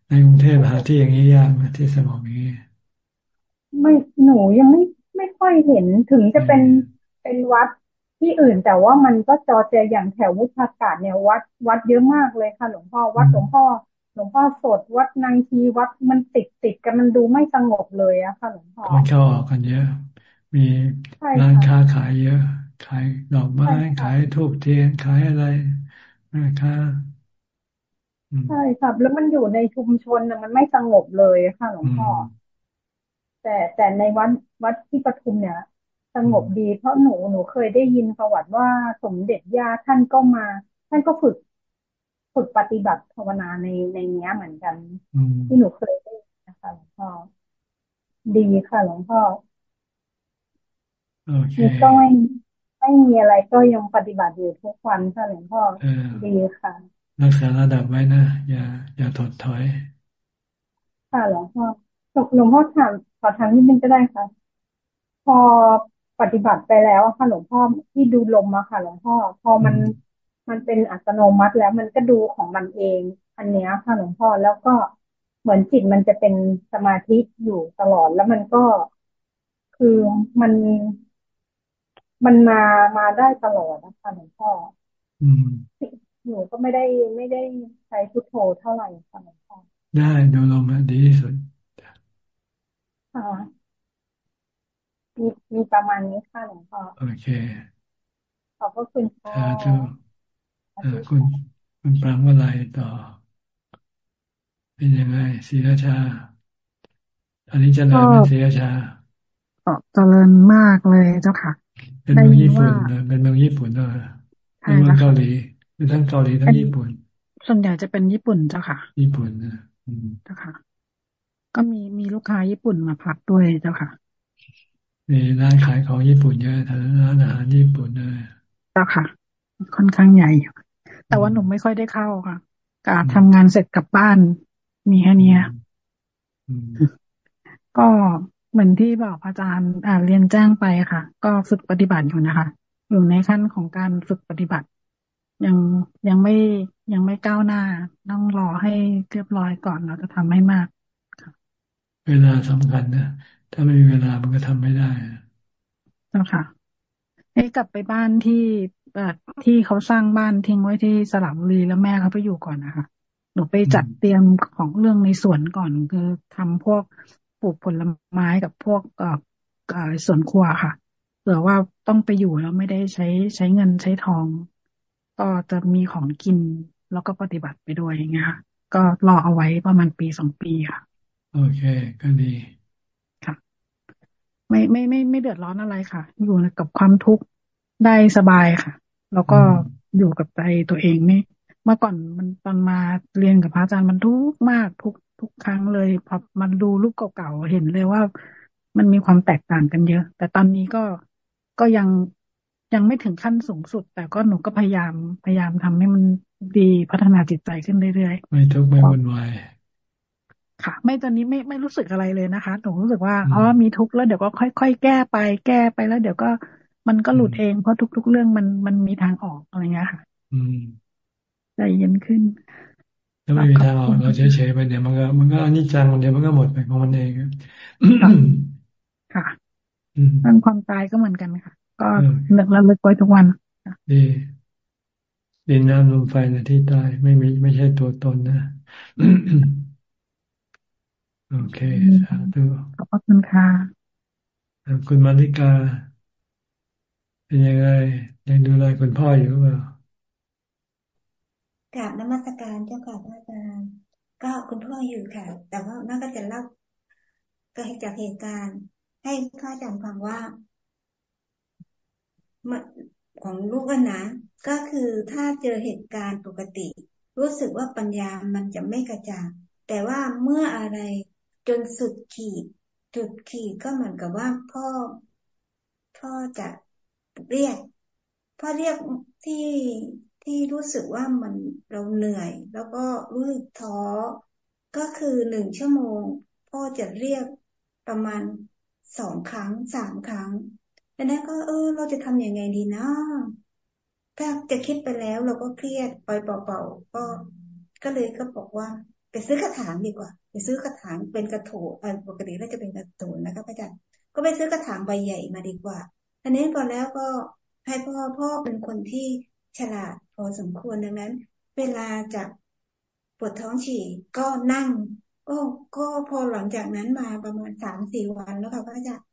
ในกรุงเทพหาที่อย่างนี้ยากไหมที่สมองนี้ไม่หนูยังไม่ไม่ค่อยเห็นถึงจะเป็นเป็นวัดที่อื่น แต่ว่ามันก็จอเจอย่างแถววุฒากาศเนี่ยวัดวัดเยอะมากเลยค่ะ หลวงพ่อวัดหลวงพ่อหลวงพ่อสดวัดนางชีวัดมันติดติดกันมันดูไม่สงบเลยอะค่ะหลวงพ่อคนเข้าออกกันเยอะ มีร้านค้าขายเยอะ ขายดอกไม้ ขายทูบเทียน ขายอะไรนะคะใช่ครับแล้วมันอยู่ในชุมชนมันไม่สงบเลยค่ะหลวงพ่อแต่แต่ในวัดวัดที่ปทุมเนี่ย สงบดีเพราะหนูหนูเคยได้ยินประวัติว่าสมเด็จย่าท่านก็มา ท่านก็ฝึกฝึกปฏิบัติภาวนาในในเนี้ยเหมือนกันที่หนูเคยได้นะคะหลวงพ่อดีค่ะหลวงพ่อ มีก็ไม่ไม่มีอะไรก็ยังปฏิบัติอยู่ทุกวันค่ะหลวงพ่อดีค่ะ รักษาระดับไว้นะ อย่า อย่าถดถอย ค่ะหลวงพ่อหลวงพ่อถามขอถามนิดนึงก็ได้ค่ะ พอปฏิบัติไปแล้วค่ะหลวงพ่อที่ดูลมอะค่ะ หลวงพ่อ พอมันมันเป็นอัตโนมัติแล้วมันก็ดูของมันเอง อันเนี้ยค่ะหลวงพ่อแล้วก็เหมือนจิตมันจะเป็นสมาธิอยู่ตลอดแล้วมันก็คือมัน มันมามาได้ตลอดนะคะหลวงพ่อหนูก็ไม่ได้ไม่ได้ใช้พุทโธเท่าไหร่ค่ะหลวงพ่อได้ดูลมดีที่สุดค่ะมีมีประมาณนี้ค่ะหลวงพ่อโอเค ขอบพระคุณค่ะคุณคุณปรางว่าอะไรต่อ เป็นยังไงศรีราชาอันนี้จะเลยเป็นศรีราชาเจริญมากเลยเจ้าค่ะ เป็นเมืองญี่ปุ่นเป็นเมืองญี่ปุ่นเลยเป็นเมืองเกาหลีเป็นทั้งเกาหลีทั้งญี่ปุ่น ส่วนใหญ่จะเป็นญี่ปุ่นเจ้าค่ะ ญี่ปุ่นนะเจ้าค่ะ ก็มีมีลูกค้าญี่ปุ่นมาพักด้วยเจ้าค่ะ มีร้านขายของญี่ปุ่นเยอะทั้งร้านอาหารญี่ปุ่นเลยเจ้าค่ะ ค่อนข้างใหญ่แต่ว่าหนูไม่ค่อยได้เข้าค่ะกาทำงานเสร็จกลับบ้านมีแค่นี้ก็ เหมือนที่บอกอาจารย์อ่าเรียนแจ้งไปค่ะ ก็ฝึกปฏิบัติอยู่นะคะ อยู่ในขั้นของการฝึกปฏิบัติ ยังยังไม่ยังไม่ก้าวหน้า ต้องรอให้เรียบร้อยก่อนเราจะทำให้มากเวลาสำคัญนะถ้าไม่มีเวลามันก็ทำไม่ได้แล้วค่ะให้กลับไปบ้านที่แบบที่เขาสร้างบ้านทิ้งไว้ที่สระบุรีแล้วแม่เขาไปอยู่ก่อนนะคะหนูไปจัดเตรียมของเรื่องในสวนก่อนคือทำพวก ปลูกผลไม้กับพวกเอ่อสวนครัวค่ะเผื่อว่าต้องไปอยู่แล้วไม่ได้ใช้ใช้เงินใช้ทอง ก็จะมีของกินแล้วก็ปฏิบัติไปด้วยอย่างเงี้ยค่ะก็รอเอาไว้ประมาณปีสองปีค่ะ โอเค ก็ดีค่ะ ไม่ไม่ไม่ไม่เดือดร้อนอะไรค่ะ อยู่กับความทุกข์ได้สบายค่ะ แล้วก็อยู่กับใจตัวเองนี่เมื่อก่อนมันตอนมาเรียนกับพระอาจารย์มันทุกข์มากทุก ทุกครั้งเลยพอมันดูรูปเก่าๆเห็นเลยว่ามันมีความแตกต่างกันเยอะ แต่ตอนนี้ก็ก็ยังยังไม่ถึงขั้นสูงสุด แต่ก็หนูก็พยายามพยายามทำให้มันดีพัฒนาจิตใจขึ้นเรื่อยๆไม่ทุกข์ไม่วุ่นวายค่ะ ไม่ตอนนี้ไม่ไม่รู้สึกอะไรเลยนะคะ หนูรู้สึกว่าอ๋อมีทุกข์แล้วเดี๋ยวก็ค่อย ๆ แก้ไป แก้ไปแล้ว เดี๋ยวก็มันก็หลุดเองเพราะทุก ๆ เรื่องมันมันมีทางออกอะไรเงี้ยค่ะ อืมใจเย็นขึ้น ถ้าไม่มีทางออกเราเฉยๆไปเดี๋ยวมันก็มันก็อนิจจังเดี๋ยวมันก็หมดไปของมันเองค่ะเรื่องความตายก็เหมือนกันค่ะ ก็นึกระลึกไว้ทุกวันดีดินน้ำลมไฟในที่ตายไม่มีไม่ใช่ตัวตนนะโอเคสาธุขอบคุณค่ะคุณมาริกา เป็นยังไงยังดูแลคุณพ่ออยู่หรือเปล่า กราบนมัสการเจ้าค่ะพระอาจารย์ก็คุณพ่ออยู่ค่ะ แต่ว่าน่าก็จะเล่าเก็จากเหตุการณ์ ให้พระอาจารย์ฟังว่าของลูกนะ ก็คือถ้าเจอเหตุการณ์ปกติ รู้สึกว่าปัญญามันจะไม่กระจ่างแต่ว่าเมื่ออะไรจนสุดขีดจุดขีดก็เหมือนกับว่าพ่อพ่อจะเรียกพ่อเรียกที่ ที่รู้สึกว่ามันเราเหนื่อย แล้วก็รู้สึกท้อ ก็คือหนึ่งชั่วโมง พ่อจะเรียกประมาณสองครั้งสามครั้งแล้วนั้นก็เออ เราจะทำยังไงดีนะถ้าจะคิดไปแล้วเราก็เครียดปล่อยเป่าๆก็ก็เลยก็บอกว่า ไปซื้อกระถางดีกว่า ไปซื้อกระถางเป็นกระโถปกติเราจะเป็นกระโถนนะคะอาจารย์ก็ไปซื้อกระถางใบใหญ่มาดีกว่าอันนี้พอแล้วก็ให้พ่อพ่อเป็นคนที่ ฉลาดพอสมควรดังนั้น เวลาจะปวดท้องฉี่ก็นั่ง ก็ก็พอหลังจากนั้นมาประมาณสามสี่วันแล้วค่ะพระอาจารย์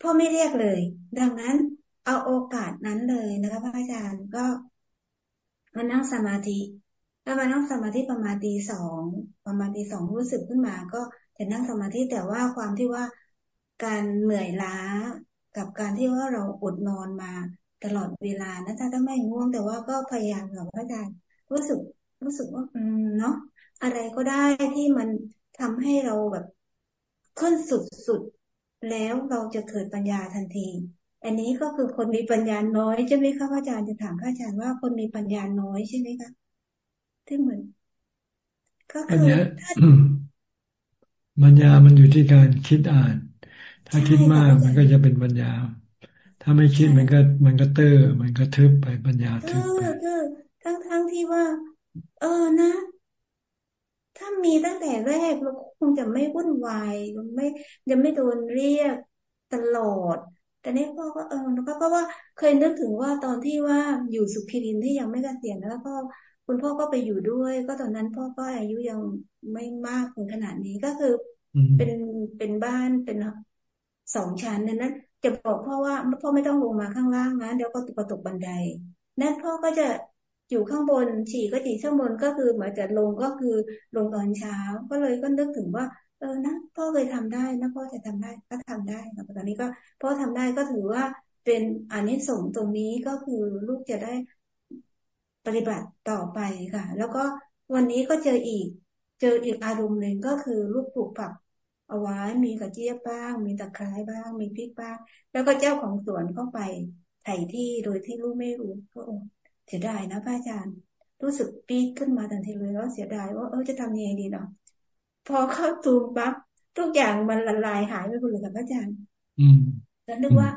พ่อไม่เรียกเลย ดังนั้นเอาโอกาสนั้นเลยนะคะพระอาจารย์ก็มานั่งสมาธิแล้วมานั่งสมาธิประมาณตีสองประมาณตีสองรู้สึกขึ้นมา ก็จะนั่งสมาธิแต่ว่าความที่ว่าการเหนื่อยล้ากับการที่ว่าเราอดนอนมา ตลอดเวลานะถ้าไม่ง่วงแต่ว่าก็พยายามกับพระอาจารย์รู้สึกรู้สึกว่าอืมเนาะอะไรก็ได้ที่มันทำให้เราแบบขึ้นสุดๆแล้วเราจะเกิดปัญญาทันที อันนี้ก็คือคนมีปัญญาน้อยใช่ไหมคะพระอาจารย์จะถามพระอาจารย์ว่าคนมีปัญญาน้อยใช่ไหมคะที่เหมือนก็คือปัญญามันอยู่ที่การคิดอ่าน ถ้าคิดมากมันก็จะเป็นปัญญา ถ้าไม่คิดมันก็มันก็เตอร์มันก็ทึบไปปัญญาทึบไปทั้งทั้งที่ว่า เออนะ ถ้ามีตั้งแต่แรกเราคงจะไม่วุ่นวายไม่จะไม่โดนเรียกตลอด แต่นี่พ่อก็เออแล้วก็เพราะว่าเคยนึกถึงว่าตอนที่ว่าอยู่สุขีรินที่ยังไม่เกษียณแล้วก็คุณพ่อก็ไปอยู่ด้วย ก็ตอนนั้นพ่อก็อายุยังไม่มากถึงขนาดนี้ก็คือเป็นเป็นบ้านเป็นสองชั้นนั้น จะบอกพ่อว่าพ่อไม่ต้องลงมาข้างล่างนะเดี๋ยวก็ตกตกบันได นั่นพ่อก็จะอยู่ข้างบนฉี่ก็ฉี่ข้างบนก็คือเหมือนจะลงก็คือลงตอนเช้า ก็เลยก็นึกถึงว่า เออนะพ่อเคยทำได้นะพ่อจะทำได้ก็ทำได้แต่ตอนนี้ก็พ่อทำได้ก็ถือว่าเป็นอันนี้ส่งตรงนี้ก็คือลูกจะได้ปฏิบัติต่อไปค่ะ แล้วก็วันนี้ก็เจออีก เจออีกอารมณ์หนึ่งก็คือลูกปลูกผัก เอาไว้มีกระเจี๊ยบบ้าง มีตะไคร้บ้าง มีพริกบ้าง แล้วก็เจ้าของสวนเข้าไปไถ่ที่โดยที่ลูกไม่รู้ก็เสียดายนะพระอาจารย์ รู้สึกปี๊ดขึ้นมาทันทีเลยว่าเสียดายว่าเออจะทำยังไงดีเนาะพอเข้าตูมปั๊บทุกอย่างมันละลายหายไปหมดเลยค่ะพระอาจารย์ อืมแล้วนึกว่า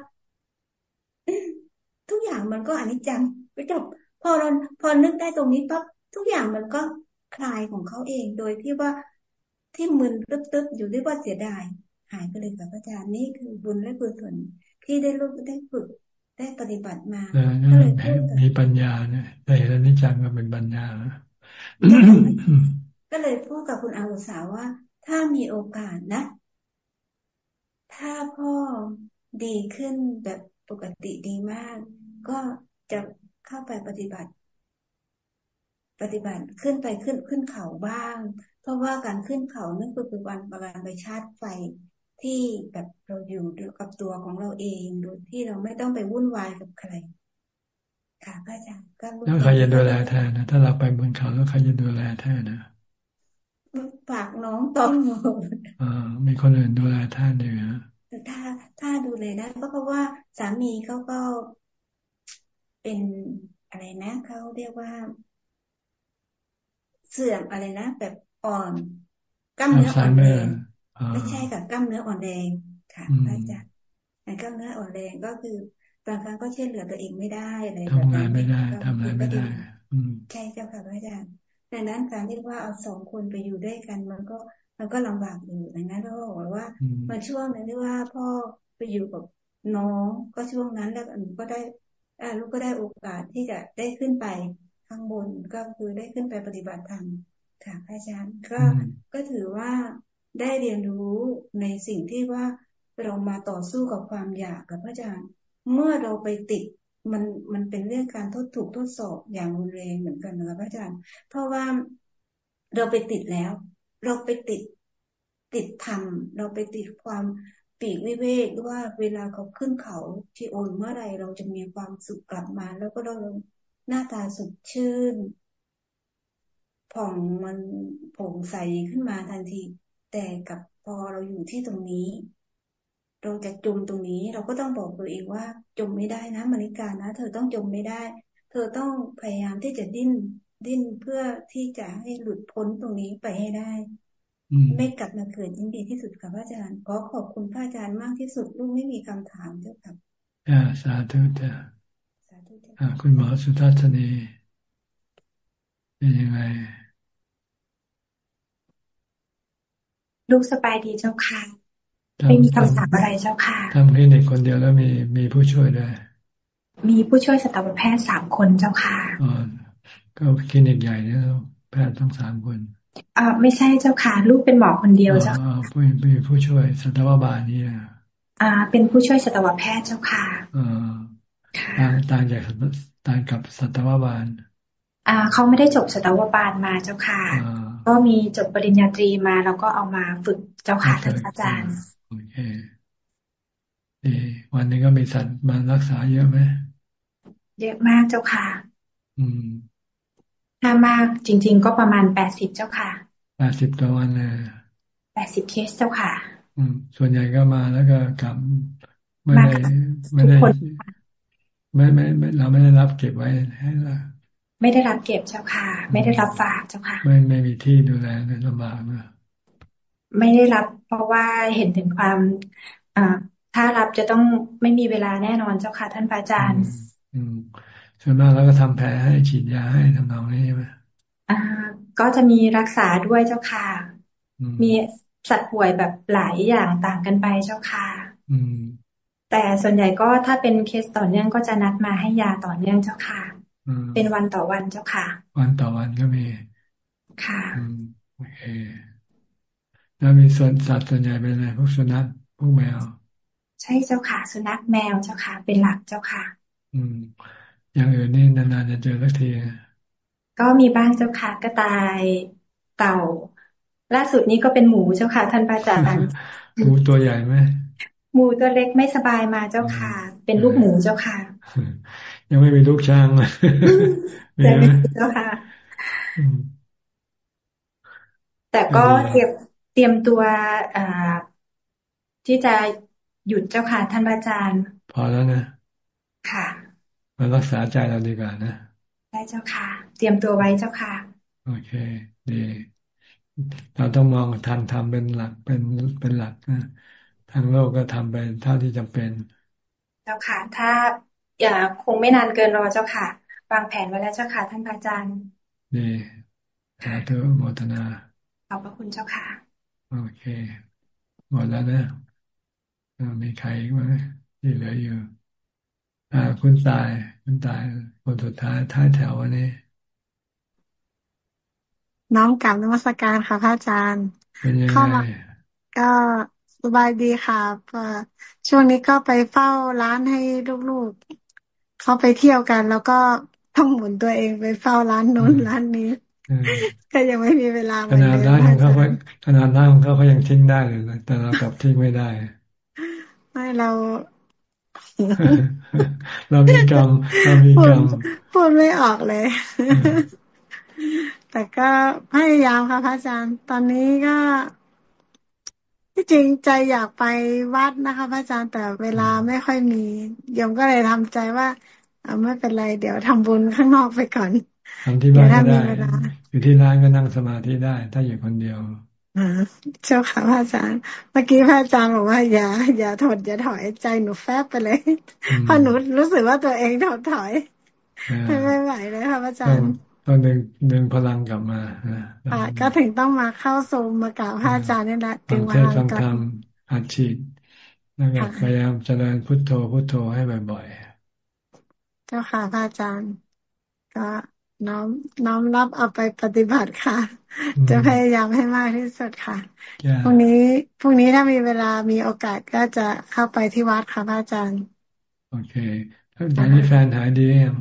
ทุกอย่างมันก็อนิจจังไปจบพอเราพอนึกได้ตรงนี้ปั๊บทุกอย่างมันก็คลายของเขาเอง โดยที่ว่า ที่มึนตึ๊บๆอยู่ด้วยว่าเสียดาย หายไปเลยค่ะพระอาจารย์นี่คือบุญและกุศลที่ได้รู้ได้ฝึกได้ปฏิบัติมาก็เลยมีปัญญาเนี่ยแต่เห็นนิจังก็เป็นปัญญา ก็เลยพูดกับคุณอาวุสาว่า ถ้ามีโอกาสนะ ถ้าพ่อดีขึ้นแบบปกติดีมาก ก็จะเข้าไปปฏิบัติ ปฏิบัติขึ้นไปขึ้นขึ้นเขาบ้าง เพราะว่าการขึ้นเขานั่นก็คือวันประการไปชาร์จไฟที่แบบเราอยู่กับตัวของเราเองโดยที่เราไม่ต้องไปวุ่นวายกับใคร ค่ะพระอาจารย์ก็แล้วใครจะดูแลแทนนะถ้าเราไปบนเขาแล้วใครจะดูแลแทนนะฝากน้องต้องอ่ามีคนอื่นดูแลแทนอยู่นะถ้าถ้าดูแลได้ก็เพราะว่าสามีเขาก็เป็นอะไรนะเขาเรียกว่า เสื่อมอะไรนะแบบ อ่อนกล้ามเนื้ออ่อนแรงไม่ใช่กับกล้ามเนื้ออ่อนแรงค่ะอาจารย์กล้ามเนื้ออ่อนแรงก็คือบางครั้งก็ช่วยเหลือตัวเองไม่ได้อะไรแบบนี้ทำงานไม่ได้ทำอะไรไม่ได้ใช่เจ้าค่ะอาจารย์ดังนั้นการที่ว่าเอาสองคนไปอยู่ด้วยกัน มันก็มันก็ลำบากอยู่ดังนั้นก็บอกว่ามันช่วงนั้นที่ว่าพ่อไปอยู่กับน้องก็ช่วงนั้นแล้วหนูก็ได้ลูกก็ได้โอกาสที่จะได้ขึ้นไปข้างบนก็คือได้ขึ้นไปปฏิบัติธรรม ค่ะอาจารย์ก็ก็ถือว่าได้เรียนรู้ในสิ่งที่ว่าเรามาต่อสู้กับความอยากกับพระอาจารย์ เมื่อเราไปติดมันมันเป็นเรื่องการทดถูกทดสอบอย่างรุนแรงเหมือนกันนะคะพระอาจารย์ เพราะว่าเราไปติดแล้ว เราไปติดติดธรรมเราไปติดความปีกวิเวกว่าเวลาเขาขึ้นเขาที่โอนเมื่อไรเราจะมีความสุขกลับมา แล้วก็เราหน้าตาสดชื่น ผ่องมันผงใสขึ้นมาทันที แต่กับพอเราอยู่ที่ตรงนี้ เราจะจมตรงนี้ เราก็ต้องบอกตัวเองว่า จมไม่ได้นะมริการนะ เธอต้องจมไม่ได้ เธอต้องพยายามที่จะดิ้นดิ้นเพื่อที่จะให้หลุดพ้นตรงนี้ไปให้ได้ ไม่กลับมาเกิดยิ่งดีที่สุดค่ะพระอาจารย์ขอขอบคุณพระอาจารย์มากที่สุดลูกไม่มีคำถามเจ้าค่ะอ่าสาธุจ้ะอ่าคุณหมอสุทัศนีเป็นยังไง ลูกสบายดีเจ้าค่ะ ไม่มีคำถามอะไรเจ้าค่ะทำคลินิกคนเดียวแล้วมีมีผู้ช่วยด้วย มีผู้ช่วยสัตวแพทย์สามคนเจ้าค่ะอ๋อก็คลินิกใหญ่เนี่ยแพทย์ทั้งสามคนอ่าไม่ใช่เจ้าค่ะ ลูกเป็นหมอคนเดียวเจ้าค่ะผู้เป็นผู้ช่วยสัตวบาลนี่อ่า เป็นผู้ช่วยสัตวแพทย์เจ้าค่ะอ่าต่างต่างจากต่างกับสัตวบาล อ่าเขาไม่ได้จบสัตวบาลมาเจ้าค่ะ ก็มีจบปริญญาตรีมาแล้วก็เอามาฝึกเจ้าค่ะท่านอาจารย์โอเคดีวันนี้ก็มีสัตว์มารักษาเยอะไหมเยอะมากเจ้าค่ะ อืมถ้ามากจริง ๆ ก็ประมาณแปดสิบเจ้าค่ะแปดสิบต่อวันเลยแปดสิบเคสเจ้าค่ะ อืม ส่วนใหญ่ก็มาแล้วก็กลับไม่ได้ไม่ได้ไม่ไม่ไม่เราไม่ได้รับเก็บไว้ให้เรา ไม่ได้รับเก็บเจ้าค่ะ ไม่ได้รับฝากเจ้าค่ะ ไม่ไม่มีที่ดูแลในลำบากนะไม่ได้รับ เพราะว่าเห็นถึงความอ่าถ้ารับจะต้องไม่มีเวลาแน่นอนเจ้าค่ะ ท่านอาจารย์ อืมส่วนมากแล้วก็ทำแผลให้ฉีดยาให้ทำนองนี้ใช่ไหมอ่า ก็จะมีรักษาด้วยเจ้าค่ะ มีสัตว์ป่วยแบบหลายอย่างต่างกันไปเจ้าค่ะ อืมแต่ส่วนใหญ่ก็ถ้าเป็นเคสต่อเนื่องก็จะนัดมาให้ยาต่อเนื่องเจ้าค่ะ เป็นวันต่อวันเจ้าค่ะ วันต่อวันก็มี ค่ะโอเคแล้วมีส่วนสัตว์ส่วนใหญ่เป็นอะไรพวกสุนัขพวกแมว ใช่เจ้าค่ะ สุนัขแมวเจ้าค่ะ เป็นหลักเจ้าค่ะ อืม อย่างอื่นนี่นานๆจะเจอสักทีก็มีบ้างเจ้าค่ะก็ตายเต่า ล่าสุดนี้ก็เป็นหมูเจ้าค่ะ ท่านพระอาจารย์หมูตัวใหญ่ไหมหมูตัวเล็กไม่สบายมาเจ้าค่ะ เป็นลูกหมูเจ้าค่ะ ยังไม่มีลูกช้างเลยแต่ไม่เจ้าค่ะ แต่ก็เตรียมเตรียมตัวอ่าที่จะหยุดเจ้าค่ะท่านอาจารย์ พอแล้วนะ ค่ะมารักษาใจเราดีกว่านะได้เจ้าค่ะ เตรียมตัวไว้เจ้าค่ะ โอเค ดี เราต้องมองทางทำเป็นหลักเป็นเป็นหลักนะทางโลกก็ทำไปเท่าที่จำเป็น เจ้าค่ะ ถ้า อย่าคงไม่นานเกินรอเจ้าค่ะ วางแผนไว้แล้วเจ้าค่ะ ท่านอาจารย์ดีสาธุโมทนา ขอบพระคุณเจ้าค่ะ โอเค หมดแล้วนะมีใครไหมที่เหลืออยู่ อ่า คุณตาย คุณตาย คนสุดท้ายท้ายแถววันนี้ น้องกลับนมัสการค่ะพระอาจารย์เป็นยังไงก็สบายดีค่ะช่วงนี้ก็ไปเฝ้าร้านให้ลูกๆ เขาไปเที่ยวกัน แล้วก็ต้องหมุนตัวเองไปเฝ้าร้านโน้นร้านนี้ก็ยังไม่มีเวลาขนาดร้านของเขาขนาดร้านของเขาเขายังทิ้งได้เลยแต่เรากลับทิ้งไม่ได้ ไม่เรา เรามีกรรมเรามีกรรมพูดไม่ออกเลย แต่ก็พยายามค่ะพระอาจารย์ ตอนนี้ก็ ที่จริงใจอยากไปวัดนะคะพระอาจารย์แต่เวลาไม่ค่อยมียมก็เลยทำใจว่าไม่เป็นไร เดี๋ยวทำบุญข้างนอกไปก่อนทำที่บ้านก็ได้อยู่ที่ร้านก็นั่งสมาธิได้ ถ้าอยู่คนเดียวเจ้าค่ะพระอาจารย์ เมื่อกี้พระอาจารย์บอกว่าอย่าอย่าถดอย่าถอยใจหนูแฟบไปเลยเพราะหนูรู้สึกว่าตัวเองถดถอยไม่ไหวเลยค่ะพระอาจารย์ ต้องดึงดึงพลังกลับมาอ่าก็ถึงต้องมาเข้าซูมมากล่าวพระอาจารย์นี่แหละถึงว่าการทำอัดฉีดแล้วก็พยายามเจริญพุทโธพุทโธให้บ่อยๆ เจ้าค่ะพระอาจารย์ ก็น้อมน้อมรับเอาไปปฏิบัติค่ะ จะพยายามให้มากที่สุดค่ะพรุ่งนี้พรุ่งนี้ถ้ามีเวลามีโอกาสก็จะเข้าไปที่วัดค่ะพระอาจารย์ โอเคตอนนี้แฟนหายดียัง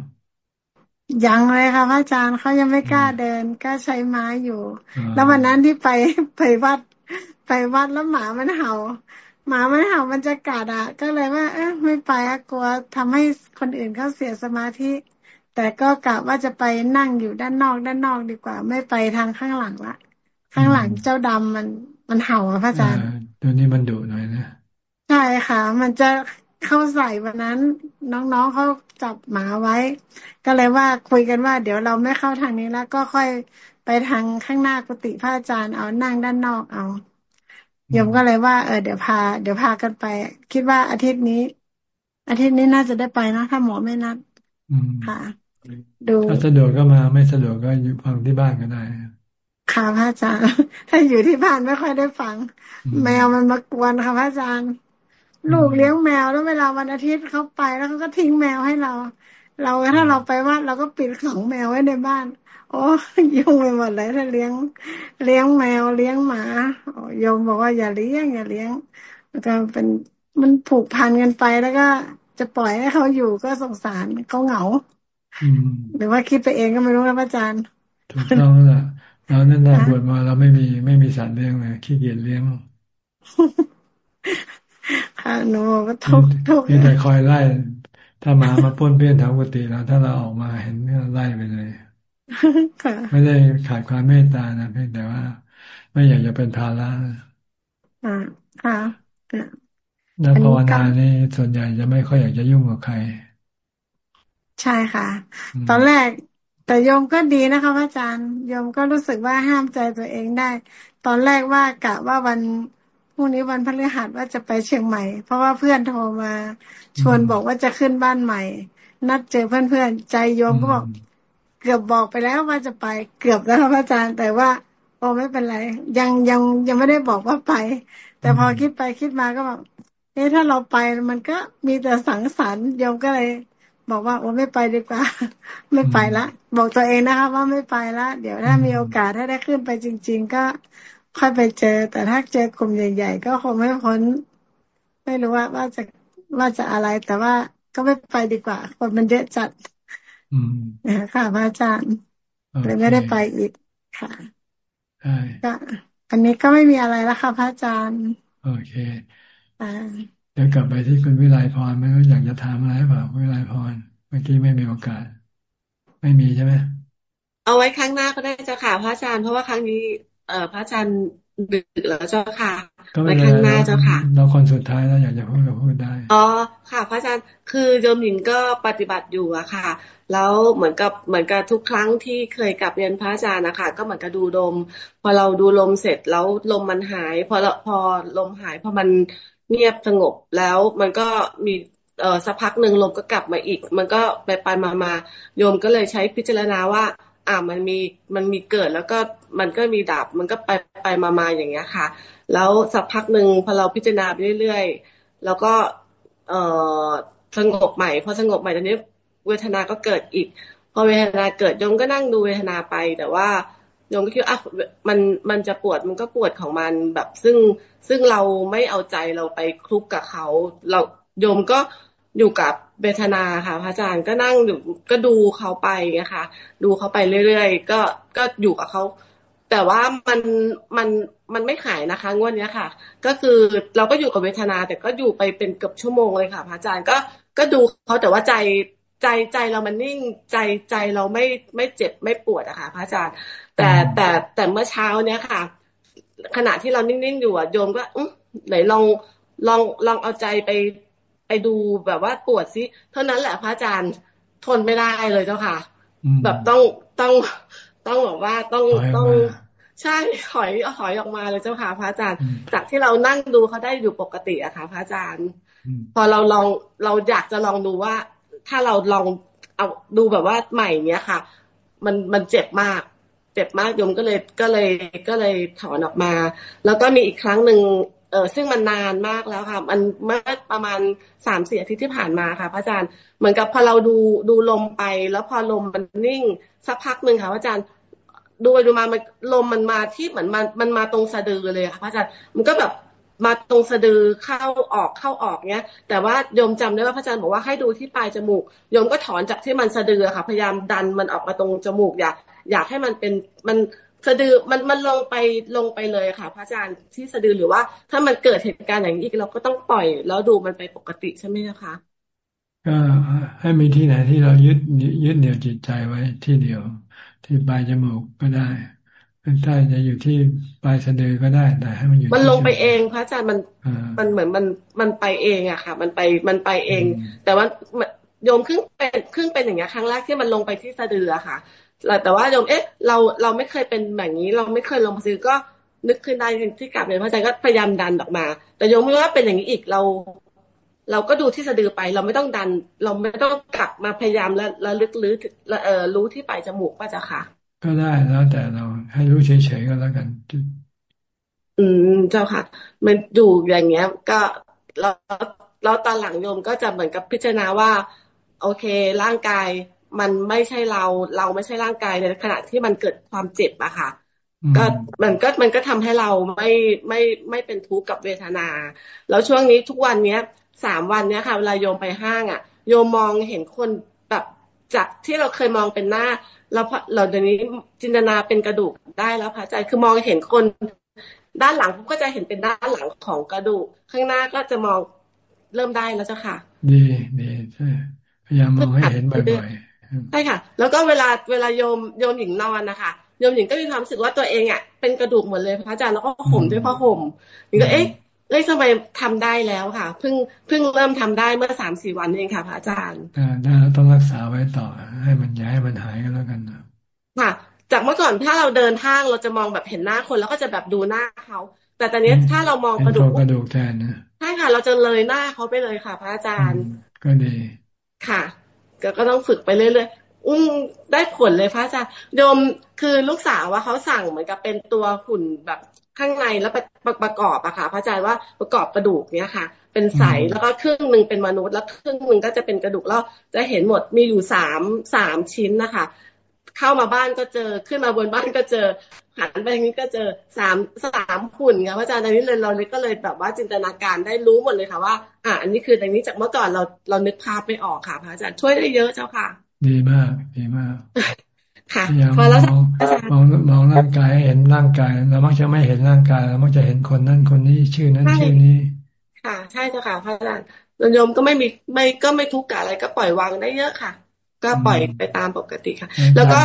ยังเลยค่ะพระอาจารย์เขายังไม่กล้าเดิน ก็ใช้ไม้อยู่ แล้ววันนั้นที่ไปไปวัด ไปวัดแล้วหมามันเห่า หมามันเห่ามันจะกัดอะ ก็เลยว่า เอ๊ะไม่ไปอะกลัวทำให้คนอื่นเขาเสียสมาธิ แต่ก็กะว่าจะไปนั่งอยู่ด้านนอกด้านนอกดีกว่า ไม่ไปทางข้างหลังละข้างหลังเจ้าดำมันมันเห่าอะพระอาจารย์ตัวนี้มันดุหน่อยนะใช่ค่ะ มันจะ เข้าใส่วันนั้น น้องๆเขาจับหมาไว้ ก็เลยว่าคุยกันว่า เดี๋ยวเราไม่เข้าทางนี้แล้วก็ค่อยไปทางข้างหน้ากุฏิพระอาจารย์เอานั่งด้านนอกเอาโยมก็เลยว่าเออเดี๋ยวพา เดี๋ยวพากันไป คิดว่าอาทิตย์นี้ อาทิตย์นี้น่าจะได้ไปนะถ้าหมอไม่นัดค่ะ ดูถ้าสะดวกก็มาไม่สะดวกก็อยู่ฟังที่บ้านก็ได้ค่ะพระอาจารย์ถ้าอยู่ที่บ้านไม่ค่อยได้ฟัง แมวมันมากวนค่ะพระอาจารย์ ลูกเลี้ยงแมวแล้วเวลาวันอาทิตย์เขาไปแล้วเขาก็ทิ้งแมวให้เรา เราถ้าเราไปวัดเราก็ปิดขังแมวไว้ในบ้านโอ้ยุ่งไปหมดเลยถ้าเลี้ยง เลี้ยงแมวเลี้ยงหมาโยมบอกว่าอย่าเลี้ยง อย่าเลี้ยงแล้วก็เป็นมันผูกพันกันไปแล้วก็จะปล่อยให้เขาอยู่ก็สงสารเขาเหงาหรือว่าคิดไปเองก็ไม่รู้นะอาจารย์ถูกต้องแหละเรานั่นแหละบวชมาเราไม่มีไม่มีสัตว์เลี้ยงเลยขี้เกียจเลี้ยง ค่ะหนูก็ทุกทุกมีแต่คอยไล่ ถ้ามามาป้นเปี้ยนแถวกุฏิแล้ว ถ้าเราออกมาเห็นก็ไล่ไปเลยไม่ได้ขาดความเมตตานะเพียงแต่ว่า ไม่อยากจะเป็นภาระอ่าค่ะนักภาวนานี่ส่วนใหญ่จะไม่ค่อยอยากจะยุ่งกับใคร ใช่ค่ะ ตอนแรกแต่โยมก็ดีนะคะพระอาจารย์โยมก็รู้สึกว่าห้ามใจตัวเองได้ ตอนแรกว่ากะว่าวัน พรุ่งนี้วันพฤหัสว่าจะไปเชียงใหม่ เพราะว่าเพื่อนโทรมา ชวนบอกว่าจะขึ้นบ้านใหม่ นัดเจอเพื่อนๆใจโยมก็บอกเกือบบอกไปแล้วว่าจะไปเกือบแล้วครับอาจารย์ แต่ว่าโอ้ไม่เป็นไร ยังยังยังไม่ได้บอกว่าไป แต่พอคิดไปคิดมาก็แบบเอ๊ะถ้าเราไปมันก็มีแต่สังสรรค์โยมก็เลย บอกว่าโอ้ไม่ไปดีกว่า ไม่ไปละ บอกตัวเองนะคะ ว่าไม่ไปละ เดี๋ยวถ้ามีโอกาสถ้าได้ขึ้นไปจริง ๆ ก็ ค่อยไปเจอ แต่ถ้าเจอกลุ่มใหญ่ ๆ ก็คงไม่พ้น ไม่รู้ว่าว่าจะว่าจะอะไร แต่ว่าก็ไม่ไปดีกว่า คนมันเยอะจัดค่ะพระอาจารย์เลยไม่ได้ไปอีกค่ะก็อันนี้ก็ไม่มีอะไรแล้วค่ะพระอาจารย์ โอเคเดี๋ยวกลับไปที่คุณวิไลพรไม่รู้อยากจะถามอะไรเปล่าวิไลพรเมื่อกี้ไม่มีโอกาส ไม่มีใช่ไหมเอาไว้ครั้งหน้าก็ได้เจ้าค่ะพระอาจารย์เพราะว่าครั้งนี้ เอ่อพระอาจารย์ดึกแล้วเจ้าค่ะไปข้างหน้าเจ้าค่ะ เราคนสุดท้ายแล้วอยากจะพูดก็พูดได้อ๋อค่ะ พระอาจารย์คือโยมหญิงก็ปฏิบัติอยู่อะค่ะ แล้วเหมือนกับเหมือนกับทุกครั้งที่เคยกลับเรียนพระอาจารย์นะคะก็เหมือนกับดูลม พอเราดูลมเสร็จแล้วลมมันหาย พอพอลมหายพอมันเงียบสงบแล้วมันก็มีเออสักพักหนึ่งลมก็กลับมาอีก มันก็ไปไปมามาโยมก็เลยใช้พิจารณาว่า อ่ามันมีมันมีเกิดแล้วก็มันก็มีดับ มันก็ไปไปมามาอย่างเงี้ยค่ะ แล้วสักพักหนึ่งพอเราพิจารณาไปเรื่อยๆ แล้วก็เอ่อสงบใหม่พอสงบใหม่ตอนนี้เวทนาก็เกิดอีก พอเวทนาเกิดยมก็นั่งดูเวทนาไป แต่ว่ายมก็คิดอะมันมันจะปวดมันก็ปวดของมันแบบซึ่งซึ่งเราไม่เอาใจเราไปคลุกกับเขา เราโยมก็อยู่กับ เบทนาค่ะพระอาจารย์ก็นั่งอยู่ก็ดูเขาไปนะคะดูเขาไปเรื่อยๆก็ก็อยู่กับเขาแต่ว่ามันมันมันไม่หายนะคะงวดนี้ค่ะ ก็คือเราก็อยู่กับเวทนา แต่ก็อยู่ไปเป็นเกือบชั่วโมงเลยค่ะพระอาจารย์ก็ก็ดูเขาแต่ว่าใจใจใจเรามันนิ่งใจใจเราไม่ไม่เจ็บไม่ปวดอะค่ะพระอาจารย์ แต่แต่แต่เมื่อเช้าเนี้ยค่ะ ขณะที่เรานิ่งๆอยู่อะโยมก็อไหนลองลองลองเอาใจไป ไปดูแบบว่าปวดซิเท่านั้นแหละพระอาจารย์ทนไม่ได้เลยเจ้าค่ะ แบบต้องต้องต้องบอกว่าต้องต้องใช่หอยหอยออกมาเลยเจ้าค่ะพระอาจารย์ จากที่เรานั่งดูเขาได้อยู่ปกติอะค่ะพระอาจารย์ พอเราลองเราอยากจะลองดูว่า ถ้าเราลองเอาดูแบบว่าใหม่เนี้ยค่ะ มันมันเจ็บมาก เจ็บมากโยมก็เลยก็เลยก็เลยถอนออกมา แล้วก็มีอีกครั้งหนึ่ง เออซึ่งมันนานมากแล้วค่ะ มันเมื่อประมาณสามสี่อาทิตย์ที่ผ่านมาค่ะ พระอาจารย์เหมือนกับพอเราดูดูลมไป แล้วพอลมมันนิ่ง สักพักหนึ่งค่ะพระอาจารย์ดูไปดูมามันลมมันมาที่เหมือนมันมันมาตรงสะดือเลยค่ะพระอาจารย์มันก็แบบมาตรงสะดือเข้าออกเข้าออกเนี้ย แต่ว่าโยมจำได้ว่าพระอาจารย์บอกว่าให้ดูที่ปลายจมูกโยมก็ถอนจากที่มันสะดือค่ะ พยายามดันมันออกมาตรงจมูกอยากอยากให้มันเป็นมัน สะดือมันมันลงไปลงไปเลยค่ะ พระอาจารย์ที่สะดือหรือว่า ถ้ามันเกิดเหตุการณ์อย่างนี้อีกเราก็ต้องปล่อย แล้วดูมันไปปกติใช่ไหมนะคะก็ให้มีที่ไหนที่เรายึดยึดเหนี่ยวจิตใจไว้ที่เดียว ที่ปลายจมูกก็ได้ถ้าจะอยู่ที่ปลายสะดือก็ได้แต่ให้มันอยู่มันลงไปเองพระอาจารย์มันมันเหมือนมันมันไปเองอะค่ะ มันไปมันไปเอง แต่ว่าโยมครึ่งเป็นครึ่งเป็นอย่างเงี้ยครั้งแรกที่มันลงไปที่สะดืออะค่ะ แต่ว่าโยมเอ๊ะ เราเราไม่เคยเป็นแบบนี้ เราไม่เคยลงซื้อก็นึกขึ้นได้ที่กลับเลยพระอาจารย์ก็พยายามดันออกมา แต่โยมไม่ว่าเป็นอย่างนี้อีกเรา เราก็ดูที่สะดือไป เราไม่ต้องดัน เราไม่ต้องกลับมาพยายามแล้วแล้วลึกลื้อเอ่อรู้ที่ปลายจมูกป้าจะค่ะ ก็ได้แล้วแต่เราให้รู้เฉยๆก็แล้วกัน อืมเจ้าค่ะ มันอยู่อย่างเงี้ย ก็เราเราตอนหลังโยมก็จะเหมือนกับพิจารณาว่า โอเค ร่างกาย มันไม่ใช่เราเราไม่ใช่ร่างกายในขณะที่มันเกิดความเจ็บอะค่ะก็มันก็มันก็ทำให้เราไม่ไม่ไม่เป็นทุกข์กับเวทนา แล้วช่วงนี้ทุกวันเนี้ยสามวันเนี้ยค่ะเวลาโยมไปห้างอะ โยมมองเห็นคนแบบจากที่เราเคยมองเป็นหน้าแล้วเราเดี๋ยวนี้จินตนาเป็นกระดูกได้แล้วพระอาจารย์คือมองเห็นคนด้านหลังก็จะเห็นเป็นด้านหลังของกระดูก ข้างหน้าก็จะมองเริ่มได้แล้วเจ้าค่ะ ดีดีใช่พยายามมองให้เห็นบ่อยๆ ใช่ค่ะ แล้วก็เวลาเวลาโยมโยมหญิงนอนนะคะโยมหญิงก็มีความรู้สึกว่าตัวเองอะเป็นกระดูกหมดเลยพระอาจารย์แล้วก็ห่มด้วยผ้าห่มนี่ก็เอ๊ะเอ้ยทำไมทำได้แล้วค่ะเพิ่งเพิ่งเริ่มทำได้เมื่อสามสี่วันเองค่ะพระอาจารย์อ่าได้แล้วต้องรักษาไว้ต่อ ให้มันย้ายมันหายกันแล้วกันนะค่ะ จากเมื่อก่อนถ้าเราเดินทางเราจะมองแบบเห็นหน้าคนแล้วก็จะแบบดูหน้าเขาแต่ตอนนี้ถ้าเรามองกระดูกกระดูกแทนนะใช่ค่ะ เราจะเลยหน้าเขาไปเลยค่ะ พระอาจารย์ ก็ดีค่ะ ก็ก็ต้องฝึกไปเรื่อยๆอุ้งได้ผลเลยพระอาจารย์โยมคือลูกสาวว่าเขาสั่งเหมือนกับเป็นตัวหุ่นแบบข้างในแล้วประประกอบอะค่ะพระอาจารย์ว่าประกอบกระดูกเนี้ยค่ะ เป็นใสแล้วก็ครึ่งหนึ่งเป็นมนุษย์แล้วครึ่งหนึ่งก็จะเป็นกระดูกแล้วจะเห็นหมดมีอยู่สามสามชิ้นนะคะ เข้ามาบ้านก็เจอขึ้นมาบนบ้านก็เจอ หันไปทางนี้ก็เจอสามสามหุ่นค่ะพระอาจารย์อันนี้เลยเราเลยก็เลยแบบว่าจินตนาการได้รู้หมดเลยค่ะว่า อ่าอันนี้คืออันนี้จากเมื่อก่อนเราเรานึกภาพไม่ออกค่ะพระอาจารย์ช่วยได้เยอะเจ้าค่ะ ดีมากดีมากค่ะพอแล้วมองมองร่างกายเห็นร่างกายเรามักจะไม่เห็นร่างกายเรามักจะเห็นคนนั้นคนนี้ชื่อนั้นชื่อนี้ ค่ะ ใช่เจ้าค่ะพระอาจารย์โยมก็ไม่มีไม่ก็ไม่ทุกข์กับอะไรก็ปล่อยวางได้เยอะค่ะ ก็ปล่อยไปตามปกติค่ะ แล้วก็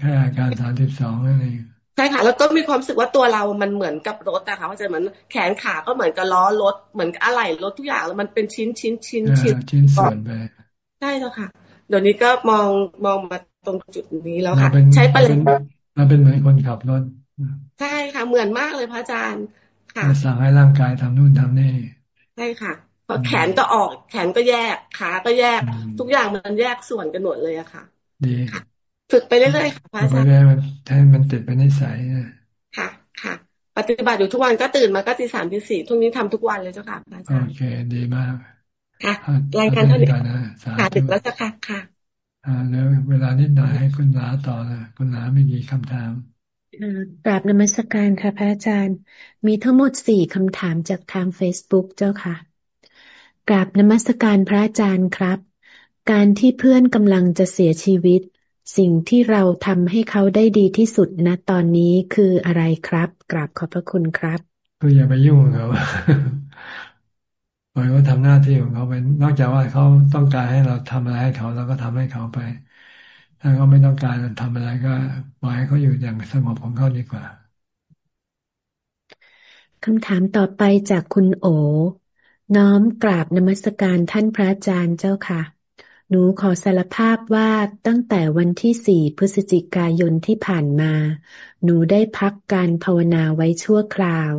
แค่อาการสามสิบสองนั่นเอง ใช่ค่ะ แล้วก็มีความรู้สึกว่าตัวเรามันเหมือนกับรถอะค่ะเพราะจะเหมือนแขนขาก็เหมือนกับล้อรถเหมือนอะไหล่รถทุกอย่างแล้วมันเป็นชิ้นชิ้นชิ้นชิ้นชิ้นส่วนไปใช่แล้วค่ะเดี๋ยวนี้ก็มองมองมาตรงจุดนี้แล้วค่ะ ใช้ปริมาเราเป็นเหมือนคนขับรถใช่ค่ะ เหมือนมากเลยพระอาจารย์ ค่ะสั่งให้ร่างกายทำนู่นทำนี่ใช่ค่ะพอแขนก็ออก แขนก็แยก ขาก็แยก ทุกอย่างมันแยกส่วนกันหมดเลยอะค่ะ ดี ฝึกไปเรื่อยๆค่ะพระอาจารย์ไปเรื่อยมันให้มันติดเป็นนิสัยค่ะ ค่ะ ปฏิบัติอยู่ทุกวันก็ตื่นมาก็ตีสามตีสี่ทุกนี้ทำทุกวันเลยเจ้าค่ะอาจารย์โอเค ดีมากค่ะรายการเท่านี้ค่ะดึกแล้วจ้ะค่ะค่ะอ่าแล้วเวลานิดหน่อยให้คุณหลาต่อนะคุณหลาไม่กี่คำถามกราบนมัสการค่ะ พระอาจารย์ มีทั้งหมดสี่คำถามจากทางเฟซบุ๊กเจ้าค่ะกราบนมัสการพระอาจารย์ครับ การที่เพื่อนกำลังจะเสียชีวิต สิ่งที่เราทำให้เขาได้ดีที่สุดณตอนนี้คืออะไรครับกราบขอบพระคุณครับก็อย่าไปยุ่งเขาปล่อยเขาทำหน้าที่ของเขาไปนอกจากว่าเขาต้องการให้เราทำอะไรให้เขาเราก็ทำให้เขาไป ถ้าเขาไม่ต้องการทำอะไรก็ปล่อยให้เขาอยู่อย่างสงบของเขาดีกว่าคำถามต่อไปจากคุณโอ น้อมกราบนมัสการท่านพระอาจารย์เจ้าค่ะ หนูขอสารภาพว่าตั้งแต่วันที่สี่พฤศจิกายนที่ผ่านมา หนูได้พักการภาวนาไว้ชั่วคราว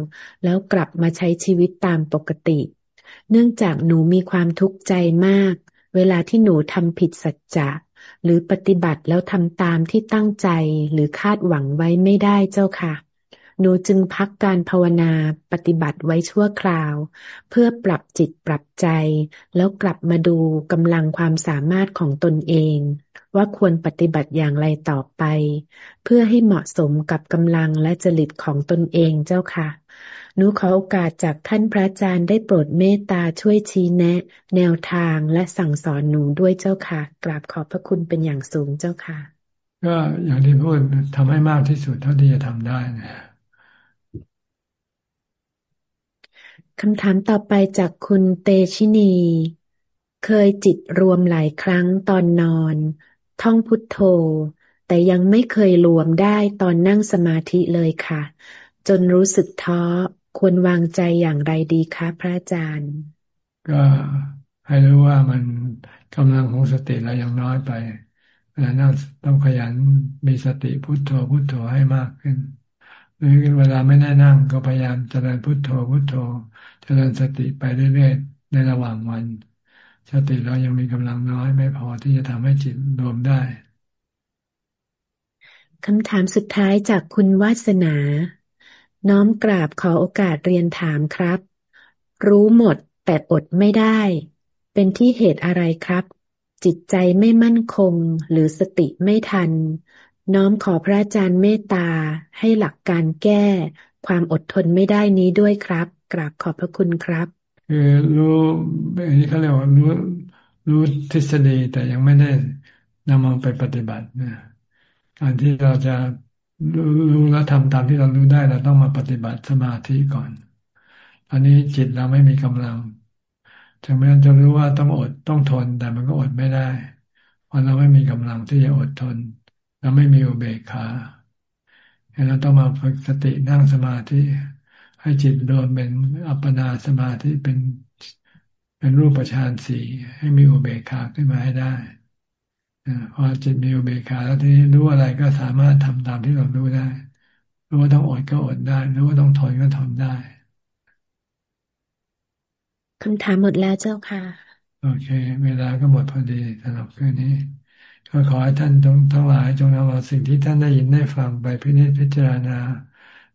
แล้วกลับมาใช้ชีวิตตามปกติ เนื่องจากหนูมีความทุกข์ใจมาก เวลาที่หนูทำผิดสัจจะหรือปฏิบัติแล้วทำตามที่ตั้งใจหรือคาดหวังไว้ไม่ได้เจ้าค่ะ หนูจึงพักการภาวนาปฏิบัติไว้ชั่วคราว เพื่อปรับจิตปรับใจ แล้วกลับมาดูกำลังความสามารถของตนเอง ว่าควรปฏิบัติอย่างไรต่อไป เพื่อให้เหมาะสมกับกำลังและจริตของตนเองเจ้าค่ะหนูขอโอกาสจากท่านพระอาจารย์ได้โปรดเมตตาช่วยชี้แนะ แนวทางและสั่งสอนหนูด้วยเจ้าค่ะ กราบขอบพระคุณเป็นอย่างสูงเจ้าค่ะ ก็อย่างที่พูดทำให้มากที่สุดเท่าที่จะทำได้นะ คำถามต่อไปจากคุณเตชินี เคยจิตรวมหลายครั้งตอนนอน ท่องพุทโธ แต่ยังไม่เคยรวมได้ตอนนั่งสมาธิเลยค่ะ จนรู้สึกท้อควรวางใจอย่างไรดีคะพระอาจารย์ ก็ให้รู้ว่ามันกำลังของสติเรายังน้อยไปเวลานั่งต้องขยันมีสติพุทโธพุทโธให้มากขึ้นหรือเวลาไม่ได้นั่งก็พยายามเจริญพุทโธพุทโธ จริญสติไปเรื่อยๆ ในระหว่างวัน สติเรายังมีกำลังน้อยไม่พอที่จะทำให้จิตรวมได้คำถามสุดท้ายจากคุณวาสนา น้อมกราบขอโอกาสเรียนถามครับ รู้หมดแต่อดไม่ได้ เป็นที่เหตุอะไรครับ จิตใจไม่มั่นคงหรือสติไม่ทัน น้อมขอพระอาจารย์เมตตาให้หลักการแก้ ความอดทนไม่ได้นี้ด้วยครับ กราบขอบพระคุณครับคือรู้อันนี้เขาเรียกว่ารู้รู้ทฤษฎีแต่ยังไม่ได้นำมาไปปฏิบัตินะการที่เราจะรู้รู้แล้วทำตามที่เรารู้ได้เราต้องมาปฏิบัติสมาธิก่อน อันนี้จิตเราไม่มีกำลังถึงแม้จะรู้ว่าต้องอดต้องทน แต่มันก็อดไม่ได้ เพราะเราไม่มีกำลังที่จะอดทน เราไม่มีอุเบกขาเราต้องมาฝึกสตินั่งสมาธิ ให้จิตรวมเป็นอัปปนาสมาธิเป็นเป็นรูปฌานสี่ให้มีอุเบกขาขึ้นมาให้ได้พอจิตมีอุเบกขาแล้วทีนี้รู้อะไรก็สามารถทำตามที่เรารู้ได้ รู้ว่าต้องอดก็อดได้ รู้ว่าต้องทนก็ทนได้คำถามหมดแล้วเจ้าค่ะ โอเค เวลาก็หมดพอดีสำหรับคืนนี้ ก็ขอให้ท่านทั้งทั้งหลายจงนำเอาสิ่งที่ท่านได้ยินได้ฟังไปพิจิตพิจารณา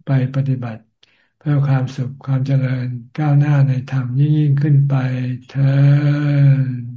ไปปฏิบัติ เพื่อความสุขความเจริญก้าวหน้าในธรรมยิ่งยิ่งขึ้นไปเธอ